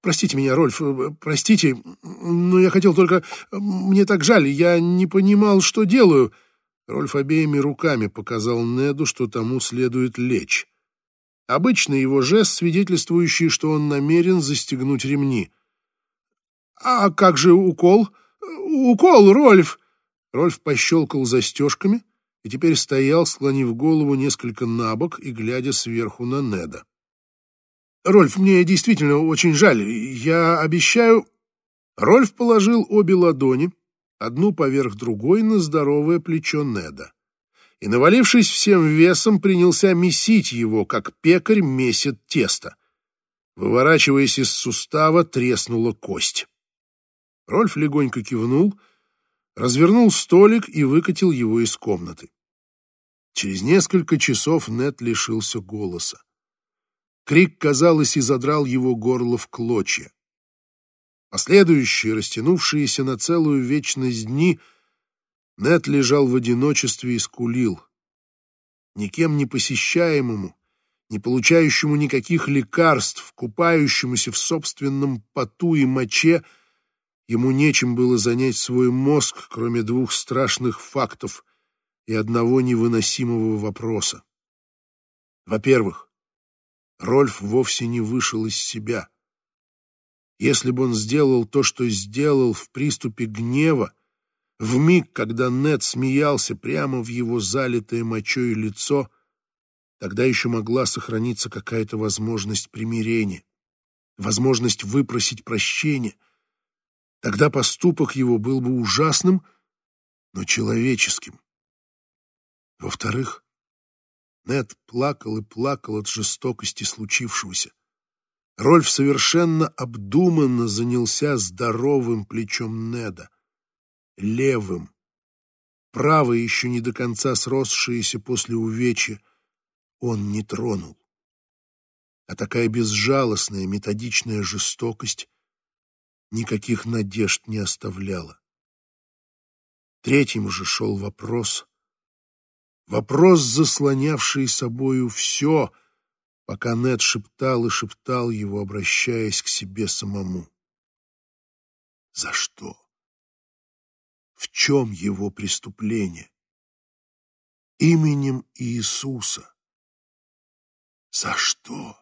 Speaker 1: Простите меня, Рольф, простите, но я хотел только... Мне так жаль, я не понимал, что делаю». Рольф обеими руками показал Неду, что тому следует лечь. Обычный его жест, свидетельствующий, что он намерен застегнуть ремни. «А как же укол? Укол, Рольф!» Рольф пощелкал застежками и теперь стоял, склонив голову несколько на бок и глядя сверху на Неда. «Рольф, мне действительно очень жаль. Я обещаю...» Рольф положил обе ладони, одну поверх другой, на здоровое плечо Неда и, навалившись всем весом, принялся месить его, как пекарь месит тесто. Выворачиваясь из сустава, треснула кость. Рольф легонько кивнул, развернул столик и выкатил его из комнаты. Через несколько часов Нет лишился голоса. Крик, казалось, и задрал его горло в клочья. Последующие, растянувшиеся на целую вечность дни — Нет лежал в одиночестве и скулил. Никем не посещаемому, не получающему никаких лекарств, купающемуся в собственном поту и моче, ему нечем было занять свой мозг, кроме двух страшных фактов и одного невыносимого вопроса. Во-первых, Рольф вовсе не вышел из себя. Если бы он сделал то, что сделал в приступе гнева, в миг, когда Нед смеялся прямо в его залитое мочой лицо, тогда еще могла сохраниться какая-то возможность примирения, возможность выпросить прощения. Тогда поступок его был бы ужасным, но человеческим. Во-вторых, Нед плакал и плакал от жестокости случившегося. Рольф совершенно обдуманно занялся здоровым плечом Неда левым. Правое, еще не до конца сросшееся после увечья, он не тронул. А такая безжалостная, методичная жестокость никаких надежд не оставляла. Третьим же шел вопрос. Вопрос, заслонявший собою все, пока Нед шептал и шептал его, обращаясь к себе самому. За что? В чем его преступление? Именем Иисуса. За что?